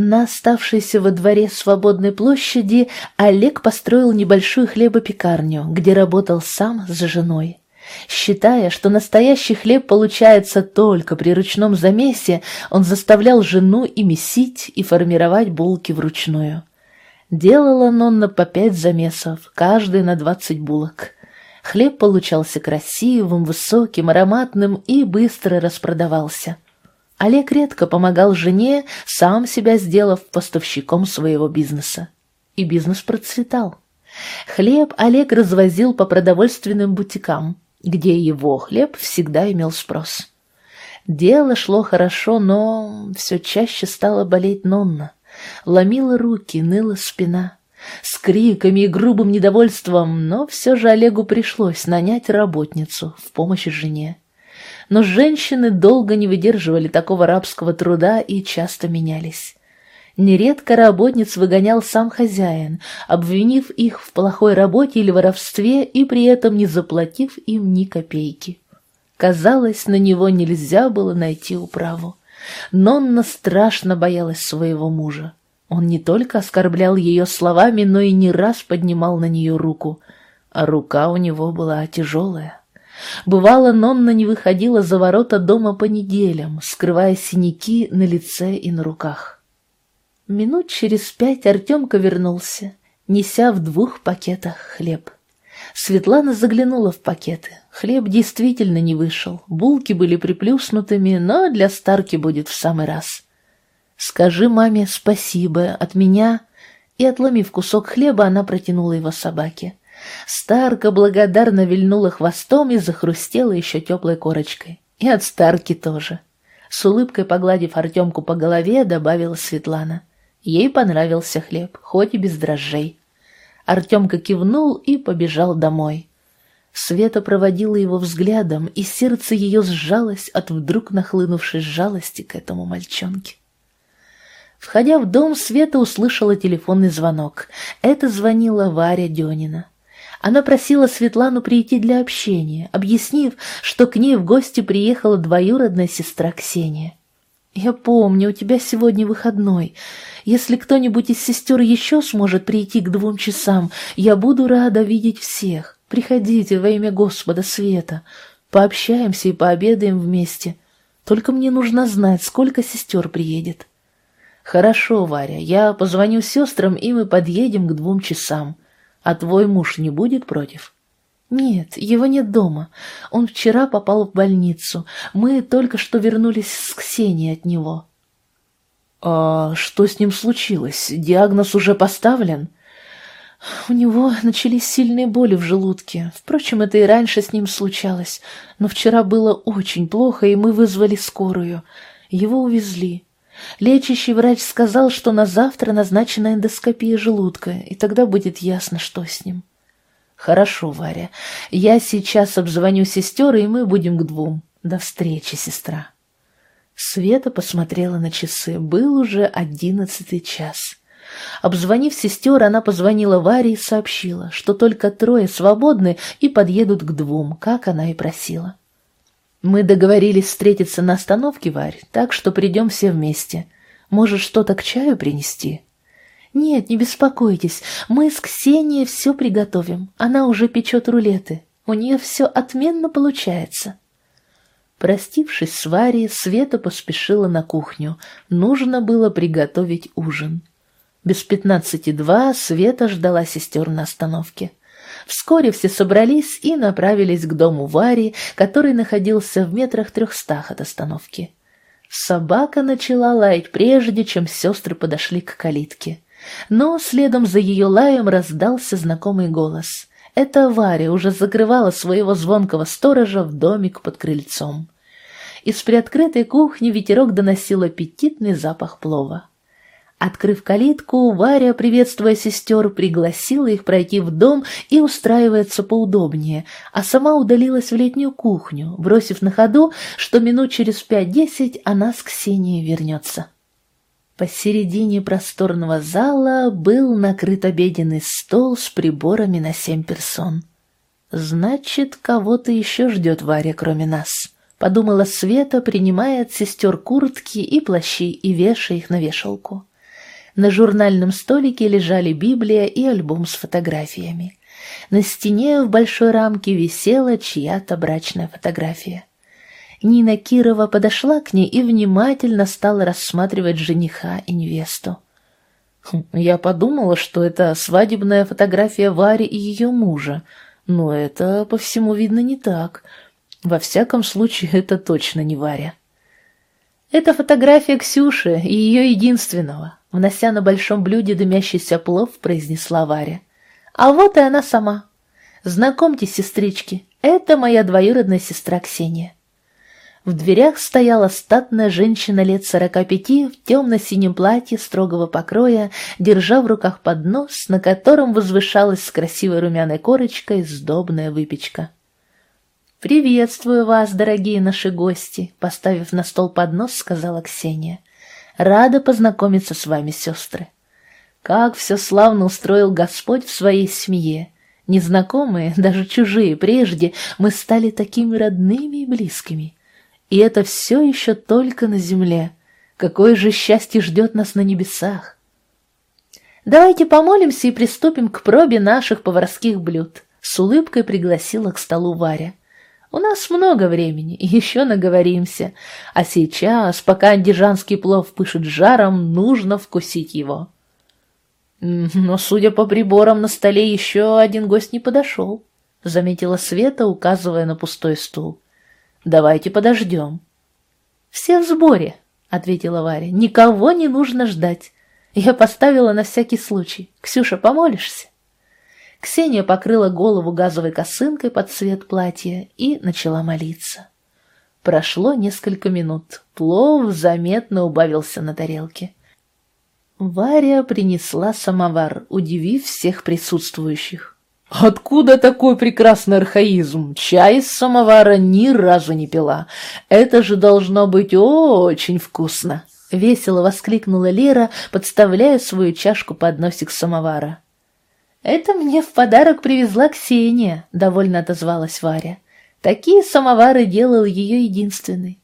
На оставшейся во дворе свободной площади Олег построил небольшую хлебопекарню, где работал сам с женой. Считая, что настоящий хлеб получается только при ручном замесе, он заставлял жену и месить, и формировать булки вручную. Делала Нонна по пять замесов, каждый на двадцать булок. Хлеб получался красивым, высоким, ароматным и быстро распродавался. Олег редко помогал жене, сам себя сделав поставщиком своего бизнеса. И бизнес процветал. Хлеб Олег развозил по продовольственным бутикам, где его хлеб всегда имел спрос. Дело шло хорошо, но все чаще стало болеть Нонна. Ломила руки, ныла спина. С криками и грубым недовольством, но все же Олегу пришлось нанять работницу в помощь жене но женщины долго не выдерживали такого рабского труда и часто менялись. Нередко работниц выгонял сам хозяин, обвинив их в плохой работе или воровстве и при этом не заплатив им ни копейки. Казалось, на него нельзя было найти управу. Нонна страшно боялась своего мужа. Он не только оскорблял ее словами, но и не раз поднимал на нее руку, а рука у него была тяжелая. Бывало, Нонна не выходила за ворота дома по неделям, скрывая синяки на лице и на руках. Минут через пять Артемка вернулся, неся в двух пакетах хлеб. Светлана заглянула в пакеты. Хлеб действительно не вышел, булки были приплюснутыми, но для Старки будет в самый раз. «Скажи маме спасибо от меня», и, отломив кусок хлеба, она протянула его собаке. Старка благодарно вильнула хвостом и захрустела еще теплой корочкой. И от Старки тоже. С улыбкой погладив Артемку по голове, добавила Светлана. Ей понравился хлеб, хоть и без дрожжей. Артемка кивнул и побежал домой. Света проводила его взглядом, и сердце ее сжалось от вдруг нахлынувшей жалости к этому мальчонке. Входя в дом, Света услышала телефонный звонок. Это звонила Варя Денина. Она просила Светлану прийти для общения, объяснив, что к ней в гости приехала двоюродная сестра Ксения. «Я помню, у тебя сегодня выходной. Если кто-нибудь из сестер еще сможет прийти к двум часам, я буду рада видеть всех. Приходите во имя Господа Света. Пообщаемся и пообедаем вместе. Только мне нужно знать, сколько сестер приедет». «Хорошо, Варя, я позвоню сестрам, и мы подъедем к двум часам. А твой муж не будет против?» «Нет, его нет дома. Он вчера попал в больницу. Мы только что вернулись с Ксенией от него». «А что с ним случилось? Диагноз уже поставлен?» У него начались сильные боли в желудке. Впрочем, это и раньше с ним случалось. Но вчера было очень плохо, и мы вызвали скорую. Его увезли. Лечащий врач сказал, что на завтра назначена эндоскопия желудка, и тогда будет ясно, что с ним. Хорошо, Варя. Я сейчас обзвоню сестер, и мы будем к двум. До встречи, сестра. Света посмотрела на часы. Был уже одиннадцатый час. Обзвонив сестер, она позвонила Варе и сообщила, что только трое свободны и подъедут к двум, как она и просила. Мы договорились встретиться на остановке, Варь, так что придем все вместе. Может, что-то к чаю принести?» «Нет, не беспокойтесь, мы с Ксенией все приготовим. Она уже печет рулеты. У нее все отменно получается». Простившись с Варей, Света поспешила на кухню. Нужно было приготовить ужин. Без пятнадцати два Света ждала сестер на остановке. Вскоре все собрались и направились к дому Вари, который находился в метрах трехстах от остановки. Собака начала лаять прежде, чем сестры подошли к калитке. Но следом за ее лаем раздался знакомый голос. Это Варя уже закрывала своего звонкого сторожа в домик под крыльцом. Из приоткрытой кухни ветерок доносил аппетитный запах плова. Открыв калитку, Варя, приветствуя сестер, пригласила их пройти в дом и устраиваться поудобнее, а сама удалилась в летнюю кухню, бросив на ходу, что минут через пять-десять она с Ксенией вернется. Посередине просторного зала был накрыт обеденный стол с приборами на семь персон. «Значит, кого-то еще ждет Варя, кроме нас», — подумала Света, принимая от сестер куртки и плащи и вешая их на вешалку. На журнальном столике лежали Библия и альбом с фотографиями. На стене в большой рамке висела чья-то брачная фотография. Нина Кирова подошла к ней и внимательно стала рассматривать жениха и невесту. Я подумала, что это свадебная фотография Вари и ее мужа, но это, по всему видно, не так. Во всяком случае, это точно не Варя. Это фотография Ксюши и ее единственного. Внося на большом блюде дымящийся плов, произнесла Варя. А вот и она сама. Знакомьтесь, сестрички, это моя двоюродная сестра Ксения. В дверях стояла статная женщина лет сорока пяти в темно-синем платье строгого покроя, держа в руках поднос, на котором возвышалась с красивой румяной корочкой сдобная выпечка. «Приветствую вас, дорогие наши гости», — поставив на стол поднос, сказала Ксения. Рада познакомиться с вами, сестры. Как все славно устроил Господь в своей семье. Незнакомые, даже чужие прежде, мы стали такими родными и близкими. И это все еще только на земле. Какое же счастье ждет нас на небесах! Давайте помолимся и приступим к пробе наших поварских блюд. С улыбкой пригласила к столу Варя. У нас много времени, еще наговоримся. А сейчас, пока андижанский плов пышет жаром, нужно вкусить его. Но, судя по приборам, на столе еще один гость не подошел, заметила Света, указывая на пустой стул. Давайте подождем. Все в сборе, ответила Варя. Никого не нужно ждать. Я поставила на всякий случай. Ксюша, помолишься? Ксения покрыла голову газовой косынкой под цвет платья и начала молиться. Прошло несколько минут. Плов заметно убавился на тарелке. Варя принесла самовар, удивив всех присутствующих. «Откуда такой прекрасный архаизм? Чай из самовара ни разу не пила. Это же должно быть очень вкусно!» Весело воскликнула Лера, подставляя свою чашку под носик самовара. «Это мне в подарок привезла Ксения», — довольно отозвалась Варя. «Такие самовары делал ее единственный».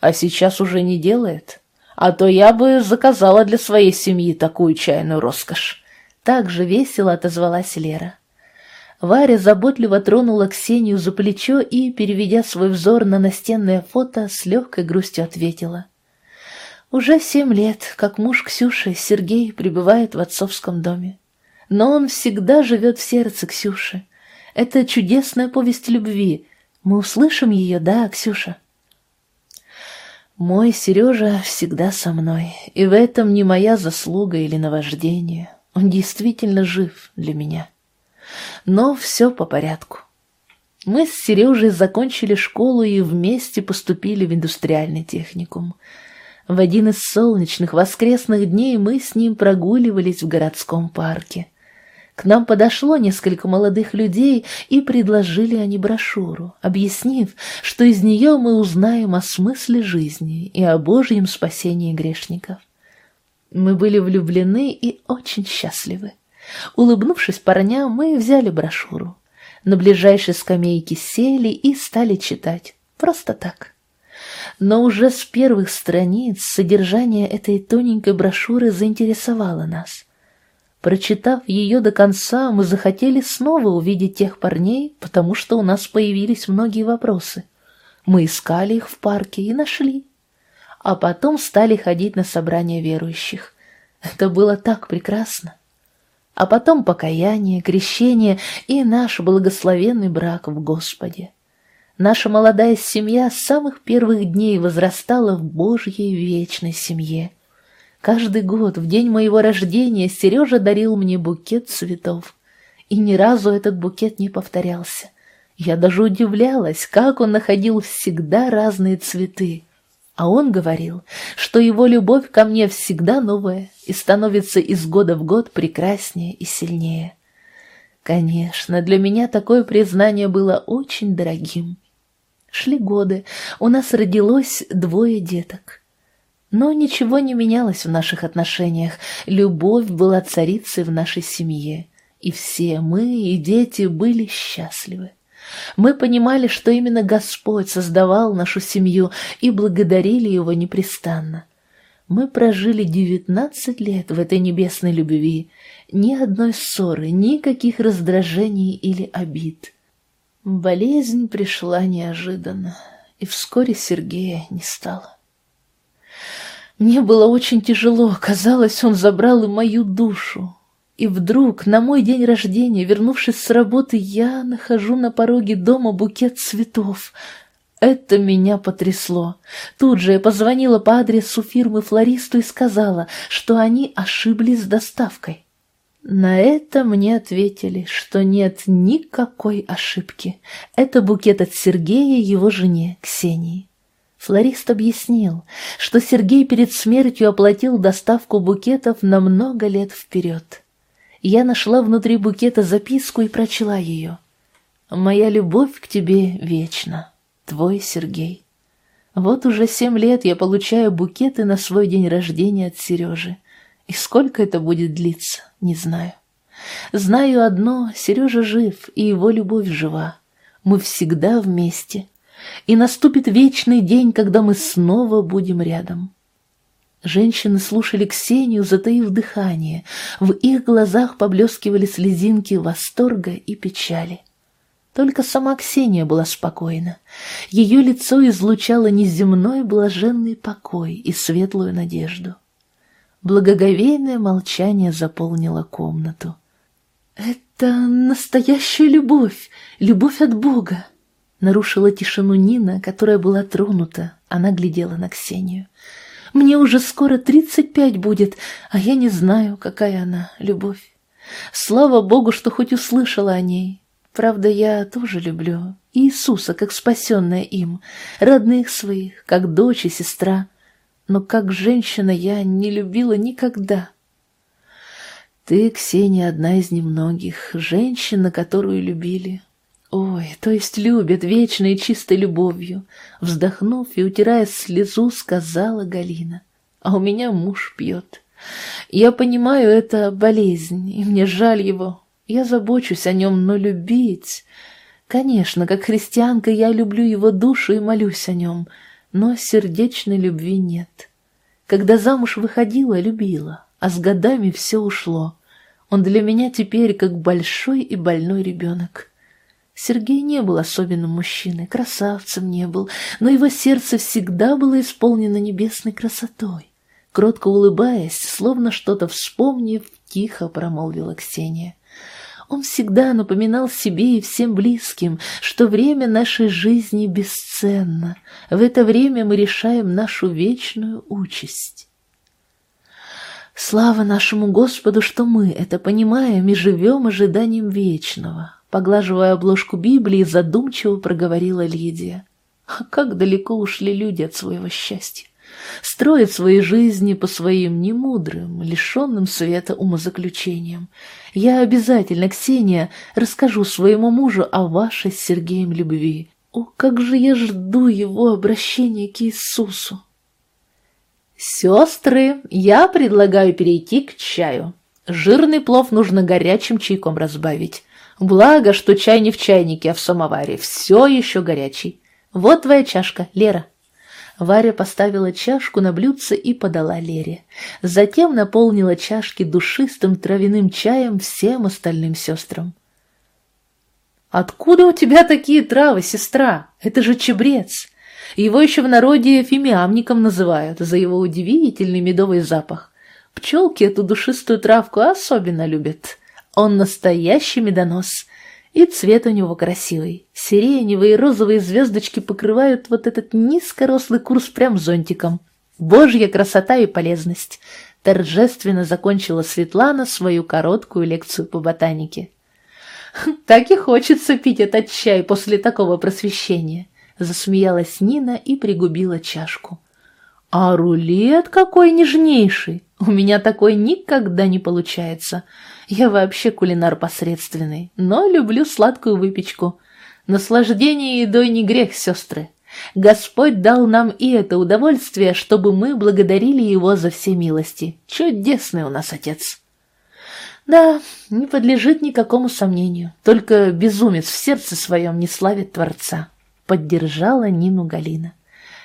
«А сейчас уже не делает? А то я бы заказала для своей семьи такую чайную роскошь». Так же весело отозвалась Лера. Варя заботливо тронула Ксению за плечо и, переведя свой взор на настенное фото, с легкой грустью ответила. «Уже семь лет, как муж Ксюши, Сергей, пребывает в отцовском доме но он всегда живет в сердце Ксюши. Это чудесная повесть любви. Мы услышим ее, да, Ксюша? Мой Сережа всегда со мной, и в этом не моя заслуга или наваждение. Он действительно жив для меня. Но все по порядку. Мы с Сережей закончили школу и вместе поступили в индустриальный техникум. В один из солнечных воскресных дней мы с ним прогуливались в городском парке. К нам подошло несколько молодых людей и предложили они брошюру, объяснив, что из нее мы узнаем о смысле жизни и о Божьем спасении грешников. Мы были влюблены и очень счастливы. Улыбнувшись парням, мы взяли брошюру. На ближайшей скамейке сели и стали читать. Просто так. Но уже с первых страниц содержание этой тоненькой брошюры заинтересовало нас. Прочитав ее до конца, мы захотели снова увидеть тех парней, потому что у нас появились многие вопросы. Мы искали их в парке и нашли. А потом стали ходить на собрания верующих. Это было так прекрасно. А потом покаяние, крещение и наш благословенный брак в Господе. Наша молодая семья с самых первых дней возрастала в Божьей вечной семье — Каждый год, в день моего рождения, Сережа дарил мне букет цветов. И ни разу этот букет не повторялся. Я даже удивлялась, как он находил всегда разные цветы. А он говорил, что его любовь ко мне всегда новая и становится из года в год прекраснее и сильнее. Конечно, для меня такое признание было очень дорогим. Шли годы, у нас родилось двое деток — но ничего не менялось в наших отношениях. Любовь была царицей в нашей семье. И все мы и дети были счастливы. Мы понимали, что именно Господь создавал нашу семью и благодарили Его непрестанно. Мы прожили девятнадцать лет в этой небесной любви, ни одной ссоры, никаких раздражений или обид. Болезнь пришла неожиданно, и вскоре Сергея не стало. Мне было очень тяжело, казалось, он забрал и мою душу. И вдруг, на мой день рождения, вернувшись с работы, я нахожу на пороге дома букет цветов. Это меня потрясло. Тут же я позвонила по адресу фирмы флористу и сказала, что они ошиблись с доставкой. На это мне ответили, что нет никакой ошибки. Это букет от Сергея его жене, Ксении. Флорист объяснил, что Сергей перед смертью оплатил доставку букетов на много лет вперед. Я нашла внутри букета записку и прочла ее. «Моя любовь к тебе вечна. Твой Сергей». Вот уже семь лет я получаю букеты на свой день рождения от Сережи. И сколько это будет длиться, не знаю. Знаю одно, Сережа жив, и его любовь жива. Мы всегда вместе — и наступит вечный день, когда мы снова будем рядом. Женщины слушали Ксению, затаив дыхание. В их глазах поблескивали слезинки восторга и печали. Только сама Ксения была спокойна. Ее лицо излучало неземной блаженный покой и светлую надежду. Благоговейное молчание заполнило комнату. «Это настоящая любовь, любовь от Бога!» Нарушила тишину Нина, которая была тронута. Она глядела на Ксению. Мне уже скоро тридцать пять будет, а я не знаю, какая она, любовь. Слава Богу, что хоть услышала о ней. Правда, я тоже люблю Иисуса, как спасенная им, родных своих, как дочь и сестра. Но как женщина я не любила никогда. Ты, Ксения, одна из немногих, женщин, на которую любили. Ой, то есть любят вечной чистой любовью. Вздохнув и утирая слезу, сказала Галина. А у меня муж пьет. Я понимаю, это болезнь, и мне жаль его. Я забочусь о нем, но любить... Конечно, как христианка я люблю его душу и молюсь о нем, но сердечной любви нет. Когда замуж выходила, любила, а с годами все ушло. Он для меня теперь как большой и больной ребенок. Сергей не был особенным мужчиной, красавцем не был, но его сердце всегда было исполнено небесной красотой. Кротко улыбаясь, словно что-то вспомнив, тихо промолвила Ксения. Он всегда напоминал себе и всем близким, что время нашей жизни бесценно. В это время мы решаем нашу вечную участь. Слава нашему Господу, что мы это понимаем и живем ожиданием вечного. Поглаживая обложку Библии, задумчиво проговорила Лидия. А как далеко ушли люди от своего счастья. Строят свои жизни по своим немудрым, лишенным света умозаключениям. Я обязательно, Ксения, расскажу своему мужу о вашей с Сергеем любви. О, как же я жду его обращения к Иисусу! «Сестры, я предлагаю перейти к чаю. Жирный плов нужно горячим чайком разбавить. Благо, что чай не в чайнике, а в самоваре. Все еще горячий. Вот твоя чашка, Лера. Варя поставила чашку на блюдце и подала Лере. Затем наполнила чашки душистым травяным чаем всем остальным сестрам. «Откуда у тебя такие травы, сестра? Это же чебрец. Его еще в народе фимиамником называют за его удивительный медовый запах. Пчелки эту душистую травку особенно любят. Он настоящий медонос. И цвет у него красивый. Сиреневые и розовые звездочки покрывают вот этот низкорослый курс прям зонтиком. Божья красота и полезность. Торжественно закончила Светлана свою короткую лекцию по ботанике. [laughs] «Так и хочется пить этот чай после такого просвещения», — засмеялась Нина и пригубила чашку. «А рулет какой нежнейший! У меня такой никогда не получается. Я вообще кулинар посредственный, но люблю сладкую выпечку. Наслаждение едой не грех, сестры. Господь дал нам и это удовольствие, чтобы мы благодарили Его за все милости. Чудесный у нас Отец. Да, не подлежит никакому сомнению. Только безумец в сердце своем не славит Творца. Поддержала Нину Галина.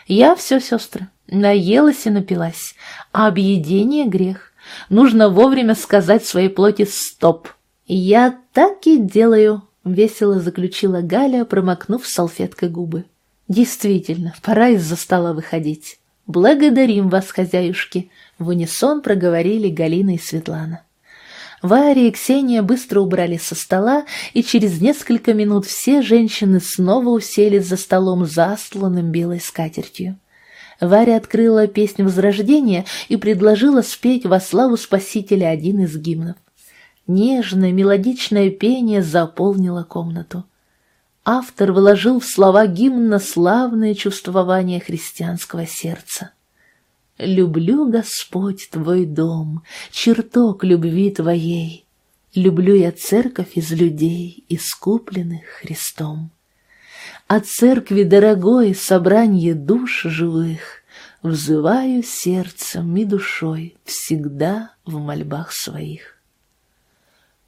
Я все, сестры, наелась и напилась, а объедение — грех. Нужно вовремя сказать своей плоти «стоп». «Я так и делаю», — весело заключила Галя, промокнув салфеткой губы. «Действительно, пора из-за стола выходить. Благодарим вас, хозяюшки», — в унисон проговорили Галина и Светлана. Варя и Ксения быстро убрали со стола, и через несколько минут все женщины снова уселись за столом, застланным белой скатертью. Варя открыла песню Возрождения и предложила спеть во славу Спасителя один из гимнов. Нежное мелодичное пение заполнило комнату. Автор вложил в слова гимна славное чувствование христианского сердца. «Люблю, Господь, Твой дом, чертог любви Твоей. Люблю я церковь из людей, искупленных Христом». О церкви дорогой собранье душ живых Взываю сердцем и душой Всегда в мольбах своих.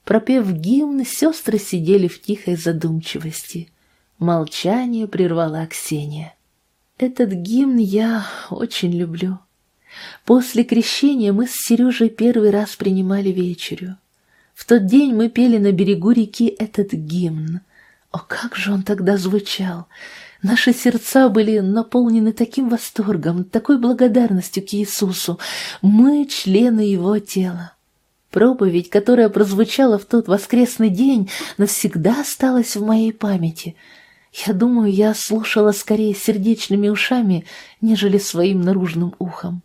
Пропев гимн, сестры сидели в тихой задумчивости. Молчание прервала Ксения. «Этот гимн я очень люблю. После крещения мы с Сережей первый раз принимали вечерю. В тот день мы пели на берегу реки этот гимн. О, как же он тогда звучал! Наши сердца были наполнены таким восторгом, такой благодарностью к Иисусу. Мы — члены Его тела. Проповедь, которая прозвучала в тот воскресный день, навсегда осталась в моей памяти. Я думаю, я слушала скорее сердечными ушами, нежели своим наружным ухом.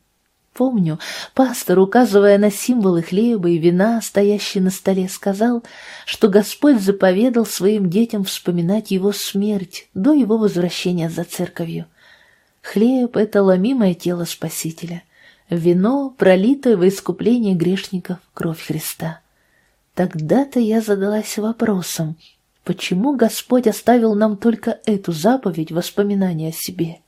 Помню, пастор, указывая на символы хлеба и вина, стоящие на столе, сказал, что Господь заповедал своим детям вспоминать его смерть до его возвращения за церковью. Хлеб — это ломимое тело Спасителя, вино, пролитое во искупление грешников кровь Христа. Тогда-то я задалась вопросом, почему Господь оставил нам только эту заповедь воспоминания о себе —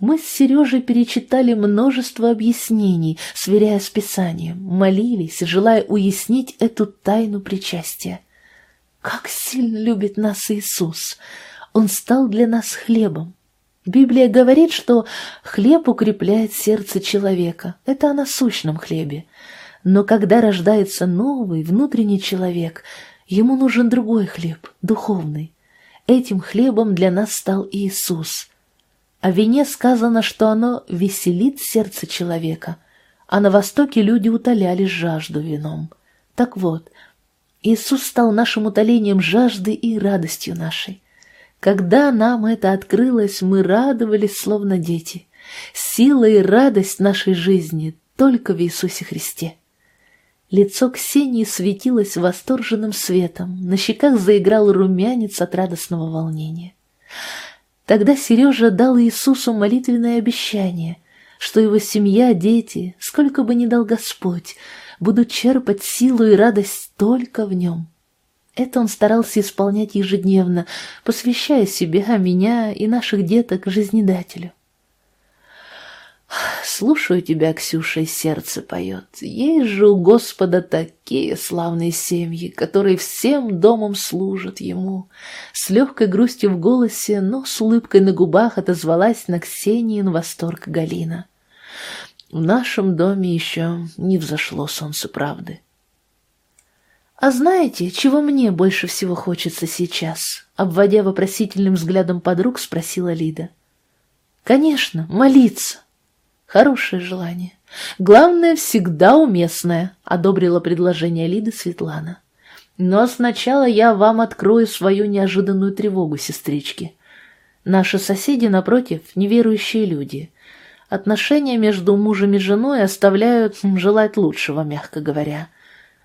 мы с Сережей перечитали множество объяснений, сверяя с Писанием, молились, желая уяснить эту тайну причастия. Как сильно любит нас Иисус! Он стал для нас хлебом. Библия говорит, что хлеб укрепляет сердце человека. Это о насущном хлебе. Но когда рождается новый, внутренний человек, ему нужен другой хлеб, духовный. Этим хлебом для нас стал Иисус – о вине сказано, что оно веселит сердце человека, а на Востоке люди утоляли жажду вином. Так вот, Иисус стал нашим утолением жажды и радостью нашей. Когда нам это открылось, мы радовались, словно дети. Сила и радость нашей жизни только в Иисусе Христе. Лицо Ксении светилось восторженным светом, на щеках заиграл румянец от радостного волнения. Тогда Сережа дал Иисусу молитвенное обещание, что его семья, дети, сколько бы ни дал Господь, будут черпать силу и радость только в нем. Это он старался исполнять ежедневно, посвящая себя, меня и наших деток жизнедателю. Слушаю тебя, Ксюша, и сердце поет. Есть же у Господа такие славные семьи, которые всем домом служат Ему. С легкой грустью в голосе, но с улыбкой на губах отозвалась на Ксении восторг Галина. В нашем доме еще не взошло солнце правды. «А знаете, чего мне больше всего хочется сейчас?» Обводя вопросительным взглядом подруг, спросила Лида. «Конечно, молиться!» Хорошее желание. Главное, всегда уместное, одобрила предложение Лиды Светлана. Но сначала я вам открою свою неожиданную тревогу, сестрички. Наши соседи, напротив, неверующие люди. Отношения между мужем и женой оставляют желать лучшего, мягко говоря.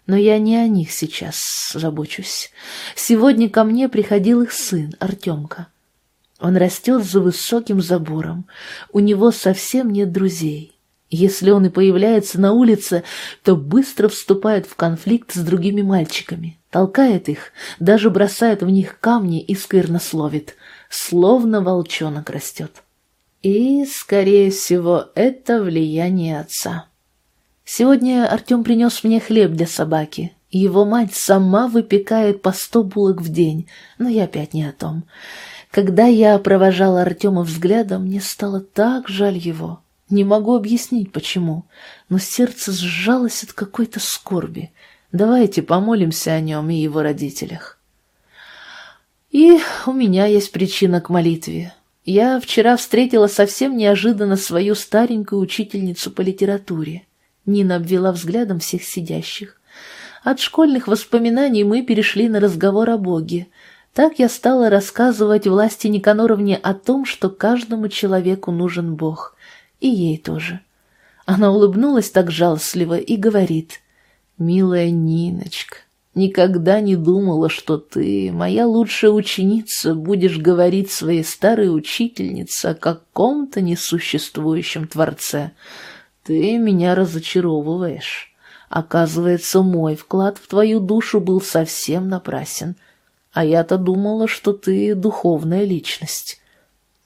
Но я не о них сейчас забочусь. Сегодня ко мне приходил их сын, Артемка. Он растет за высоким забором. У него совсем нет друзей. Если он и появляется на улице, то быстро вступает в конфликт с другими мальчиками, толкает их, даже бросает в них камни и сквернословит, словно волчонок растет. И, скорее всего, это влияние отца. Сегодня Артем принес мне хлеб для собаки. Его мать сама выпекает по сто булок в день, но я опять не о том. Когда я провожала Артема взглядом, мне стало так жаль его. Не могу объяснить, почему, но сердце сжалось от какой-то скорби. Давайте помолимся о нем и его родителях. И у меня есть причина к молитве. Я вчера встретила совсем неожиданно свою старенькую учительницу по литературе. Нина обвела взглядом всех сидящих. От школьных воспоминаний мы перешли на разговор о Боге — так я стала рассказывать власти Никаноровне о том, что каждому человеку нужен Бог, и ей тоже. Она улыбнулась так жалостливо и говорит, «Милая Ниночка, никогда не думала, что ты, моя лучшая ученица, будешь говорить своей старой учительнице о каком-то несуществующем Творце. Ты меня разочаровываешь. Оказывается, мой вклад в твою душу был совсем напрасен». А я-то думала, что ты духовная личность.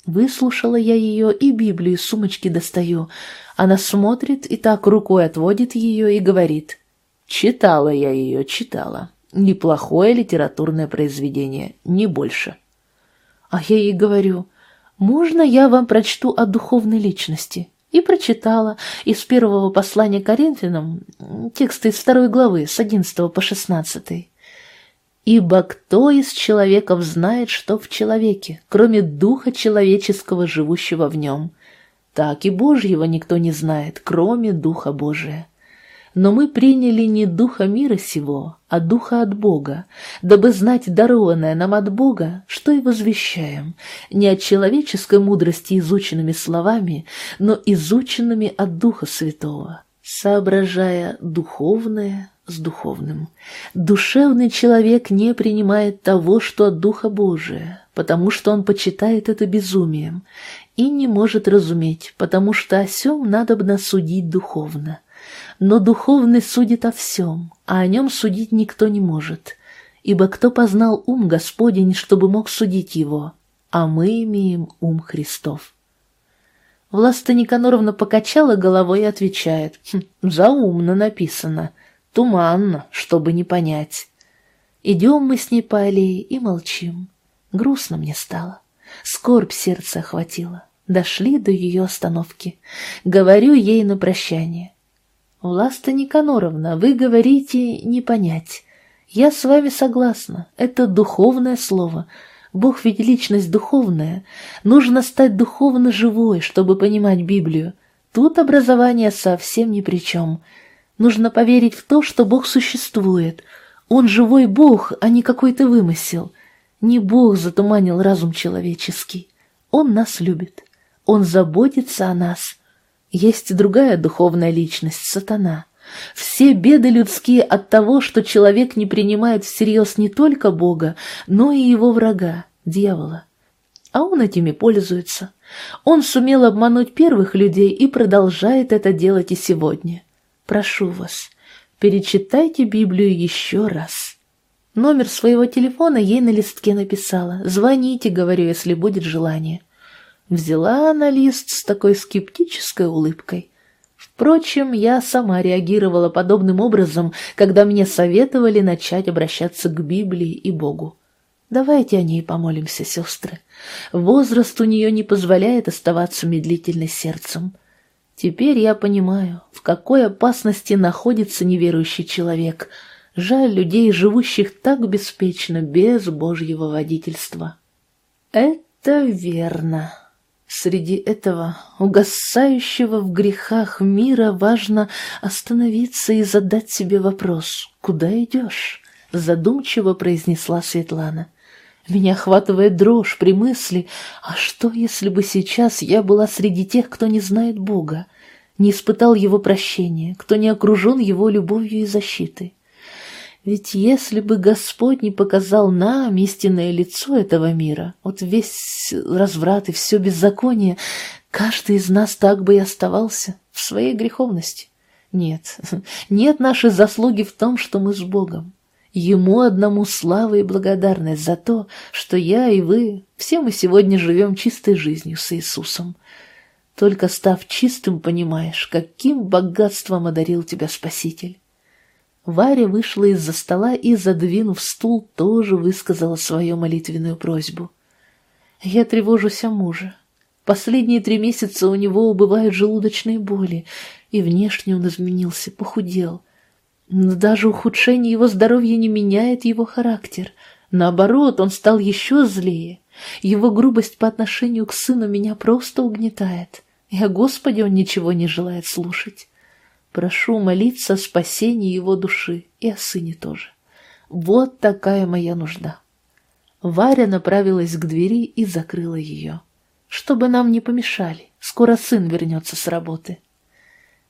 Выслушала я ее и Библию из сумочки достаю. Она смотрит и так рукой отводит ее и говорит. Читала я ее, читала. Неплохое литературное произведение, не больше. А я ей говорю, можно я вам прочту о духовной личности? и прочитала из первого послания Коринфянам тексты из второй главы с 11 по 16. «Ибо кто из человеков знает, что в человеке, кроме духа человеческого, живущего в нем? Так и Божьего никто не знает, кроме Духа Божия. Но мы приняли не Духа мира сего, а Духа от Бога, дабы знать дарованное нам от Бога, что и возвещаем, не от человеческой мудрости изученными словами, но изученными от Духа Святого, соображая духовное с духовным. Душевный человек не принимает того, что от Духа Божия, потому что он почитает это безумием, и не может разуметь, потому что о сем надобно судить духовно. Но духовный судит о всем, а о нем судить никто не может, ибо кто познал ум Господень, чтобы мог судить его, а мы имеем ум Христов. Власта Никаноровна покачала головой и отвечает, хм, «Заумно написано, туманно, чтобы не понять». Идем мы с ней по аллее и молчим. Грустно мне стало. Скорбь сердце охватила. Дошли до ее остановки. Говорю ей на прощание. «Власта Никаноровна, вы говорите «не понять». Я с вами согласна. Это духовное слово. Бог ведь личность духовная. Нужно стать духовно живой, чтобы понимать Библию. Тут образование совсем ни при чем. Нужно поверить в то, что Бог существует. Он живой Бог, а не какой-то вымысел. Не Бог затуманил разум человеческий. Он нас любит. Он заботится о нас. Есть другая духовная личность — сатана. Все беды людские от того, что человек не принимает всерьез не только Бога, но и его врага, дьявола. А он этими пользуется. Он сумел обмануть первых людей и продолжает это делать и сегодня. Прошу вас, перечитайте Библию еще раз. Номер своего телефона ей на листке написала. Звоните, говорю, если будет желание. Взяла она лист с такой скептической улыбкой. Впрочем, я сама реагировала подобным образом, когда мне советовали начать обращаться к Библии и Богу. Давайте о ней помолимся, сестры. Возраст у нее не позволяет оставаться медлительной сердцем. Теперь я понимаю, в какой опасности находится неверующий человек. Жаль людей, живущих так беспечно, без Божьего водительства. Это верно. Среди этого угасающего в грехах мира важно остановиться и задать себе вопрос «Куда идешь?» — задумчиво произнесла Светлана. Меня охватывает дрожь при мысли, а что, если бы сейчас я была среди тех, кто не знает Бога, не испытал Его прощения, кто не окружен Его любовью и защитой? Ведь если бы Господь не показал нам истинное лицо этого мира, вот весь разврат и все беззаконие, каждый из нас так бы и оставался в своей греховности. Нет, [laughs] нет нашей заслуги в том, что мы с Богом. Ему одному слава и благодарность за то, что я и вы, все мы сегодня живем чистой жизнью с Иисусом. Только став чистым, понимаешь, каким богатством одарил тебя Спаситель. Варя вышла из-за стола и, задвинув стул, тоже высказала свою молитвенную просьбу. «Я тревожусь о муже. Последние три месяца у него убывают желудочные боли, и внешне он изменился, похудел. Но даже ухудшение его здоровья не меняет его характер. Наоборот, он стал еще злее. Его грубость по отношению к сыну меня просто угнетает, и о Господе он ничего не желает слушать. Прошу молиться о спасении его души и о сыне тоже. Вот такая моя нужда. Варя направилась к двери и закрыла ее. Чтобы нам не помешали, скоро сын вернется с работы.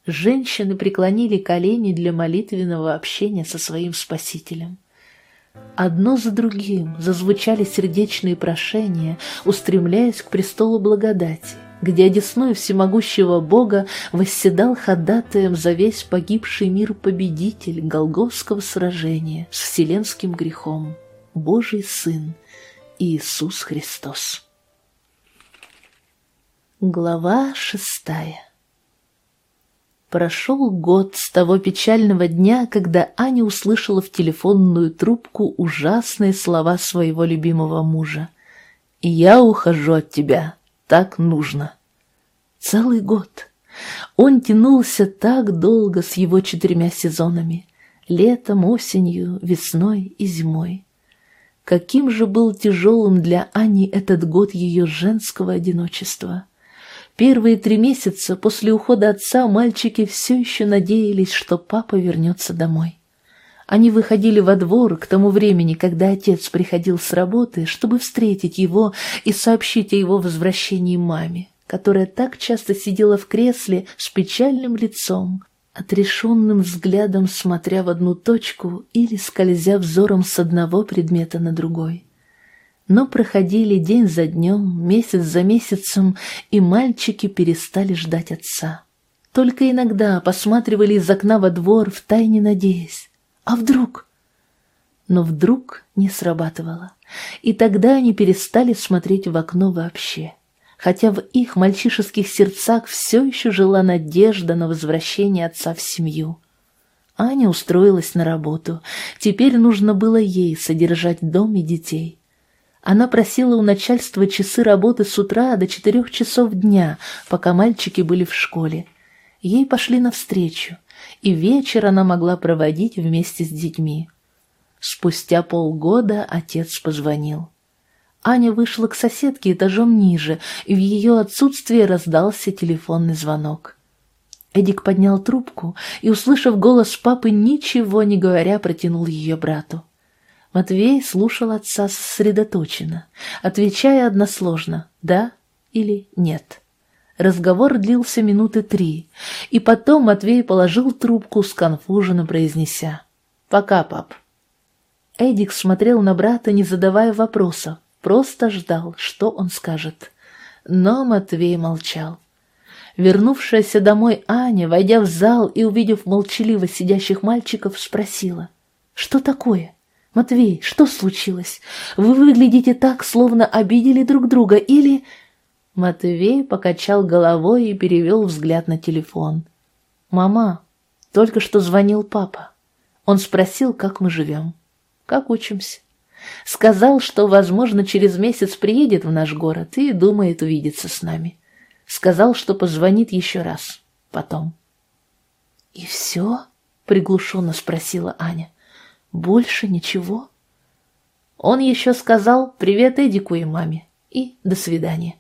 Женщины преклонили колени для молитвенного общения со своим Спасителем. Одно за другим зазвучали сердечные прошения, устремляясь к престолу благодати где одесной всемогущего Бога восседал ходатаем за весь погибший мир победитель Голгофского сражения с вселенским грехом, Божий Сын Иисус Христос. Глава шестая Прошел год с того печального дня, когда Аня услышала в телефонную трубку ужасные слова своего любимого мужа. «Я ухожу от тебя, так нужно. Целый год. Он тянулся так долго с его четырьмя сезонами — летом, осенью, весной и зимой. Каким же был тяжелым для Ани этот год ее женского одиночества. Первые три месяца после ухода отца мальчики все еще надеялись, что папа вернется домой. Они выходили во двор к тому времени, когда отец приходил с работы, чтобы встретить его и сообщить о его возвращении маме, которая так часто сидела в кресле с печальным лицом, отрешенным взглядом смотря в одну точку или скользя взором с одного предмета на другой. Но проходили день за днем, месяц за месяцем, и мальчики перестали ждать отца. Только иногда посматривали из окна во двор, втайне надеясь. А вдруг? Но вдруг не срабатывало, и тогда они перестали смотреть в окно вообще, хотя в их мальчишеских сердцах все еще жила надежда на возвращение отца в семью. Аня устроилась на работу, теперь нужно было ей содержать дом и детей. Она просила у начальства часы работы с утра до четырех часов дня, пока мальчики были в школе. Ей пошли навстречу, и вечер она могла проводить вместе с детьми. Спустя полгода отец позвонил. Аня вышла к соседке этажом ниже, и в ее отсутствие раздался телефонный звонок. Эдик поднял трубку и, услышав голос папы, ничего не говоря, протянул ее брату. Матвей слушал отца сосредоточенно, отвечая односложно «да» или «нет». Разговор длился минуты три, и потом Матвей положил трубку, сконфуженно произнеся «Пока, пап». Эдик смотрел на брата, не задавая вопросов, просто ждал, что он скажет. Но Матвей молчал. Вернувшаяся домой Аня, войдя в зал и увидев молчаливо сидящих мальчиков, спросила «Что такое?» «Матвей, что случилось? Вы выглядите так, словно обидели друг друга, или...» Матвей покачал головой и перевел взгляд на телефон. «Мама, только что звонил папа. Он спросил, как мы живем, как учимся. Сказал, что, возможно, через месяц приедет в наш город и думает увидеться с нами. Сказал, что позвонит еще раз, потом». «И все?» — приглушенно спросила Аня. «Больше ничего?» Он еще сказал «Привет Эдику и маме» и «До свидания».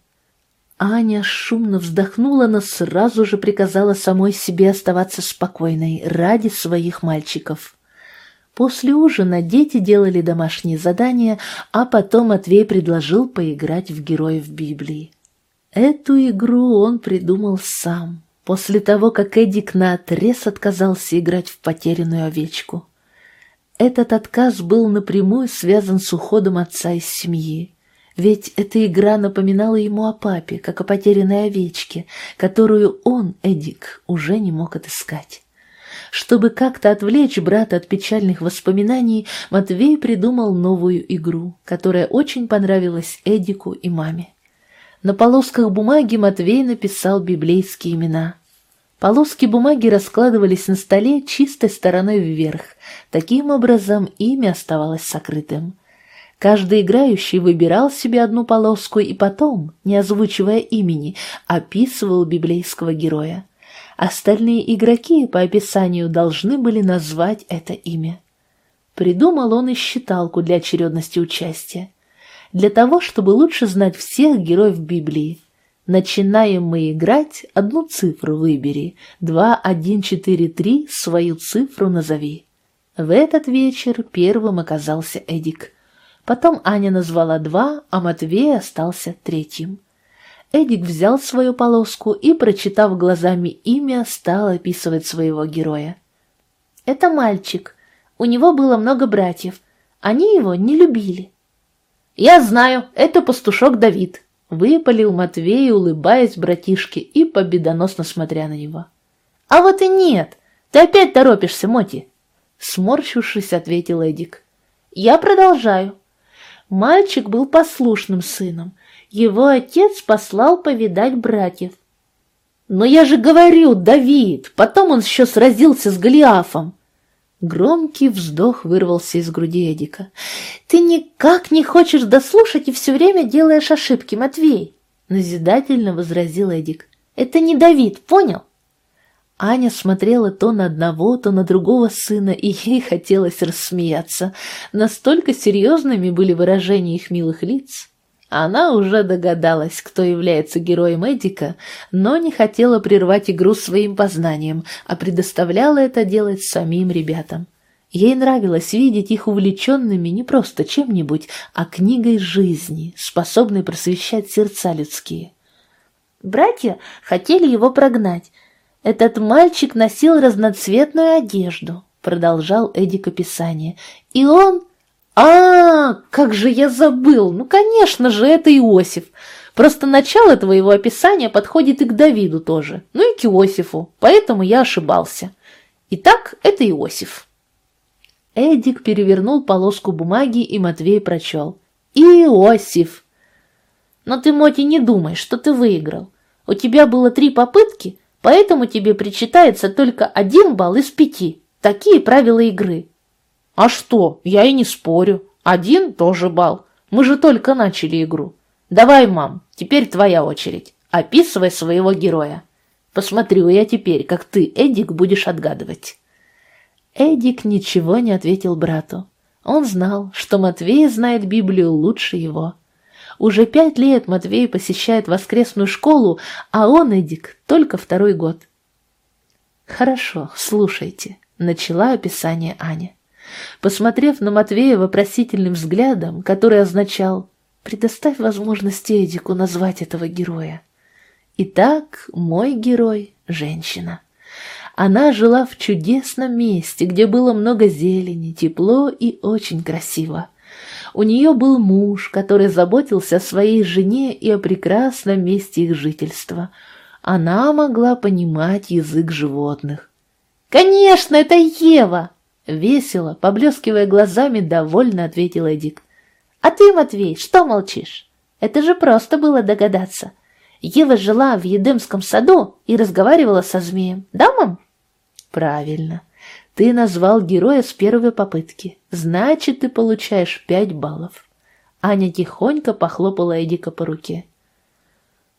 Аня шумно вздохнула, но сразу же приказала самой себе оставаться спокойной ради своих мальчиков. После ужина дети делали домашние задания, а потом Матвей предложил поиграть в героев Библии. Эту игру он придумал сам, после того, как Эдик наотрез отказался играть в потерянную овечку. Этот отказ был напрямую связан с уходом отца из семьи. Ведь эта игра напоминала ему о папе, как о потерянной овечке, которую он, Эдик, уже не мог отыскать. Чтобы как-то отвлечь брата от печальных воспоминаний, Матвей придумал новую игру, которая очень понравилась Эдику и маме. На полосках бумаги Матвей написал библейские имена. Полоски бумаги раскладывались на столе чистой стороной вверх. Таким образом, имя оставалось сокрытым. Каждый играющий выбирал себе одну полоску и потом, не озвучивая имени, описывал библейского героя. Остальные игроки по описанию должны были назвать это имя. Придумал он и считалку для очередности участия. Для того, чтобы лучше знать всех героев Библии. Начинаем мы играть, одну цифру выбери. Два, один, четыре, три, свою цифру назови. В этот вечер первым оказался Эдик. Потом Аня назвала два, а Матвей остался третьим. Эдик взял свою полоску и, прочитав глазами имя, стал описывать своего героя. «Это мальчик. У него было много братьев. Они его не любили». «Я знаю, это пастушок Давид», — выпалил Матвей, улыбаясь братишке и победоносно смотря на него. «А вот и нет. Ты опять торопишься, Моти», — сморщившись, ответил Эдик. «Я продолжаю. Мальчик был послушным сыном. Его отец послал повидать братьев. «Но я же говорю, Давид, потом он еще сразился с Голиафом». Громкий вздох вырвался из груди Эдика. «Ты никак не хочешь дослушать и все время делаешь ошибки, Матвей!» Назидательно возразил Эдик. «Это не Давид, понял?» Аня смотрела то на одного, то на другого сына, и ей хотелось рассмеяться. Настолько серьезными были выражения их милых лиц. Она уже догадалась, кто является героем Эдика, но не хотела прервать игру своим познанием, а предоставляла это делать самим ребятам. Ей нравилось видеть их увлеченными не просто чем-нибудь, а книгой жизни, способной просвещать сердца людские. Братья хотели его прогнать, «Этот мальчик носил разноцветную одежду», — продолжал Эдик описание. «И он...» «А, как же я забыл! Ну, конечно же, это Иосиф. Просто начало твоего описания подходит и к Давиду тоже, ну и к Иосифу, поэтому я ошибался. Итак, это Иосиф». Эдик перевернул полоску бумаги, и Матвей прочел. «Иосиф!» «Но ты, Моти, не думай, что ты выиграл. У тебя было три попытки, Поэтому тебе причитается только один балл из пяти. Такие правила игры. А что, я и не спорю. Один тоже балл. Мы же только начали игру. Давай, мам, теперь твоя очередь. Описывай своего героя. Посмотрю я теперь, как ты, Эдик, будешь отгадывать. Эдик ничего не ответил брату. Он знал, что Матвей знает Библию лучше его. Уже пять лет Матвей посещает воскресную школу, а он, Эдик, только второй год. «Хорошо, слушайте», — начала описание Аня. Посмотрев на Матвея вопросительным взглядом, который означал «предоставь возможность Эдику назвать этого героя». Итак, мой герой — женщина. Она жила в чудесном месте, где было много зелени, тепло и очень красиво. У нее был муж, который заботился о своей жене и о прекрасном месте их жительства. Она могла понимать язык животных. «Конечно, это Ева!» Весело, поблескивая глазами, довольно ответил Эдик. «А ты, Матвей, что молчишь? Это же просто было догадаться. Ева жила в Едемском саду и разговаривала со змеем. Да, мам?» «Правильно. Ты назвал героя с первой попытки. Значит, ты получаешь пять баллов. Аня тихонько похлопала Эдика по руке.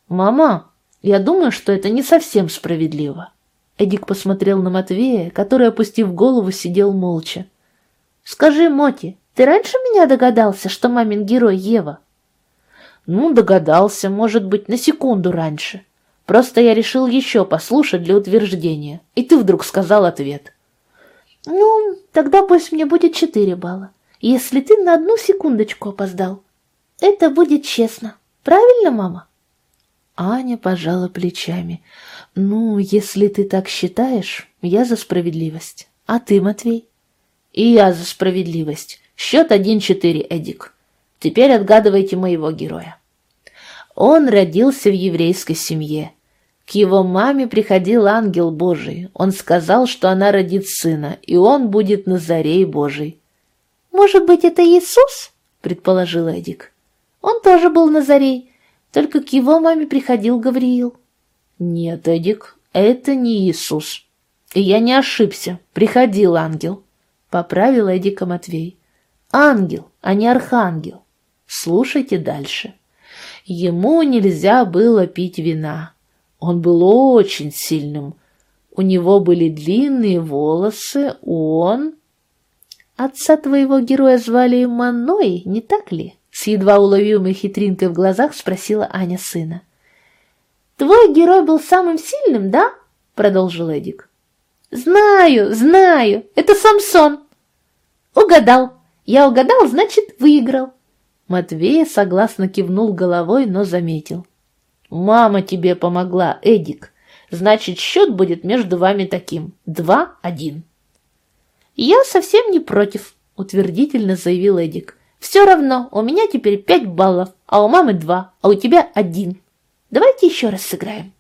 «Мама, я думаю, что это не совсем справедливо». Эдик посмотрел на Матвея, который, опустив голову, сидел молча. «Скажи, Моти, ты раньше меня догадался, что мамин герой Ева?» «Ну, догадался, может быть, на секунду раньше. Просто я решил еще послушать для утверждения, и ты вдруг сказал ответ». «Ну, тогда пусть мне будет четыре балла, если ты на одну секундочку опоздал. Это будет честно. Правильно, мама?» Аня пожала плечами. «Ну, если ты так считаешь, я за справедливость. А ты, Матвей?» «И я за справедливость. Счет один-четыре, Эдик. Теперь отгадывайте моего героя». Он родился в еврейской семье. К его маме приходил ангел Божий. Он сказал, что она родит сына, и он будет Назарей Божий. «Может быть, это Иисус?» — предположил Эдик. «Он тоже был Назарей, только к его маме приходил Гавриил». «Нет, Эдик, это не Иисус. И я не ошибся, приходил ангел», — поправил Эдика Матвей. «Ангел, а не архангел. Слушайте дальше. Ему нельзя было пить вина». Он был очень сильным. У него были длинные волосы, он... Отца твоего героя звали Маной, не так ли? С едва уловимой хитринкой в глазах спросила Аня сына. Твой герой был самым сильным, да? Продолжил Эдик. Знаю, знаю, это Самсон. Угадал. Я угадал, значит, выиграл. Матвей согласно кивнул головой, но заметил. «Мама тебе помогла, Эдик. Значит, счет будет между вами таким. Два-один». «Я совсем не против», — утвердительно заявил Эдик. «Все равно, у меня теперь пять баллов, а у мамы два, а у тебя один. Давайте еще раз сыграем».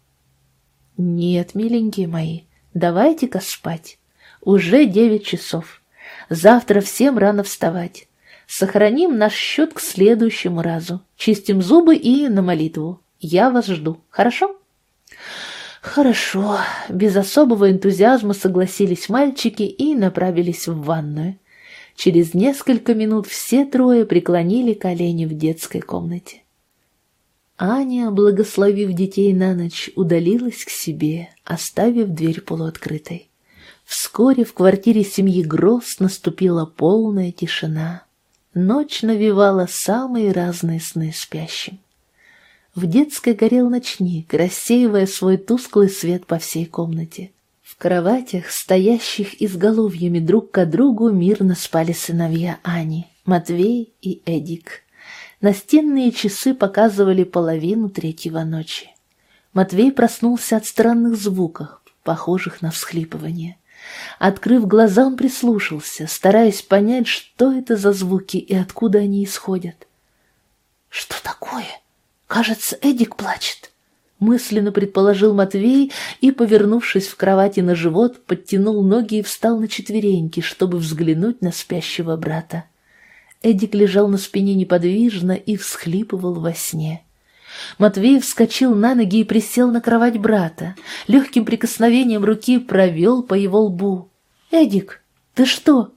«Нет, миленькие мои, давайте-ка спать. Уже девять часов. Завтра всем рано вставать. Сохраним наш счет к следующему разу. Чистим зубы и на молитву. Я вас жду, хорошо?» «Хорошо», — без особого энтузиазма согласились мальчики и направились в ванную. Через несколько минут все трое преклонили колени в детской комнате. Аня, благословив детей на ночь, удалилась к себе, оставив дверь полуоткрытой. Вскоре в квартире семьи Гроз наступила полная тишина. Ночь навевала самые разные сны спящим. В детской горел ночник, рассеивая свой тусклый свет по всей комнате. В кроватях, стоящих изголовьями друг к другу, мирно спали сыновья Ани, Матвей и Эдик. Настенные часы показывали половину третьего ночи. Матвей проснулся от странных звуков, похожих на всхлипывание. Открыв глаза, он прислушался, стараясь понять, что это за звуки и откуда они исходят. «Что такое?» «Кажется, Эдик плачет», — мысленно предположил Матвей и, повернувшись в кровати на живот, подтянул ноги и встал на четвереньки, чтобы взглянуть на спящего брата. Эдик лежал на спине неподвижно и всхлипывал во сне. Матвей вскочил на ноги и присел на кровать брата. Легким прикосновением руки провел по его лбу. «Эдик, ты что?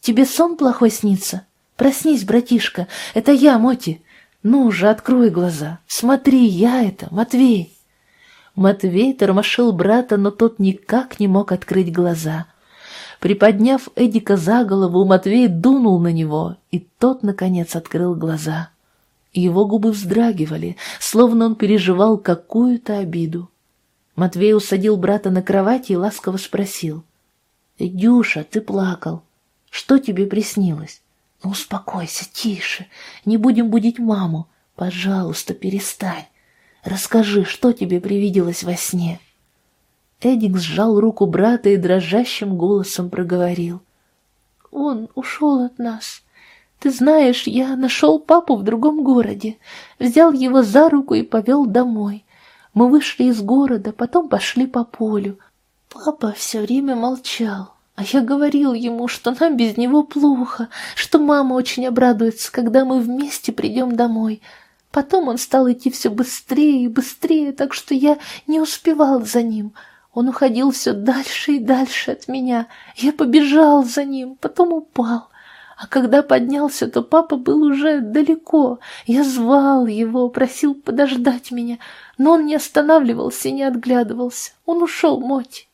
Тебе сон плохой снится? Проснись, братишка, это я, Моти. «Ну же, открой глаза! Смотри, я это, Матвей!» Матвей тормошил брата, но тот никак не мог открыть глаза. Приподняв Эдика за голову, Матвей дунул на него, и тот, наконец, открыл глаза. Его губы вздрагивали, словно он переживал какую-то обиду. Матвей усадил брата на кровати и ласково спросил. «Эдюша, ты плакал. Что тебе приснилось?» «Ну, успокойся, тише, не будем будить маму. Пожалуйста, перестань. Расскажи, что тебе привиделось во сне?» Эдик сжал руку брата и дрожащим голосом проговорил. «Он ушел от нас. Ты знаешь, я нашел папу в другом городе, взял его за руку и повел домой. Мы вышли из города, потом пошли по полю. Папа все время молчал. А я говорил ему, что нам без него плохо, что мама очень обрадуется, когда мы вместе придем домой. Потом он стал идти все быстрее и быстрее, так что я не успевал за ним. Он уходил все дальше и дальше от меня. Я побежал за ним, потом упал. А когда поднялся, то папа был уже далеко. Я звал его, просил подождать меня, но он не останавливался и не отглядывался. Он ушел, Моти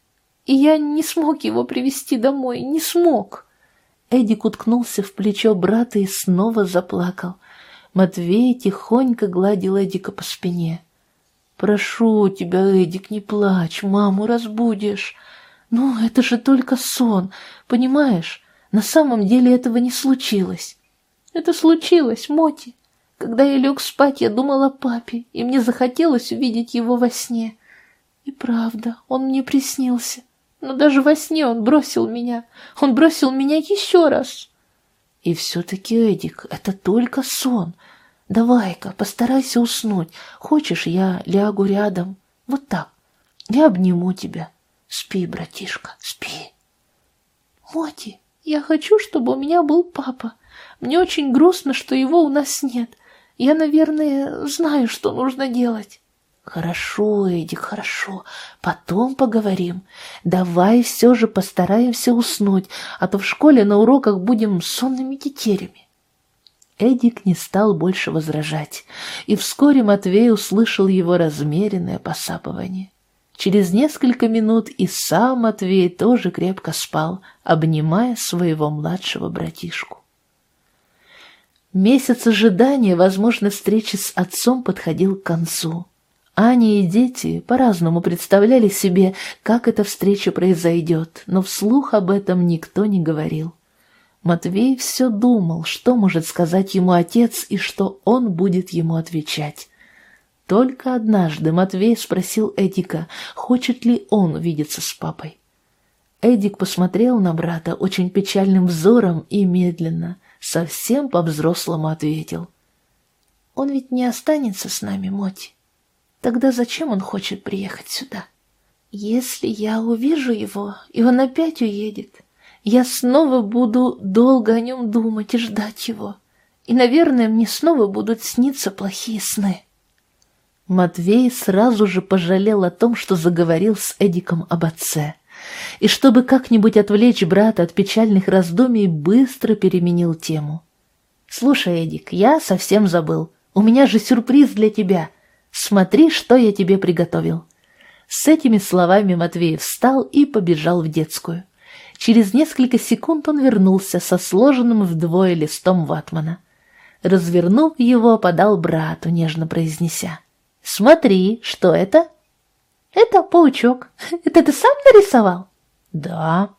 и я не смог его привести домой, не смог. Эдик уткнулся в плечо брата и снова заплакал. Матвей тихонько гладил Эдика по спине. «Прошу тебя, Эдик, не плачь, маму разбудишь. Ну, это же только сон, понимаешь? На самом деле этого не случилось». «Это случилось, Моти. Когда я лег спать, я думал о папе, и мне захотелось увидеть его во сне. И правда, он мне приснился. Но даже во сне он бросил меня. Он бросил меня еще раз. И все-таки, Эдик, это только сон. Давай-ка, постарайся уснуть. Хочешь, я лягу рядом? Вот так. Я обниму тебя. Спи, братишка, спи. Моти, я хочу, чтобы у меня был папа. Мне очень грустно, что его у нас нет. Я, наверное, знаю, что нужно делать. «Хорошо, Эдик, хорошо. Потом поговорим. Давай все же постараемся уснуть, а то в школе на уроках будем сонными тетерями». Эдик не стал больше возражать, и вскоре Матвей услышал его размеренное посапывание. Через несколько минут и сам Матвей тоже крепко спал, обнимая своего младшего братишку. Месяц ожидания возможной встречи с отцом подходил к концу. Аня и дети по-разному представляли себе, как эта встреча произойдет, но вслух об этом никто не говорил. Матвей все думал, что может сказать ему отец и что он будет ему отвечать. Только однажды Матвей спросил Эдика, хочет ли он видеться с папой. Эдик посмотрел на брата очень печальным взором и медленно, совсем по-взрослому ответил. «Он ведь не останется с нами, Моти. Тогда зачем он хочет приехать сюда? Если я увижу его, и он опять уедет, я снова буду долго о нем думать и ждать его. И, наверное, мне снова будут сниться плохие сны. Матвей сразу же пожалел о том, что заговорил с Эдиком об отце. И чтобы как-нибудь отвлечь брата от печальных раздумий, быстро переменил тему. «Слушай, Эдик, я совсем забыл. У меня же сюрприз для тебя. Смотри, что я тебе приготовил». С этими словами Матвей встал и побежал в детскую. Через несколько секунд он вернулся со сложенным вдвое листом ватмана. Развернув его, подал брату, нежно произнеся. «Смотри, что это?» «Это паучок. Это ты сам нарисовал?» «Да».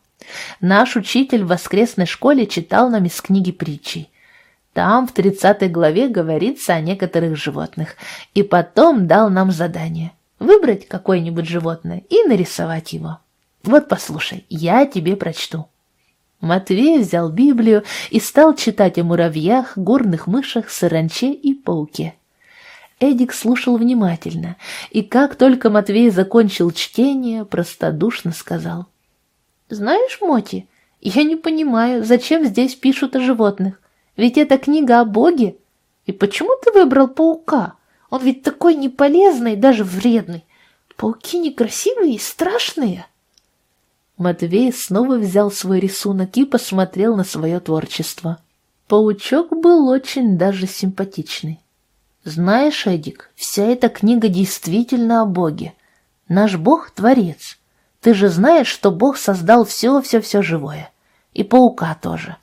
Наш учитель в воскресной школе читал нам из книги притчи. Там в тридцатой главе говорится о некоторых животных, и потом дал нам задание выбрать какое-нибудь животное и нарисовать его. Вот послушай, я тебе прочту. Матвей взял Библию и стал читать о муравьях, горных мышах, саранче и пауке. Эдик слушал внимательно, и как только Матвей закончил чтение, простодушно сказал. «Знаешь, Моти, я не понимаю, зачем здесь пишут о животных? Ведь это книга о Боге. И почему ты выбрал паука?» Он ведь такой неполезный, даже вредный. Пауки некрасивые и страшные. Матвей снова взял свой рисунок и посмотрел на свое творчество. Паучок был очень даже симпатичный. Знаешь, Эдик, вся эта книга действительно о Боге. Наш Бог — Творец. Ты же знаешь, что Бог создал все-все-все живое. И паука тоже.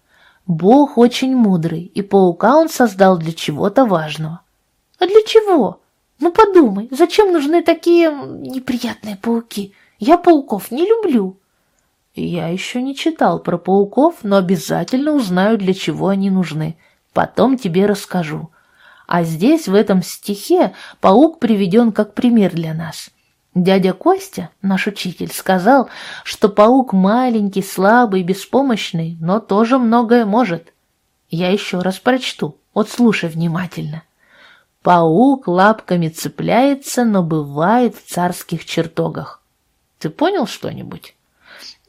Бог очень мудрый, и паука он создал для чего-то важного. А для чего? Ну подумай, зачем нужны такие неприятные пауки? Я пауков не люблю. Я еще не читал про пауков, но обязательно узнаю, для чего они нужны. Потом тебе расскажу. А здесь, в этом стихе, паук приведен как пример для нас. Дядя Костя, наш учитель, сказал, что паук маленький, слабый, беспомощный, но тоже многое может. Я еще раз прочту. Вот слушай внимательно. Паук лапками цепляется, но бывает в царских чертогах. Ты понял что-нибудь?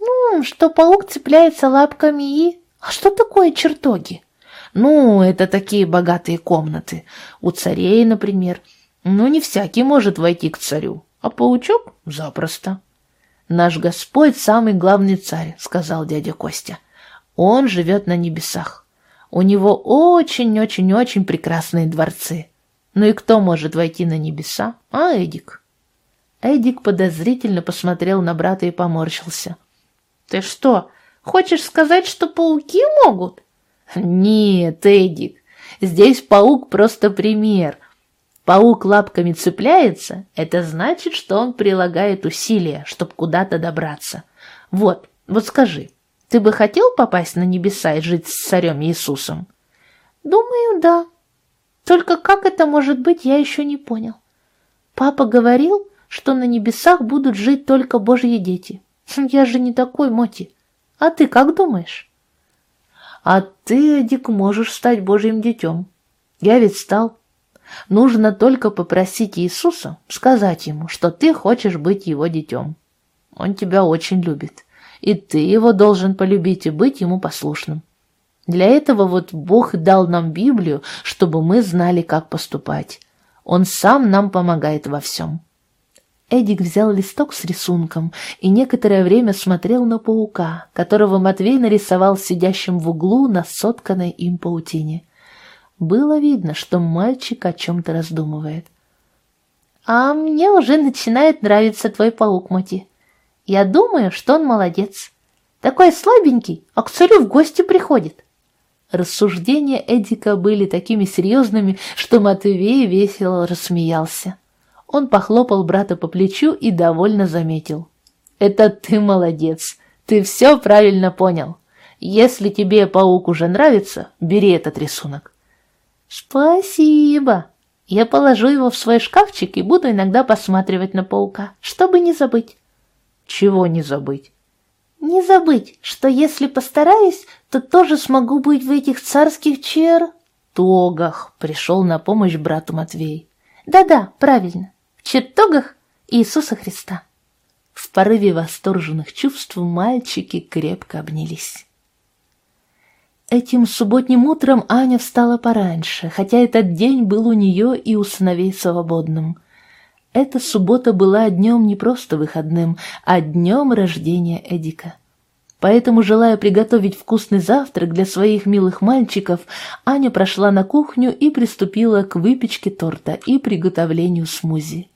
Ну, что паук цепляется лапками и... А что такое чертоги? Ну, это такие богатые комнаты. У царей, например. Но не всякий может войти к царю, а паучок — запросто. Наш Господь самый главный царь, сказал дядя Костя. Он живет на небесах. У него очень-очень-очень прекрасные дворцы. Ну и кто может войти на небеса? А Эдик? Эдик подозрительно посмотрел на брата и поморщился. Ты что, хочешь сказать, что пауки могут? Нет, Эдик, здесь паук просто пример. Паук лапками цепляется, это значит, что он прилагает усилия, чтобы куда-то добраться. Вот, вот скажи, ты бы хотел попасть на небеса и жить с царем Иисусом? Думаю, да, только как это может быть, я еще не понял. Папа говорил, что на небесах будут жить только божьи дети. Хм, я же не такой, Моти. А ты как думаешь? А ты, Дик, можешь стать божьим детем. Я ведь стал. Нужно только попросить Иисуса, сказать ему, что ты хочешь быть его детем. Он тебя очень любит, и ты его должен полюбить и быть ему послушным. Для этого вот Бог дал нам Библию, чтобы мы знали, как поступать. Он сам нам помогает во всем. Эдик взял листок с рисунком и некоторое время смотрел на паука, которого Матвей нарисовал сидящим в углу на сотканной им паутине. Было видно, что мальчик о чем-то раздумывает. «А мне уже начинает нравиться твой паук, Мати. Я думаю, что он молодец. Такой слабенький, а к царю в гости приходит». Рассуждения Эдика были такими серьезными, что Матвей весело рассмеялся. Он похлопал брата по плечу и довольно заметил. «Это ты молодец, ты все правильно понял. Если тебе паук уже нравится, бери этот рисунок». «Спасибо. Я положу его в свой шкафчик и буду иногда посматривать на паука, чтобы не забыть». «Чего не забыть?» Не забыть, что если постараюсь, то тоже смогу быть в этих царских чер... Тогах пришел на помощь брату Матвей. Да-да, правильно, в чертогах Иисуса Христа. В порыве восторженных чувств мальчики крепко обнялись. Этим субботним утром Аня встала пораньше, хотя этот день был у нее и у сыновей свободным – эта суббота была днем не просто выходным, а днем рождения Эдика. Поэтому, желая приготовить вкусный завтрак для своих милых мальчиков, Аня прошла на кухню и приступила к выпечке торта и приготовлению смузи.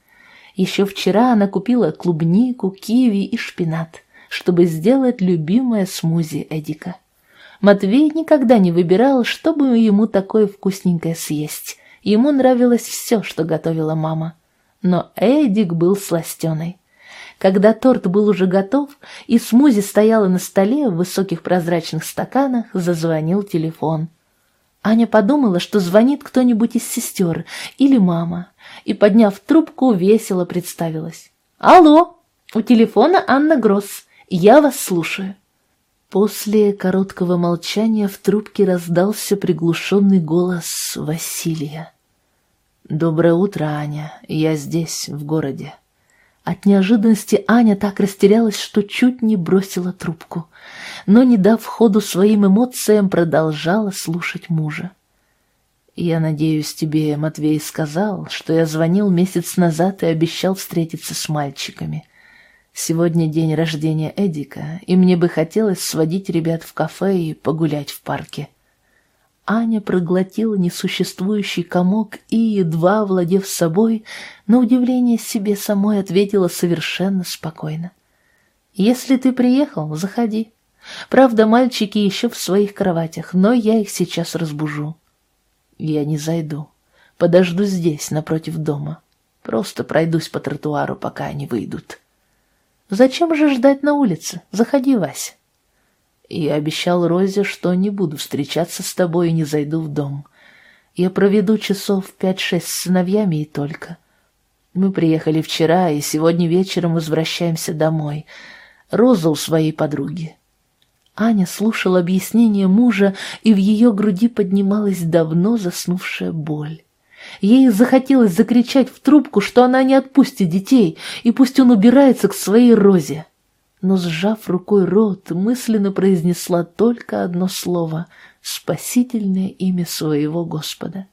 Еще вчера она купила клубнику, киви и шпинат, чтобы сделать любимое смузи Эдика. Матвей никогда не выбирал, чтобы ему такое вкусненькое съесть. Ему нравилось все, что готовила мама. Но Эдик был сластеный. Когда торт был уже готов и смузи стояла на столе в высоких прозрачных стаканах, зазвонил телефон. Аня подумала, что звонит кто-нибудь из сестер или мама, и, подняв трубку, весело представилась. «Алло, у телефона Анна Гросс, я вас слушаю». После короткого молчания в трубке раздался приглушенный голос Василия. «Доброе утро, Аня. Я здесь, в городе». От неожиданности Аня так растерялась, что чуть не бросила трубку, но, не дав ходу своим эмоциям, продолжала слушать мужа. «Я надеюсь, тебе Матвей сказал, что я звонил месяц назад и обещал встретиться с мальчиками. Сегодня день рождения Эдика, и мне бы хотелось сводить ребят в кафе и погулять в парке». Аня проглотила несуществующий комок и, едва владев собой, на удивление себе самой ответила совершенно спокойно. «Если ты приехал, заходи. Правда, мальчики еще в своих кроватях, но я их сейчас разбужу». «Я не зайду. Подожду здесь, напротив дома. Просто пройдусь по тротуару, пока они выйдут». «Зачем же ждать на улице? Заходи, Вася» и обещал Розе, что не буду встречаться с тобой и не зайду в дом. Я проведу часов пять-шесть с сыновьями и только. Мы приехали вчера, и сегодня вечером возвращаемся домой. Роза у своей подруги. Аня слушала объяснение мужа, и в ее груди поднималась давно заснувшая боль. Ей захотелось закричать в трубку, что она не отпустит детей, и пусть он убирается к своей Розе но, сжав рукой рот, мысленно произнесла только одно слово — спасительное имя своего Господа.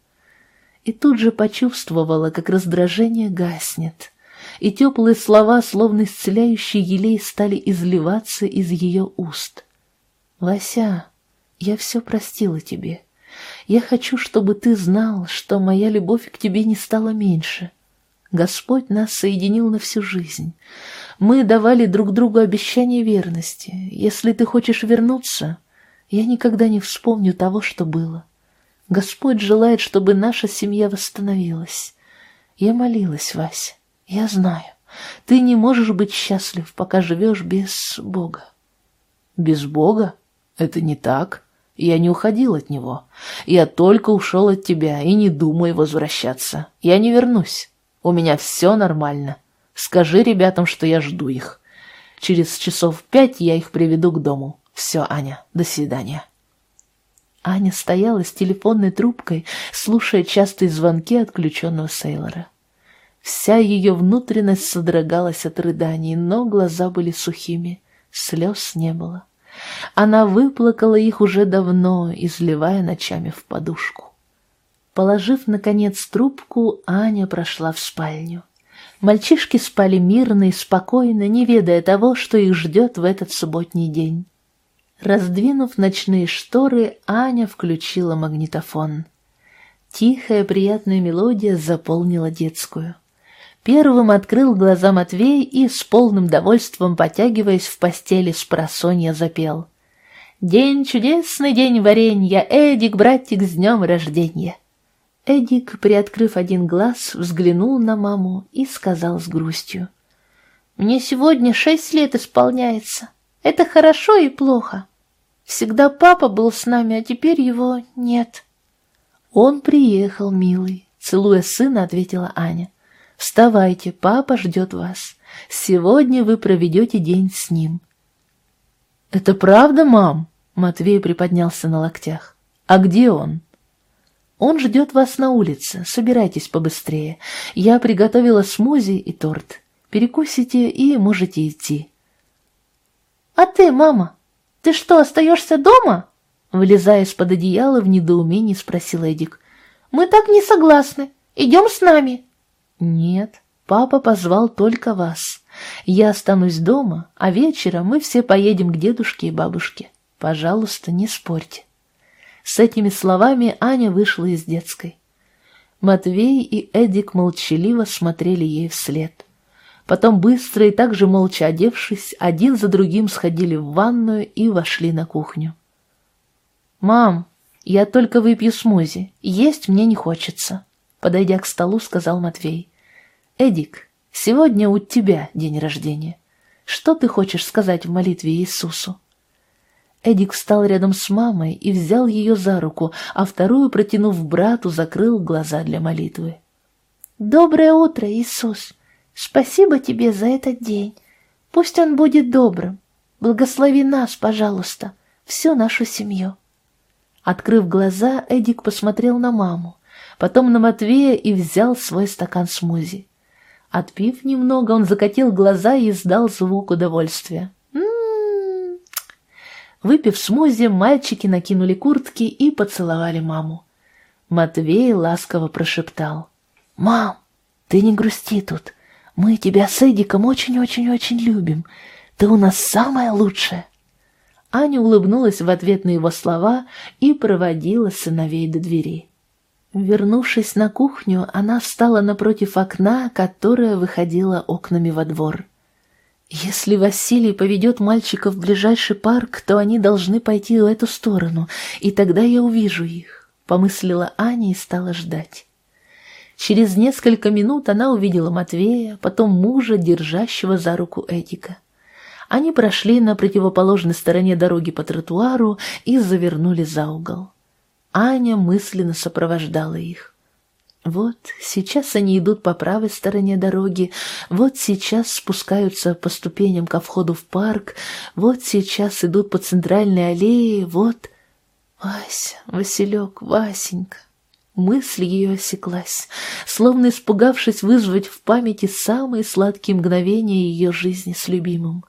И тут же почувствовала, как раздражение гаснет, и теплые слова, словно исцеляющий елей, стали изливаться из ее уст. «Вася, я все простила тебе. Я хочу, чтобы ты знал, что моя любовь к тебе не стала меньше. Господь нас соединил на всю жизнь». Мы давали друг другу обещание верности. Если ты хочешь вернуться, я никогда не вспомню того, что было. Господь желает, чтобы наша семья восстановилась. Я молилась, Вася. Я знаю, ты не можешь быть счастлив, пока живешь без Бога. Без Бога? Это не так. Я не уходил от Него. Я только ушел от тебя и не думаю возвращаться. Я не вернусь. У меня все нормально. Скажи ребятам, что я жду их. Через часов пять я их приведу к дому. Все, Аня, до свидания. Аня стояла с телефонной трубкой, слушая частые звонки отключенного Сейлора. Вся ее внутренность содрогалась от рыданий, но глаза были сухими, слез не было. Она выплакала их уже давно, изливая ночами в подушку. Положив, наконец, трубку, Аня прошла в спальню. Мальчишки спали мирно и спокойно, не ведая того, что их ждет в этот субботний день. Раздвинув ночные шторы, Аня включила магнитофон. Тихая приятная мелодия заполнила детскую. Первым открыл глаза Матвей и, с полным довольством потягиваясь в постели, с просонья запел. «День чудесный, день варенья, Эдик, братик, с днем рождения!» Эдик, приоткрыв один глаз, взглянул на маму и сказал с грустью. «Мне сегодня шесть лет исполняется. Это хорошо и плохо. Всегда папа был с нами, а теперь его нет». «Он приехал, милый», — целуя сына, ответила Аня. «Вставайте, папа ждет вас. Сегодня вы проведете день с ним». «Это правда, мам?» — Матвей приподнялся на локтях. «А где он?» Он ждет вас на улице, собирайтесь побыстрее. Я приготовила смузи и торт. Перекусите и можете идти. А ты, мама, ты что, остаешься дома? Вылезая из-под одеяла, в недоумении спросил Эдик. Мы так не согласны. Идем с нами. Нет, папа позвал только вас. Я останусь дома, а вечером мы все поедем к дедушке и бабушке. Пожалуйста, не спорьте». С этими словами Аня вышла из детской. Матвей и Эдик молчаливо смотрели ей вслед. Потом быстро и также молча одевшись, один за другим сходили в ванную и вошли на кухню. «Мам, я только выпью смузи, есть мне не хочется», — подойдя к столу, сказал Матвей. «Эдик, сегодня у тебя день рождения. Что ты хочешь сказать в молитве Иисусу?» Эдик встал рядом с мамой и взял ее за руку, а вторую, протянув брату, закрыл глаза для молитвы. «Доброе утро, Иисус! Спасибо тебе за этот день. Пусть он будет добрым. Благослови нас, пожалуйста, всю нашу семью». Открыв глаза, Эдик посмотрел на маму, потом на Матвея и взял свой стакан смузи. Отпив немного, он закатил глаза и издал звук удовольствия. Выпив смузи, мальчики накинули куртки и поцеловали маму. Матвей ласково прошептал. «Мам, ты не грусти тут. Мы тебя с Эдиком очень-очень-очень любим. Ты у нас самая лучшая». Аня улыбнулась в ответ на его слова и проводила сыновей до двери. Вернувшись на кухню, она встала напротив окна, которое выходило окнами во двор. Если Василий поведет мальчика в ближайший парк, то они должны пойти в эту сторону, и тогда я увижу их, — помыслила Аня и стала ждать. Через несколько минут она увидела Матвея, потом мужа, держащего за руку Эдика. Они прошли на противоположной стороне дороги по тротуару и завернули за угол. Аня мысленно сопровождала их. Вот сейчас они идут по правой стороне дороги, вот сейчас спускаются по ступеням ко входу в парк, вот сейчас идут по центральной аллее, вот... Вася, Василек, Васенька. Мысль ее осеклась, словно испугавшись вызвать в памяти самые сладкие мгновения ее жизни с любимым.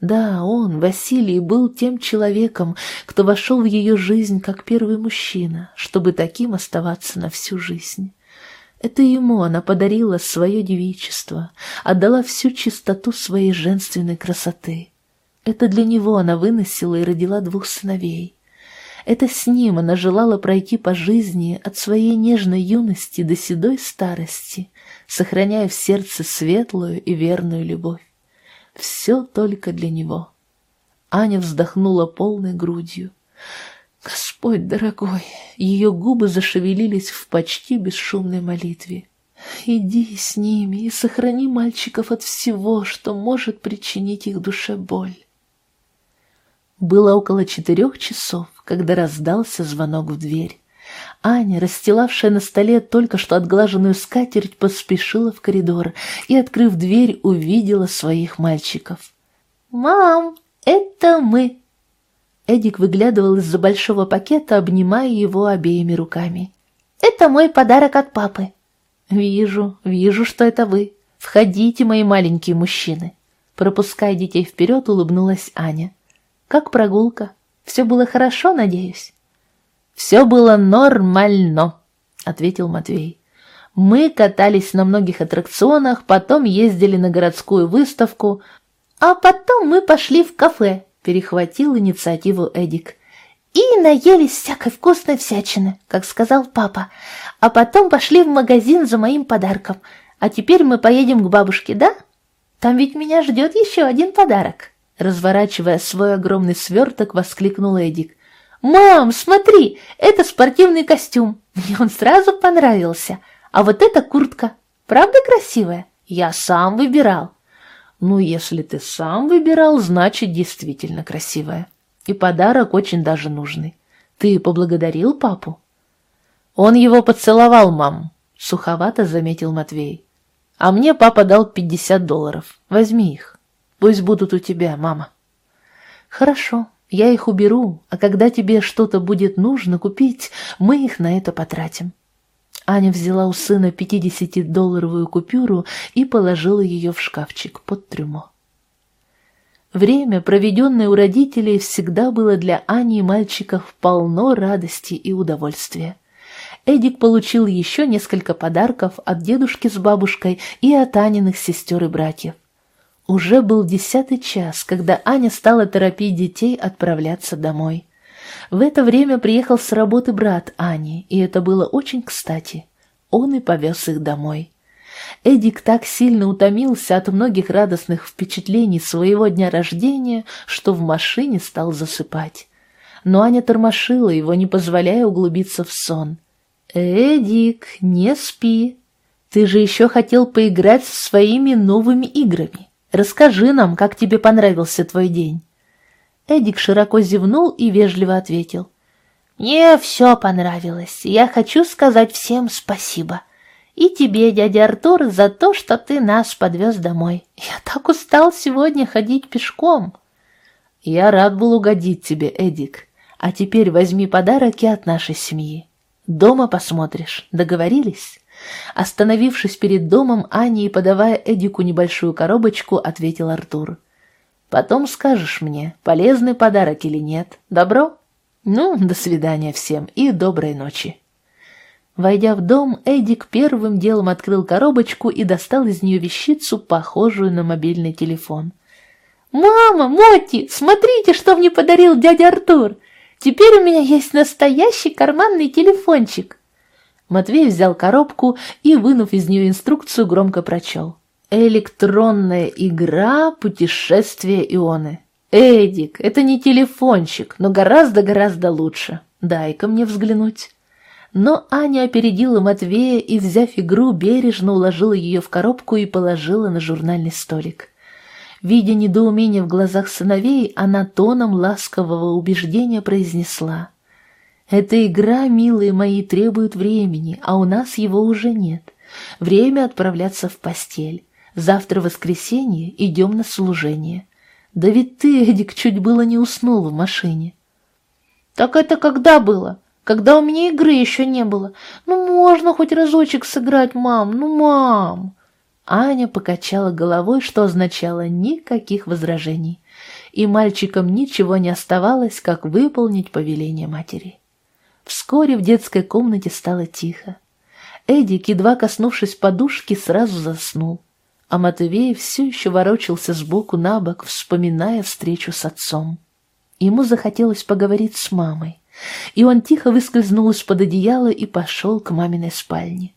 Да, он, Василий, был тем человеком, кто вошел в ее жизнь как первый мужчина, чтобы таким оставаться на всю жизнь. Это ему она подарила свое девичество, отдала всю чистоту своей женственной красоты. Это для него она выносила и родила двух сыновей. Это с ним она желала пройти по жизни от своей нежной юности до седой старости, сохраняя в сердце светлую и верную любовь. Все только для него. Аня вздохнула полной грудью. Господь дорогой, ее губы зашевелились в почти бесшумной молитве. Иди с ними и сохрани мальчиков от всего, что может причинить их душе боль. Было около четырех часов, когда раздался звонок в дверь. Аня, расстилавшая на столе только что отглаженную скатерть, поспешила в коридор и, открыв дверь, увидела своих мальчиков. «Мам, это мы!» Эдик выглядывал из-за большого пакета, обнимая его обеими руками. «Это мой подарок от папы». «Вижу, вижу, что это вы. Входите, мои маленькие мужчины». Пропуская детей вперед, улыбнулась Аня. «Как прогулка? Все было хорошо, надеюсь?» «Все было нормально», — ответил Матвей. «Мы катались на многих аттракционах, потом ездили на городскую выставку, а потом мы пошли в кафе», перехватил инициативу Эдик. «И наелись всякой вкусной всячины, как сказал папа. А потом пошли в магазин за моим подарком. А теперь мы поедем к бабушке, да? Там ведь меня ждет еще один подарок». Разворачивая свой огромный сверток, воскликнул Эдик. «Мам, смотри, это спортивный костюм. Мне он сразу понравился. А вот эта куртка, правда красивая? Я сам выбирал». Ну, если ты сам выбирал, значит, действительно красивая. И подарок очень даже нужный. Ты поблагодарил папу? Он его поцеловал, мам, суховато заметил Матвей. А мне папа дал пятьдесят долларов. Возьми их. Пусть будут у тебя, мама. Хорошо, я их уберу, а когда тебе что-то будет нужно купить, мы их на это потратим. Аня взяла у сына пятидесятидолларовую купюру и положила ее в шкафчик под трюмо. Время, проведенное у родителей, всегда было для Ани и мальчиков полно радости и удовольствия. Эдик получил еще несколько подарков от дедушки с бабушкой и от Аниных сестер и братьев. Уже был десятый час, когда Аня стала торопить детей отправляться домой. В это время приехал с работы брат Ани, и это было очень кстати. Он и повез их домой. Эдик так сильно утомился от многих радостных впечатлений своего дня рождения, что в машине стал засыпать. Но Аня тормошила его, не позволяя углубиться в сон. «Эдик, не спи. Ты же еще хотел поиграть со своими новыми играми. Расскажи нам, как тебе понравился твой день». Эдик широко зевнул и вежливо ответил. «Мне все понравилось. Я хочу сказать всем спасибо. И тебе, дядя Артур, за то, что ты нас подвез домой. Я так устал сегодня ходить пешком». «Я рад был угодить тебе, Эдик. А теперь возьми подарок и от нашей семьи. Дома посмотришь. Договорились?» Остановившись перед домом, Ани и подавая Эдику небольшую коробочку, ответил Артур. Потом скажешь мне, полезный подарок или нет. Добро? Ну, до свидания всем и доброй ночи. Войдя в дом, Эдик первым делом открыл коробочку и достал из нее вещицу, похожую на мобильный телефон. «Мама, Моти, смотрите, что мне подарил дядя Артур! Теперь у меня есть настоящий карманный телефончик!» Матвей взял коробку и, вынув из нее инструкцию, громко прочел. Электронная игра «Путешествие Ионы». Эдик, это не телефончик, но гораздо-гораздо лучше. Дай-ка мне взглянуть. Но Аня опередила Матвея и, взяв игру, бережно уложила ее в коробку и положила на журнальный столик. Видя недоумение в глазах сыновей, она тоном ласкового убеждения произнесла. «Эта игра, милые мои, требует времени, а у нас его уже нет. Время отправляться в постель. Завтра воскресенье, идем на служение. Да ведь ты, Эдик, чуть было не уснул в машине. Так это когда было? Когда у меня игры еще не было. Ну, можно хоть разочек сыграть, мам, ну, мам. Аня покачала головой, что означало никаких возражений. И мальчикам ничего не оставалось, как выполнить повеление матери. Вскоре в детской комнате стало тихо. Эдик, едва коснувшись подушки, сразу заснул а Матвей все еще ворочался сбоку на бок, вспоминая встречу с отцом. Ему захотелось поговорить с мамой, и он тихо выскользнул из-под одеяла и пошел к маминой спальне.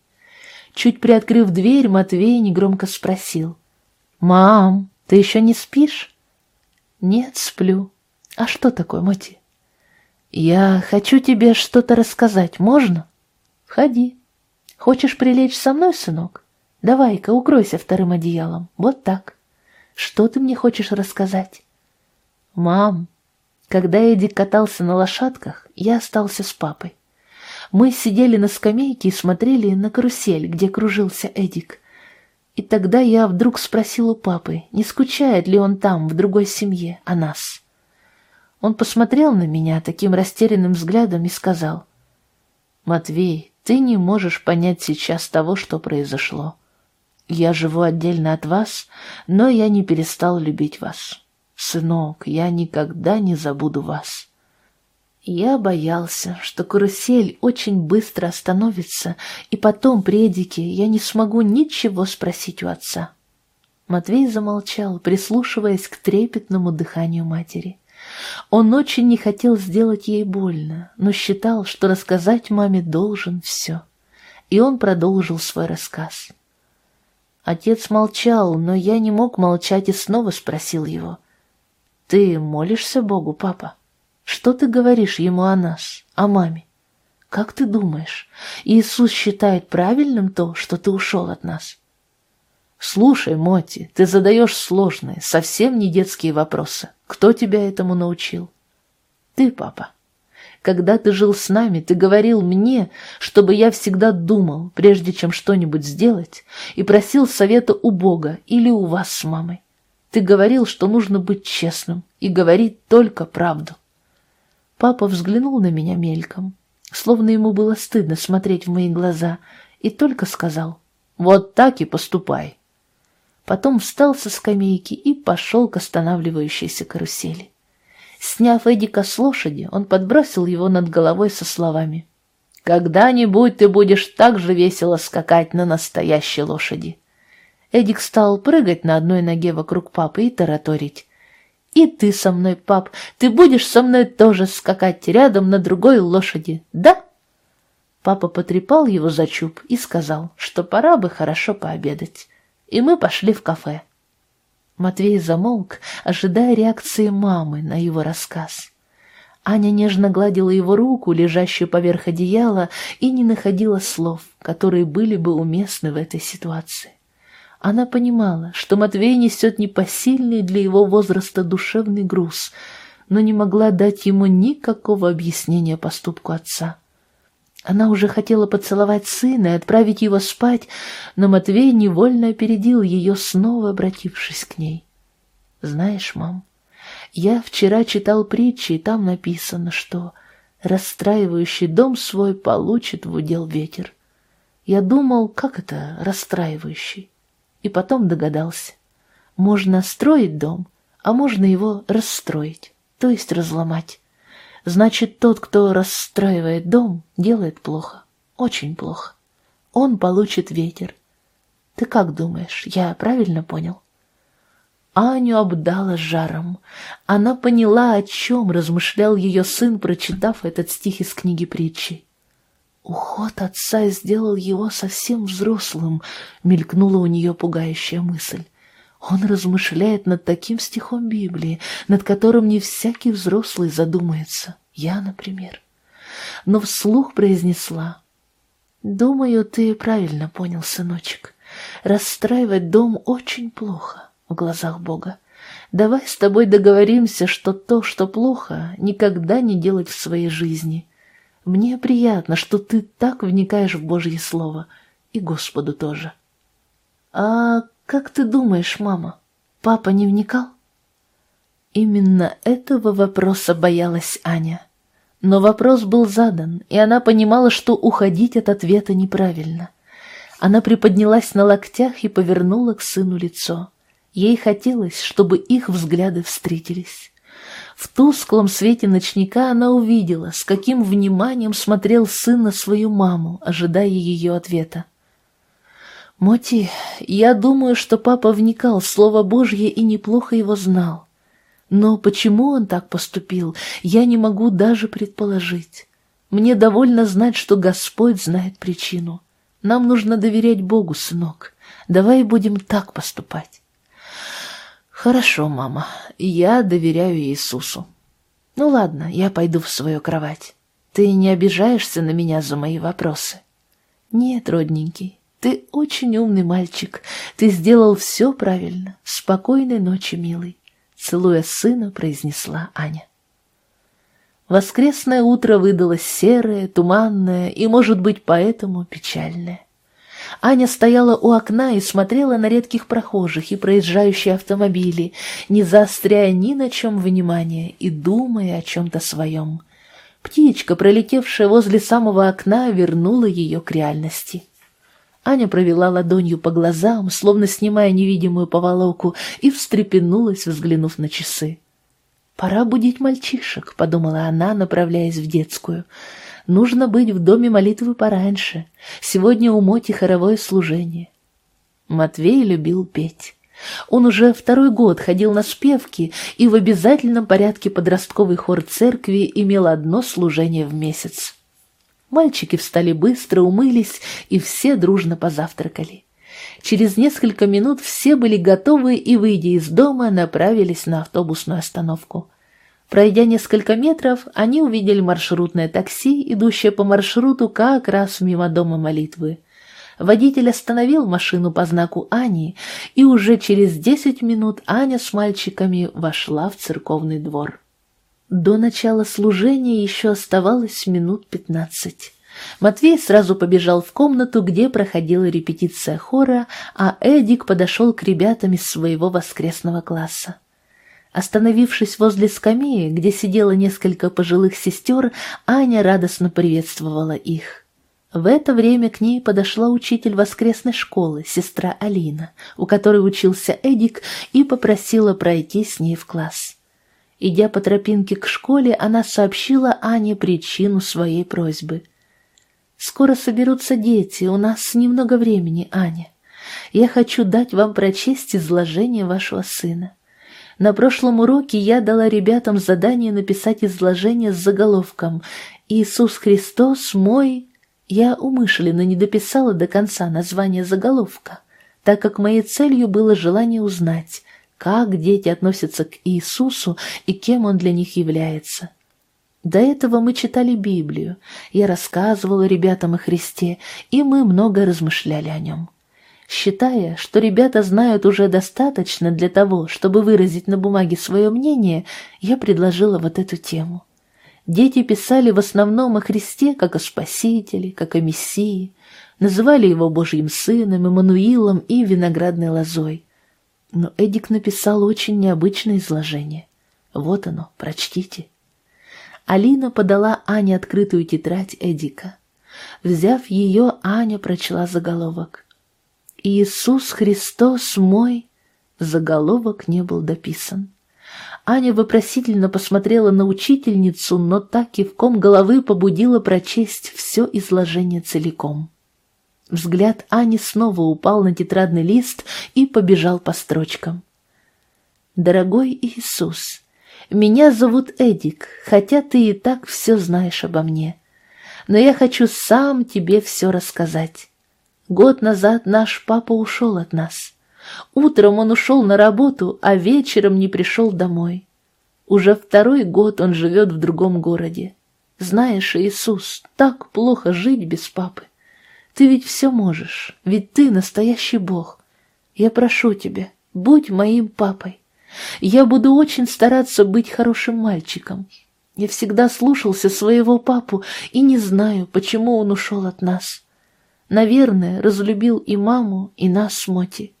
Чуть приоткрыв дверь, Матвей негромко спросил. «Мам, ты еще не спишь?» «Нет, сплю. А что такое, Мати?» «Я хочу тебе что-то рассказать, можно?» «Входи. Хочешь прилечь со мной, сынок?» Давай-ка укройся вторым одеялом. Вот так. Что ты мне хочешь рассказать? Мам, когда Эдик катался на лошадках, я остался с папой. Мы сидели на скамейке и смотрели на карусель, где кружился Эдик. И тогда я вдруг спросил у папы, не скучает ли он там, в другой семье, о нас. Он посмотрел на меня таким растерянным взглядом и сказал, «Матвей, ты не можешь понять сейчас того, что произошло. Я живу отдельно от вас, но я не перестал любить вас. Сынок, я никогда не забуду вас. Я боялся, что карусель очень быстро остановится, и потом, предики, я не смогу ничего спросить у отца. Матвей замолчал, прислушиваясь к трепетному дыханию матери. Он очень не хотел сделать ей больно, но считал, что рассказать маме должен все. И он продолжил свой рассказ. Отец молчал, но я не мог молчать и снова спросил его. «Ты молишься Богу, папа? Что ты говоришь ему о нас, о маме? Как ты думаешь, Иисус считает правильным то, что ты ушел от нас?» «Слушай, Моти, ты задаешь сложные, совсем не детские вопросы. Кто тебя этому научил?» «Ты, папа». Когда ты жил с нами, ты говорил мне, чтобы я всегда думал, прежде чем что-нибудь сделать, и просил совета у Бога или у вас с мамой. Ты говорил, что нужно быть честным и говорить только правду. Папа взглянул на меня мельком, словно ему было стыдно смотреть в мои глаза, и только сказал «Вот так и поступай». Потом встал со скамейки и пошел к останавливающейся карусели. Сняв Эдика с лошади, он подбросил его над головой со словами. Когда-нибудь ты будешь так же весело скакать на настоящей лошади. Эдик стал прыгать на одной ноге вокруг папы и тараторить. «И ты со мной, пап, ты будешь со мной тоже скакать рядом на другой лошади, да?» Папа потрепал его за чуб и сказал, что пора бы хорошо пообедать. И мы пошли в кафе. Матвей замолк, ожидая реакции мамы на его рассказ. Аня нежно гладила его руку, лежащую поверх одеяла, и не находила слов, которые были бы уместны в этой ситуации. Она понимала, что Матвей несет непосильный для его возраста душевный груз, но не могла дать ему никакого объяснения поступку отца. Она уже хотела поцеловать сына и отправить его спать, но Матвей невольно опередил ее, снова обратившись к ней. «Знаешь, мам, я вчера читал притчи, и там написано, что расстраивающий дом свой получит в удел ветер. Я думал, как это расстраивающий, и потом догадался. Можно строить дом, а можно его расстроить, то есть разломать. Значит, тот, кто расстраивает дом, делает плохо, очень плохо. Он получит ветер. Ты как думаешь, я правильно понял? Аню обдала жаром. Она поняла, о чем размышлял ее сын, прочитав этот стих из книги притчи. «Уход отца сделал его совсем взрослым», — мелькнула у нее пугающая мысль. Он размышляет над таким стихом Библии, над которым не всякий взрослый задумается. Я, например. Но вслух произнесла. «Думаю, ты правильно понял, сыночек. Расстраивать дом очень плохо в глазах Бога. Давай с тобой договоримся, что то, что плохо, никогда не делать в своей жизни. Мне приятно, что ты так вникаешь в Божье Слово, и Господу тоже». «А «Как ты думаешь, мама, папа не вникал?» Именно этого вопроса боялась Аня. Но вопрос был задан, и она понимала, что уходить от ответа неправильно. Она приподнялась на локтях и повернула к сыну лицо. Ей хотелось, чтобы их взгляды встретились. В тусклом свете ночника она увидела, с каким вниманием смотрел сын на свою маму, ожидая ее ответа. Моти, я думаю, что папа вникал в Слово Божье и неплохо его знал. Но почему он так поступил, я не могу даже предположить. Мне довольно знать, что Господь знает причину. Нам нужно доверять Богу, сынок. Давай будем так поступать. Хорошо, мама, я доверяю Иисусу. Ну ладно, я пойду в свою кровать. Ты не обижаешься на меня за мои вопросы? Нет, родненький, ты очень умный мальчик. Ты сделал все правильно. Спокойной ночи, милый. Целуя сына, произнесла Аня. Воскресное утро выдалось серое, туманное и, может быть, поэтому печальное. Аня стояла у окна и смотрела на редких прохожих и проезжающие автомобили, не заостряя ни на чем внимания и думая о чем-то своем. Птичка, пролетевшая возле самого окна, вернула ее к реальности. Аня провела ладонью по глазам, словно снимая невидимую поволоку, и встрепенулась, взглянув на часы. «Пора будить мальчишек», — подумала она, направляясь в детскую. «Нужно быть в доме молитвы пораньше. Сегодня у Моти хоровое служение». Матвей любил петь. Он уже второй год ходил на спевки, и в обязательном порядке подростковый хор церкви имел одно служение в месяц. Мальчики встали быстро, умылись, и все дружно позавтракали. Через несколько минут все были готовы и, выйдя из дома, направились на автобусную остановку. Пройдя несколько метров, они увидели маршрутное такси, идущее по маршруту как раз мимо дома молитвы. Водитель остановил машину по знаку Ани, и уже через десять минут Аня с мальчиками вошла в церковный двор. До начала служения еще оставалось минут пятнадцать. Матвей сразу побежал в комнату, где проходила репетиция хора, а Эдик подошел к ребятам из своего воскресного класса. Остановившись возле скамеи, где сидело несколько пожилых сестер, Аня радостно приветствовала их. В это время к ней подошла учитель воскресной школы, сестра Алина, у которой учился Эдик, и попросила пройти с ней в класс. Идя по тропинке к школе, она сообщила Ане причину своей просьбы. Скоро соберутся дети, у нас немного времени, Аня. Я хочу дать вам прочесть изложение вашего сына. На прошлом уроке я дала ребятам задание написать изложение с заголовком «Иисус Христос мой...» Я умышленно не дописала до конца название заголовка, так как моей целью было желание узнать, как дети относятся к Иисусу и кем Он для них является. До этого мы читали Библию, я рассказывала ребятам о Христе, и мы много размышляли о нем. Считая, что ребята знают уже достаточно для того, чтобы выразить на бумаге свое мнение, я предложила вот эту тему. Дети писали в основном о Христе как о Спасителе, как о Мессии, называли его Божьим Сыном, Эммануилом и виноградной лозой. Но Эдик написал очень необычное изложение. Вот оно, прочтите. Алина подала Ане открытую тетрадь Эдика. Взяв ее, Аня прочла заголовок. «Иисус Христос мой!» Заголовок не был дописан. Аня вопросительно посмотрела на учительницу, но так кивком головы побудила прочесть все изложение целиком. Взгляд Ани снова упал на тетрадный лист и побежал по строчкам. «Дорогой Иисус, меня зовут Эдик, хотя ты и так все знаешь обо мне. Но я хочу сам тебе все рассказать. Год назад наш папа ушел от нас. Утром он ушел на работу, а вечером не пришел домой. Уже второй год он живет в другом городе. Знаешь, Иисус, так плохо жить без папы. Ты ведь все можешь, ведь ты настоящий Бог. Я прошу тебя, будь моим папой. Я буду очень стараться быть хорошим мальчиком. Я всегда слушался своего папу и не знаю, почему он ушел от нас. Наверное, разлюбил и маму, и нас Моти.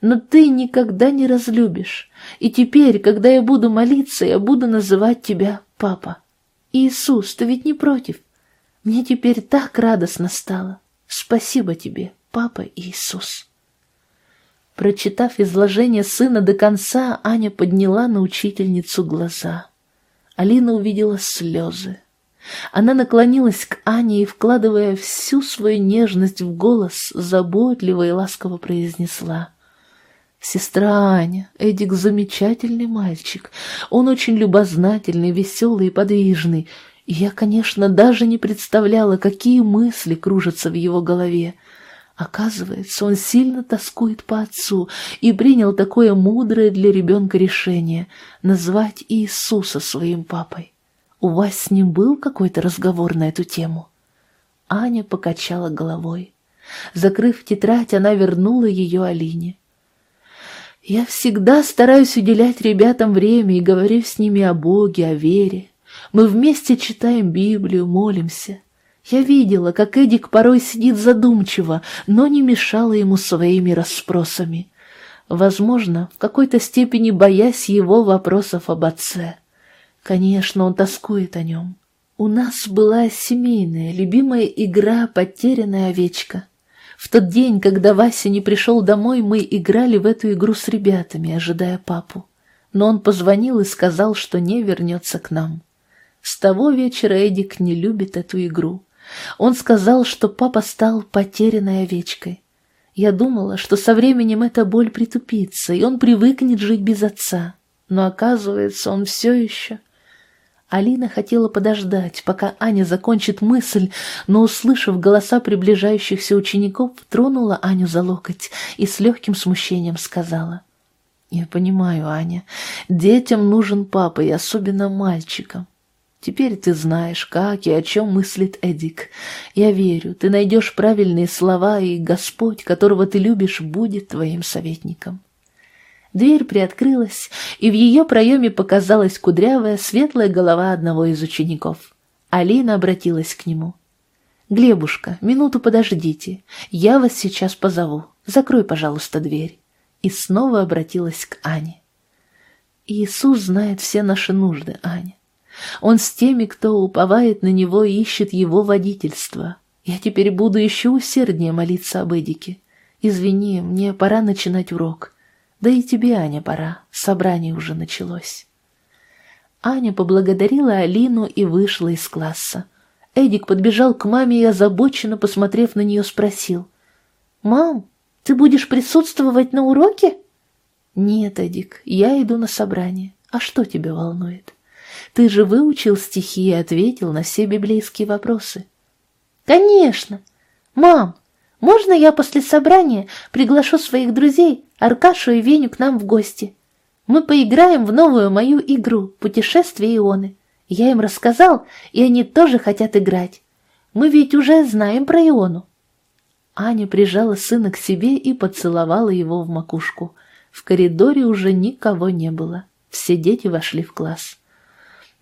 Но ты никогда не разлюбишь, и теперь, когда я буду молиться, я буду называть тебя папа. Иисус, ты ведь не против? Мне теперь так радостно стало. Спасибо тебе, папа Иисус. Прочитав изложение сына до конца, Аня подняла на учительницу глаза. Алина увидела слезы. Она наклонилась к Ане и, вкладывая всю свою нежность в голос, заботливо и ласково произнесла. «Сестра Аня, Эдик замечательный мальчик. Он очень любознательный, веселый и подвижный. И я, конечно, даже не представляла, какие мысли кружатся в его голове. Оказывается, он сильно тоскует по отцу и принял такое мудрое для ребенка решение — назвать Иисуса своим папой. У вас с ним был какой-то разговор на эту тему? Аня покачала головой. Закрыв тетрадь, она вернула ее Алине. «Я всегда стараюсь уделять ребятам время и говорю с ними о Боге, о вере. Мы вместе читаем Библию, молимся. Я видела, как Эдик порой сидит задумчиво, но не мешала ему своими расспросами. Возможно, в какой-то степени боясь его вопросов об отце. Конечно, он тоскует о нем. У нас была семейная, любимая игра «Потерянная овечка». В тот день, когда Вася не пришел домой, мы играли в эту игру с ребятами, ожидая папу. Но он позвонил и сказал, что не вернется к нам. С того вечера Эдик не любит эту игру. Он сказал, что папа стал потерянной овечкой. Я думала, что со временем эта боль притупится, и он привыкнет жить без отца. Но оказывается, он все еще... Алина хотела подождать, пока Аня закончит мысль, но, услышав голоса приближающихся учеников, тронула Аню за локоть и с легким смущением сказала. «Я понимаю, Аня, детям нужен папа, и особенно мальчикам. Теперь ты знаешь, как и о чем мыслит Эдик. Я верю, ты найдешь правильные слова, и Господь, которого ты любишь, будет твоим советником. Дверь приоткрылась, и в ее проеме показалась кудрявая, светлая голова одного из учеников. Алина обратилась к нему. «Глебушка, минуту подождите, я вас сейчас позову. Закрой, пожалуйста, дверь». И снова обратилась к Ане. «Иисус знает все наши нужды, Аня. Он с теми, кто уповает на него и ищет его водительства. Я теперь буду еще усерднее молиться об Эдике. Извини, мне пора начинать урок. Да и тебе, Аня, пора. Собрание уже началось. Аня поблагодарила Алину и вышла из класса. Эдик подбежал к маме и, озабоченно посмотрев на нее, спросил. «Мам, ты будешь присутствовать на уроке?» «Нет, Эдик, я иду на собрание. А что тебя волнует? Ты же выучил стихи и ответил на все библейские вопросы». «Конечно! Мам, можно я после собрания приглашу своих друзей, Аркашу и Веню, к нам в гости? Мы поиграем в новую мою игру «Путешествие Ионы». Я им рассказал, и они тоже хотят играть. Мы ведь уже знаем про Иону. Аня прижала сына к себе и поцеловала его в макушку. В коридоре уже никого не было. Все дети вошли в класс.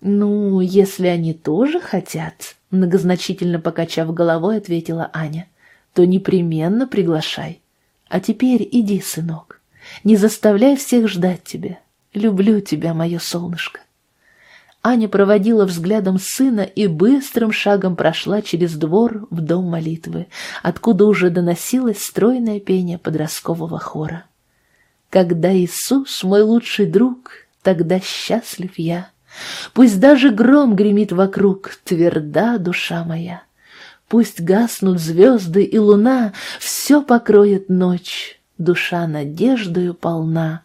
«Ну, если они тоже хотят», — многозначительно покачав головой, ответила Аня, — «то непременно приглашай. А теперь иди, сынок, не заставляй всех ждать тебя. Люблю тебя, мое солнышко». Аня проводила взглядом сына и быстрым шагом прошла через двор в дом молитвы, откуда уже доносилось стройное пение подросткового хора. «Когда Иисус мой лучший друг, тогда счастлив я. Пусть даже гром гремит вокруг, тверда душа моя. Пусть гаснут звезды и луна, все покроет ночь, душа надеждою полна,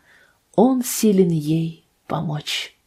Он силен ей помочь».